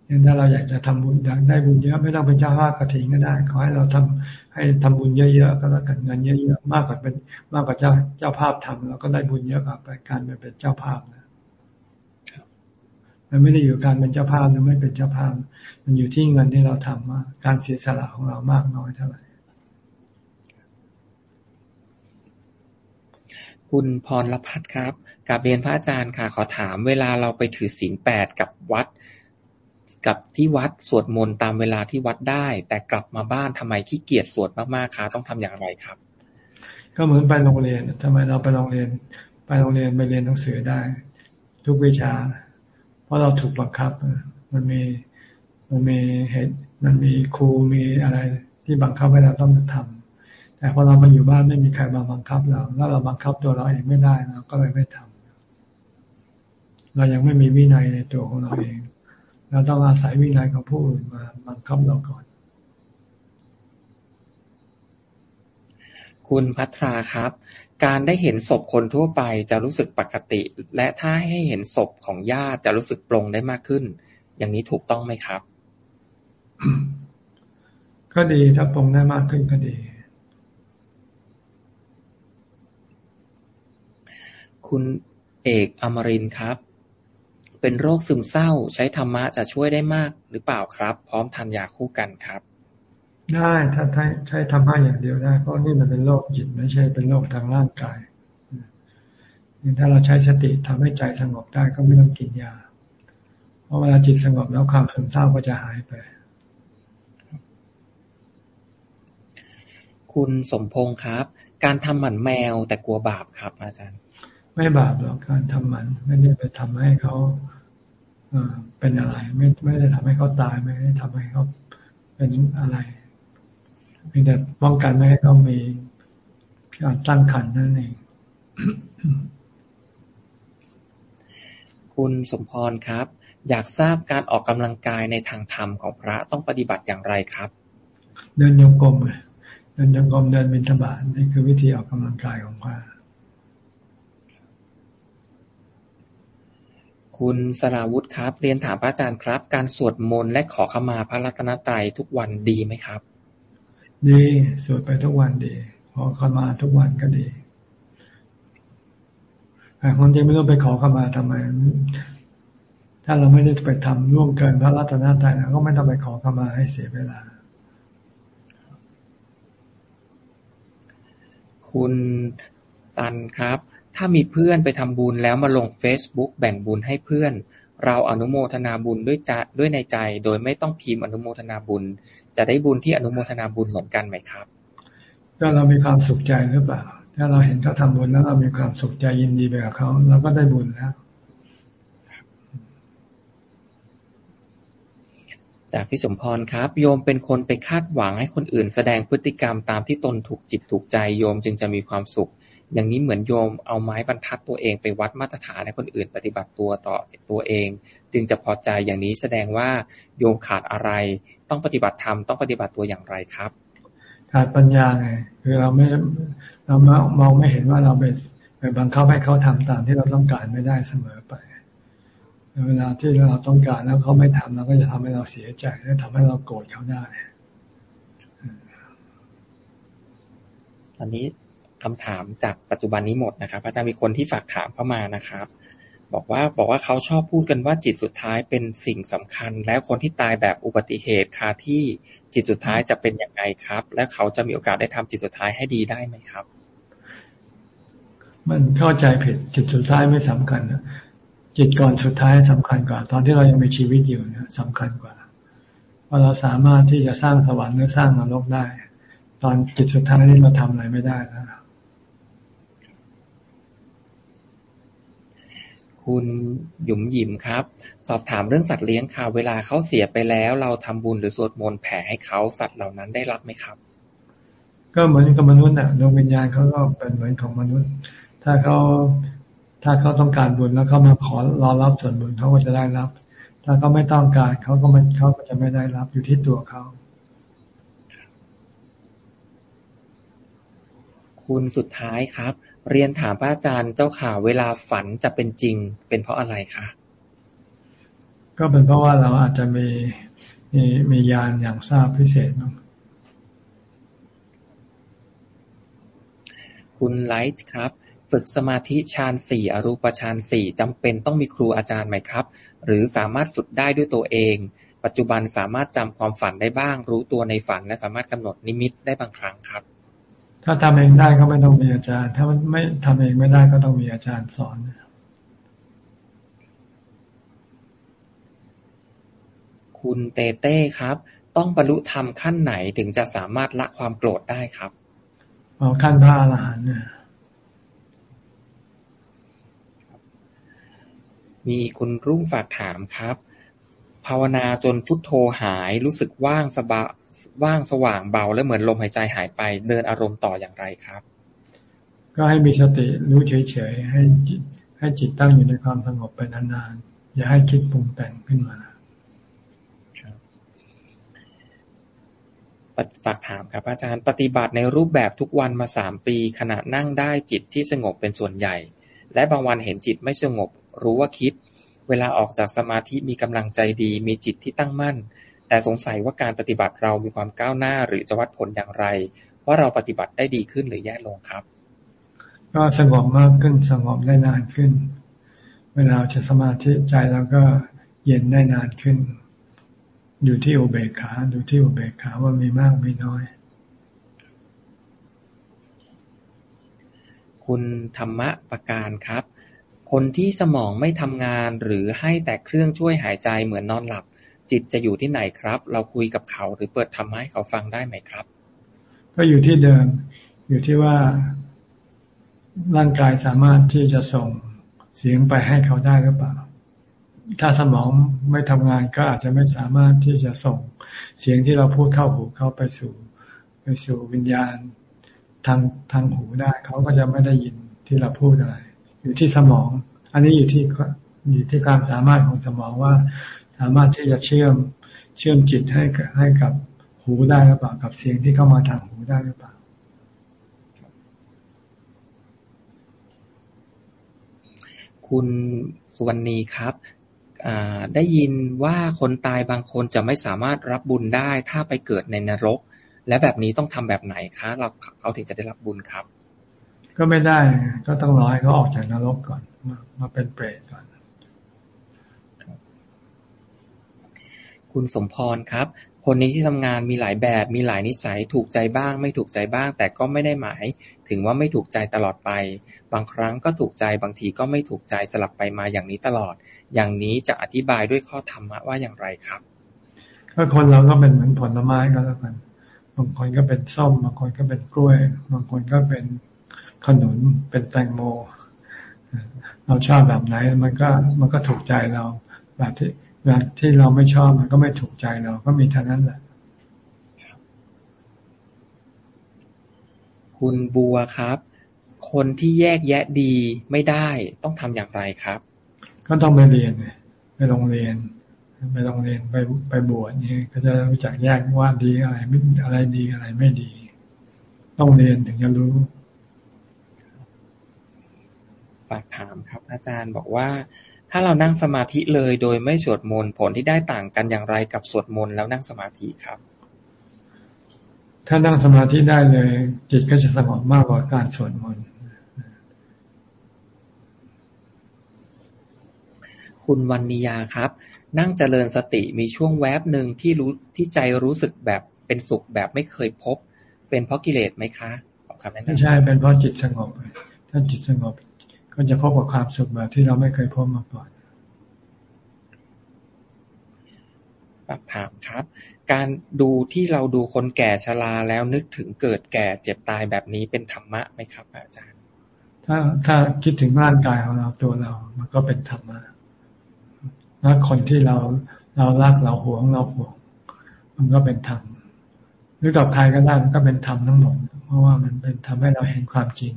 งั้นถ้าเราอยากจะทำบุญอยากได้บุญเยอะ ไม่ต้องเป็นเจ้าภาพกถินก็ได้ ขอให้เราทำให้ทำบุญเยอะๆก็แล้วกันเงินเยอะๆมากกว่าเป็นมากกว่าเจ้าเจ้าภาพทำเราก็ได้บุญเยอะกว่าการเป็นเจ้าภาพนะมันไม่ได้อยู่การเป็นเจ้าภาพหรือไม่เป็นเจ้าภาพ มันอยู่ที่เงินที่เราทำว่าการเสียสละของเรามากน้อยเท่าไหร่คุณพรลพัฒครับ กับเรียนพระอาจารย์ค่ะ ขอถามเวลาเราไปถือศีลแปดกับวัด กับที่วัดสวดมนต์ตามเวลาที่วัดได้ แต่กลับมาบ้านทำไมขี้เกียจสวดมากๆคะต้องทำอย่างไรครับ ก็เหมือนไปโรงเรียนทำไมเราไปโรงเรียน ไปโรงเรียนไปเรียนหนังสือได้ ทุกวิชา เพราะเราถูกบังคับ มันมีมันมีเหตุมันมีครูมีอะไรที่บังคับให้เราต้องทำแต่พอเรามาอยู่บ้านไม่มีใครมาบังคับเรา แล้วเราบังคับตัวเราเองไม่ได้เราก็เลยไม่ทำ เรายังไม่มีวินัยในตัวของเราเอง เราต้องอาศัยวินัยของผู้อื่นมาบังคับเราก่อน คุณพัทราครับ การได้เห็นศพคนทั่วไปจะรู้สึกปกติ และถ้าให้เห็นศพของญาติจะรู้สึกปรงได้มากขึ้น อย่างนี้ถูกต้องไหมครับ ก็ดีถ้าปรงได้มากขึ้นก็ดีคุณเอกอมรินครับ เป็นโรคซึมเศร้า ใช้ธรรมะจะช่วยได้มากหรือเปล่าครับ พร้อมทานยาคู่กันครับ ได้ถ้าใช้ธรรมะอย่างเดียวได้ เพราะนี่มันเป็นโรคจิตไม่ใช่เป็นโรคทางร่างกายถ้าเราใช้สติทำให้ใจสงบได้ก็ไม่ต้องกินยา เพราะเวลาจิตสงบแล้วความซึมเศร้าก็จะหายไป คุณสมพงศ์ครับ การทำหมันแมวแต่กลัวบาปครับ อาจารย์ ไม่บาปหรอกการทำมัน ไม่ได้ไปทำให้เขาเป็นอะไร ไม่ไม่ได้ทำให้เขาตายไม่ได้ทำให้เขาเป็นอะไรเพียงแต่ป้องกันไม่ให้เขามีการตั้งขันนั่นเองคุณสมพรครับ อยากทราบการออกกำลังกายในทางธรรมของพระต้องปฏิบัติอย่างไรครับ เดินโยกมเลยเดินโยกมเดินบิณฑบาตนี่คือวิธีออกกำลังกายของพระ คุณสราวุธครับ เรียนถามพระอาจารย์ครับ การสวดมนต์และขอขมาพระรัตนตรัยทุกวันดีไหมครับ ดีสวดไปทุกวันดี ขอขมาทุกวันก็ดีแต่คนที่ไม่ต้องไปขอขมาทำไม ถ้าเราไม่ได้ไปทำร่วมเกินพระรัตนตรัยเราก็ไม่ต้องไปขอขมาให้เสียเวลาคุณตันครับ ถ้ามีเพื่อนไปทำบุญแล้วมาลงเฟซบุ๊กแบ่งบุญให้เพื่อน เราอนุโมทนาบุญด้วยใจด้วยในใจ โดยไม่ต้องพิมพ์อนุโมทนาบุญ จะได้บุญที่อนุโมทนาบุญเหมือนกันไหมครับ ก็เรามีความสุขใจหรือเปล่า ถ้าเราเห็นเขาทาบุญแล้วเรามีความสุขใจยินดีไปกับเขาเราก็ได้บุญแล้วจากพี่สมพรครับ โยมเป็นคนไปคาดหวังให้คนอื่นแสดงพฤติกรรมตามที่ตนถูกจิตถูกใจโยมจึงจะมีความสุข อย่างนี้เหมือนโยมเอาไม้บรรทัดตัวเองไปวัดมาตรฐานให้คนอื่นปฏิบัติตัวต่อตัวเอง จึงจะพอใจอย่างนี้แสดงว่าโยมขาดอะไร ต้องปฏิบัติธรรมต้องปฏิบัติตัวอย่างไรครับ ขาดปัญญาไงคือเราไม่เรามองไม่เห็นว่าเราไปไปบังคับให้เขาทำตามที่เราต้องการไม่ได้เสมอไปเวลาที่เราต้องการแล้วเขาไม่ทำเราก็จะทำให้เราเสียใจและทำให้เราโกรธเขาได้ตอนนี้ คำถามจากปัจจุบันนี้หมดนะครับ อาจารย์มีคนที่ฝากถามเข้ามานะครับ บอกว่าบอกว่าเขาชอบพูดกันว่าจิตสุดท้ายเป็นสิ่งสำคัญ แล้วคนที่ตายแบบอุบัติเหตุคาที่จิตสุดท้ายจะเป็นยังไงครับ และเขาจะมีโอกาสได้ทำจิตสุดท้ายให้ดีได้ไหมครับ มันเข้าใจผิดจุดสุดท้ายไม่สำคัญนะจิตก่อนสุดท้ายสำคัญกว่า ตอนที่เรายังมีชีวิตอยู่เนี่ยสำคัญกว่าว่าเราสามารถที่จะสร้างสวรรค์หรือสร้างนรกได้ ตอนจิตสุดท้ายนี่เราทำอะไรไม่ได้แล้ว คุณหยุมหยิมครับ สอบถามเรื่องสัตว์เลี้ยงค่ะ เวลาเขาเสียไปแล้ว เราทำบุญหรือสวดมนต์แผ่ให้เขาสัตว์เหล่านั้นได้รับไหมครับ ก็เหมือนกับมนุษย์น่ะดวงวิญญาณเขาก็เป็นเหมือนของมนุษย์ ถ้าเขาถ้าเขาต้องการบุญแล้วเขามาขอรอรับส่วนบุญเขาก็จะได้รับ ถ้าเขาไม่ต้องการเขาก็ไม่เขาก็จะไม่ได้รับอยู่ที่ตัวเขาคุณสุดท้ายครับ เรียนถามพระอาจารย์เจ้าข่าวเวลาฝันจะเป็นจริง เป็นเพราะอะไรคะ ก็เป็นเพราะว่าเราอาจจะมีมีมียานอย่างทราบพิเศษมั้งคุณไลท์ครับ ฝึกสมาธิฌานสี่อรูปฌานสี่จำเป็นต้องมีครูอาจารย์ไหมครับ หรือสามารถฝึกได้ด้วยตัวเอง ปัจจุบันสามารถจำความฝันได้บ้าง รู้ตัวในฝันและสามารถกำหนดนิมิตได้บางครั้งครับ ถ้าทำเองได้ก็ไม่ต้องมีอาจารย์ ถ้าไม่ทำเองไม่ได้ก็ต้องมีอาจารย์สอนคุณเตเต้ครับ ต้องบรรลุธรรมขั้นไหนถึงจะสามารถละความโกรธได้ครับเอาขั้นพระอรหันต์เนี่ยมีคุณรุ่งฝากถามครับ ภาวนาจนพุทโธหายรู้สึกว่างสบา ว่างสว่างเบาและเหมือนลมหายใจหายไปเดินอารมณ์ต่ออย่างไรครับ ก็ให้มีสติรู้เฉยๆให้จิตให้จิตตั้งอยู่ในความสงบไปนานๆอย่าให้คิดปรุงแต่งขึ้นมาฝากถามครับ อาจารย์ปฏิบัติในรูปแบบทุกวันมาสามปี ขณะนั่งได้จิตที่สงบเป็นส่วนใหญ่ และบางวันเห็นจิตไม่สงบ รู้ว่าคิด เวลาออกจากสมาธิมีกำลังใจดี มีจิตที่ตั้งมั่น แต่สงสัยว่าการปฏิบัติเรามีความก้าวหน้าหรือจะวัดผลอย่างไร ว่าเราปฏิบัติได้ดีขึ้นหรือแย่ลงครับ ก็สงบมากขึ้นสงบได้นานขึ้น เวลาจะสมาธิใจเราก็เย็นได้นานขึ้น อยู่ที่อุเบกขาดูที่อุเบกขาว่ามีมากมีน้อย คุณธรรมะประการครับ คนที่สมองไม่ทำงานหรือให้แต่เครื่องช่วยหายใจเหมือนนอนหลับ จิตจะอยู่ที่ไหนครับ เราคุยกับเขาหรือเปิดธรรมะให้เขาฟังได้ไหมครับ ก็อยู่ที่เดิม อยู่ที่ว่าร่างกายสามารถที่จะส่งเสียงไปให้เขาได้หรือเปล่า ถ้าสมองไม่ทำงานก็อาจจะไม่สามารถที่จะส่งเสียงที่เราพูดเข้าหูเขาไปสู่ ไปสู่วิญญาณทางทางหูได้ เขาก็จะไม่ได้ยินที่เราพูดอะไร อยู่ที่สมอง อันนี้อยู่ที่อยู่ที่ความสามารถของสมองว่า สามารถที่จะเชื่อมเชื่อมจิตให้ให้กับหูได้หรือเปล่ากับเสียงที่เข้ามาทางหูได้หรือเปล่าคุณสุวรรณีครับได้ยินว่าคนตายบางคนจะไม่สามารถรับบุญได้ถ้าไปเกิดในนรก และแบบนี้ต้องทำแบบไหนคะเราเขาถึงจะได้รับบุญครับ ก็ไม่ได้ก็ต้องรอให้เขาออกจากนรกก่อนมามาเป็นเปรตก่อน คุณสมพร ครับ คนนี้ที่ทำงานมีหลายแบบ มีหลายนิสัย ถูกใจบ้าง ไม่ถูกใจบ้าง แต่ก็ไม่ได้หมาย ถึงว่าไม่ถูกใจตลอดไป บางครั้งก็ถูกใจ บางทีก็ไม่ถูกใจ สลับไปมาอย่างนี้ตลอด อย่างนี้จะอธิบายด้วยข้อธรรมะว่าอย่างไรครับ ก็คนเราก็เป็นเหมือนผลไม้ก็แล้วกัน บางคนก็เป็นส้ม บางคนก็เป็นกล้วย บางคนก็เป็นขนุน เป็นแตงโม เราชอบแบบไหน มันก็ มันก็ถูกใจเรา แบบที่ แบบที่เราไม่ชอบมันก็ไม่ถูกใจเราก็มีเท่านั้นแหละคุณบัวครับ คนที่แยกแยะดีไม่ได้ต้องทำอย่างไรครับ ก็ต้องไปเรียนไปโรงเรียน ไปโรงเรียนไปไปบวชนี่ก็จะรู้จักแยกว่าดีอะไรไม่อะไรดีอะไรไม่ดี ต้องเรียนถึงจะรู้ฝากถามครับ อาจารย์บอกว่า ถ้าเรานั่งสมาธิเลยโดยไม่สวดมนต์ ผลที่ได้ต่างกันอย่างไรกับสวดมนต์แล้วนั่งสมาธิครับ ถ้านั่งสมาธิได้เลย จิตก็จะสงบมากกว่าการสวดมนต์คุณวันนิยาครับ นั่งเจริญสติมีช่วงแวบหนึ่งที่รู้ที่ใจรู้สึกแบบเป็นสุขแบบไม่เคยพบ เป็นเพราะกิเลสไหมคะขอคำแนะนำไม่ใช่เป็นเพราะจิตสงบถ้าจิตสงบ ก็จะพบกับความสุขแบบที่เราไม่เคยพบมาก่อนถามครับ การดูที่เราดูคนแก่ชราแล้วนึกถึงเกิดแก่เจ็บตายแบบนี้เป็นธรรมะไหมครับ อาจารย์ ถ้าถ้าคิดถึงร่างกายของเราตัวเรา มันก็เป็นธรรมะแล้วคนที่เราเรารักเราหวงเราห่วง มันก็เป็นธรรมหรือกับใครก็ได้มันก็เป็นธรรมทั้งหมด เพราะว่ามันเป็นทำให้เราเห็นความจริง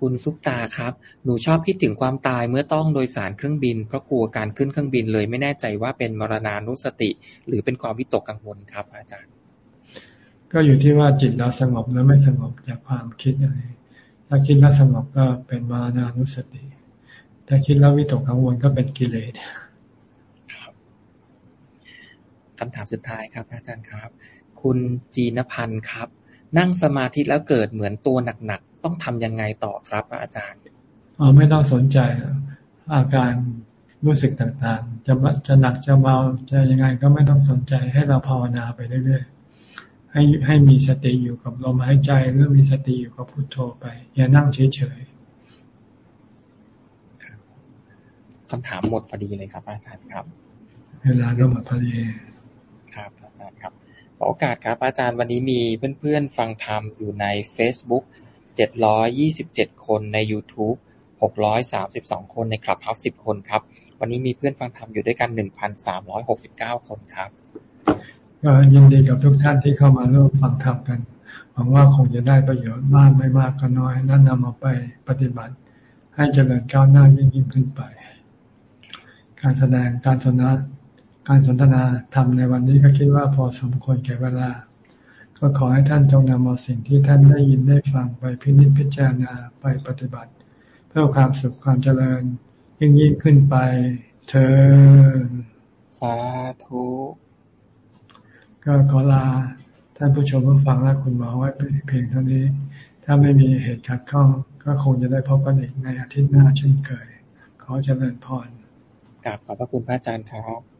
คุณซุปตาครับ หนูชอบคิดถึงความตายเมื่อต้องโดยสารเครื่องบิน เพราะกลัวการขึ้นเครื่องบินเลยไม่แน่ใจว่าเป็นมรณานุสติ หรือเป็นความวิตกกังวลครับ อาจารย์ ก็อยู่ที่ว่าจิตเราสงบหรือไม่สงบจากความคิดอะไรถ้าคิดแล้วสงบก็เป็นมรณานุสติ ถ้าคิดแล้ววิตกกังวลก็เป็นกิเลสคำถามสุดท้ายครับ อาจารย์ครับ คุณจีนพันธ์ครับ นั่งสมาธิแล้วเกิดเหมือนตัวหนักๆ ต้องทำยังไงต่อครับอาจารย์อ๋อไม่ต้องสนใจอาการรู้สึกต่างๆ จะจะหนักจะเบาจะยังไงก็ไม่ต้องสนใจให้เราภาวนาไปเรื่อยๆให้ให้มีสติอยู่กับลมหายใจหรือมีสติอยู่กับพุโทโธไป อย่านั่งเฉยๆคำถามหมดพอดีเลยครับ อาจารย์ครับ เวลาก็หมดพอดีครับ อาจารย์ครับ โอกาสครับอาจารย์วันนี้มีเพื่อนๆฟังธรรมอยู่ใน Facebook 727 คนใน YouTube 632 คนในคลับเฮาส์10 คนครับ วันนี้มีเพื่อนฟังธรรมอยู่ด้วยกัน 1,369 คนครับก็ยินดีกับทุกท่านที่เข้ามาร่วมฟังธรรมกันหวังว่าคงจะได้ประโยชน์มากไม่มากก็น้อยนั่นนำเอาไปปฏิบัติ ให้เจริญก้าวหน้ายิ่งยิ่งขึ้นไป การแสดงการสนทนา การสนทนาธรรมในวันนี้ก็คิดว่าพอสมควรแก่เวลา ก็ขอให้ท่านจงนำเอาสิ่งที่ท่านได้ยินได้ฟังไปพินิจพิจารณาไปปฏิบัติ เพื่อความสุขความเจริญ ยิ่งยิ่งขึ้นไปเธอสาธุก็ขอลาท่านผู้ชมผู้ฟังและคุณหมอไว้เพียงเท่านี้ ถ้าไม่มีเหตุขัดข้อง ก็คงจะได้พบกันอีกในอาทิตย์หน้าเช่นเคย ขอเจริญพรกราบขอบพระคุณพระอาจารย์ครับ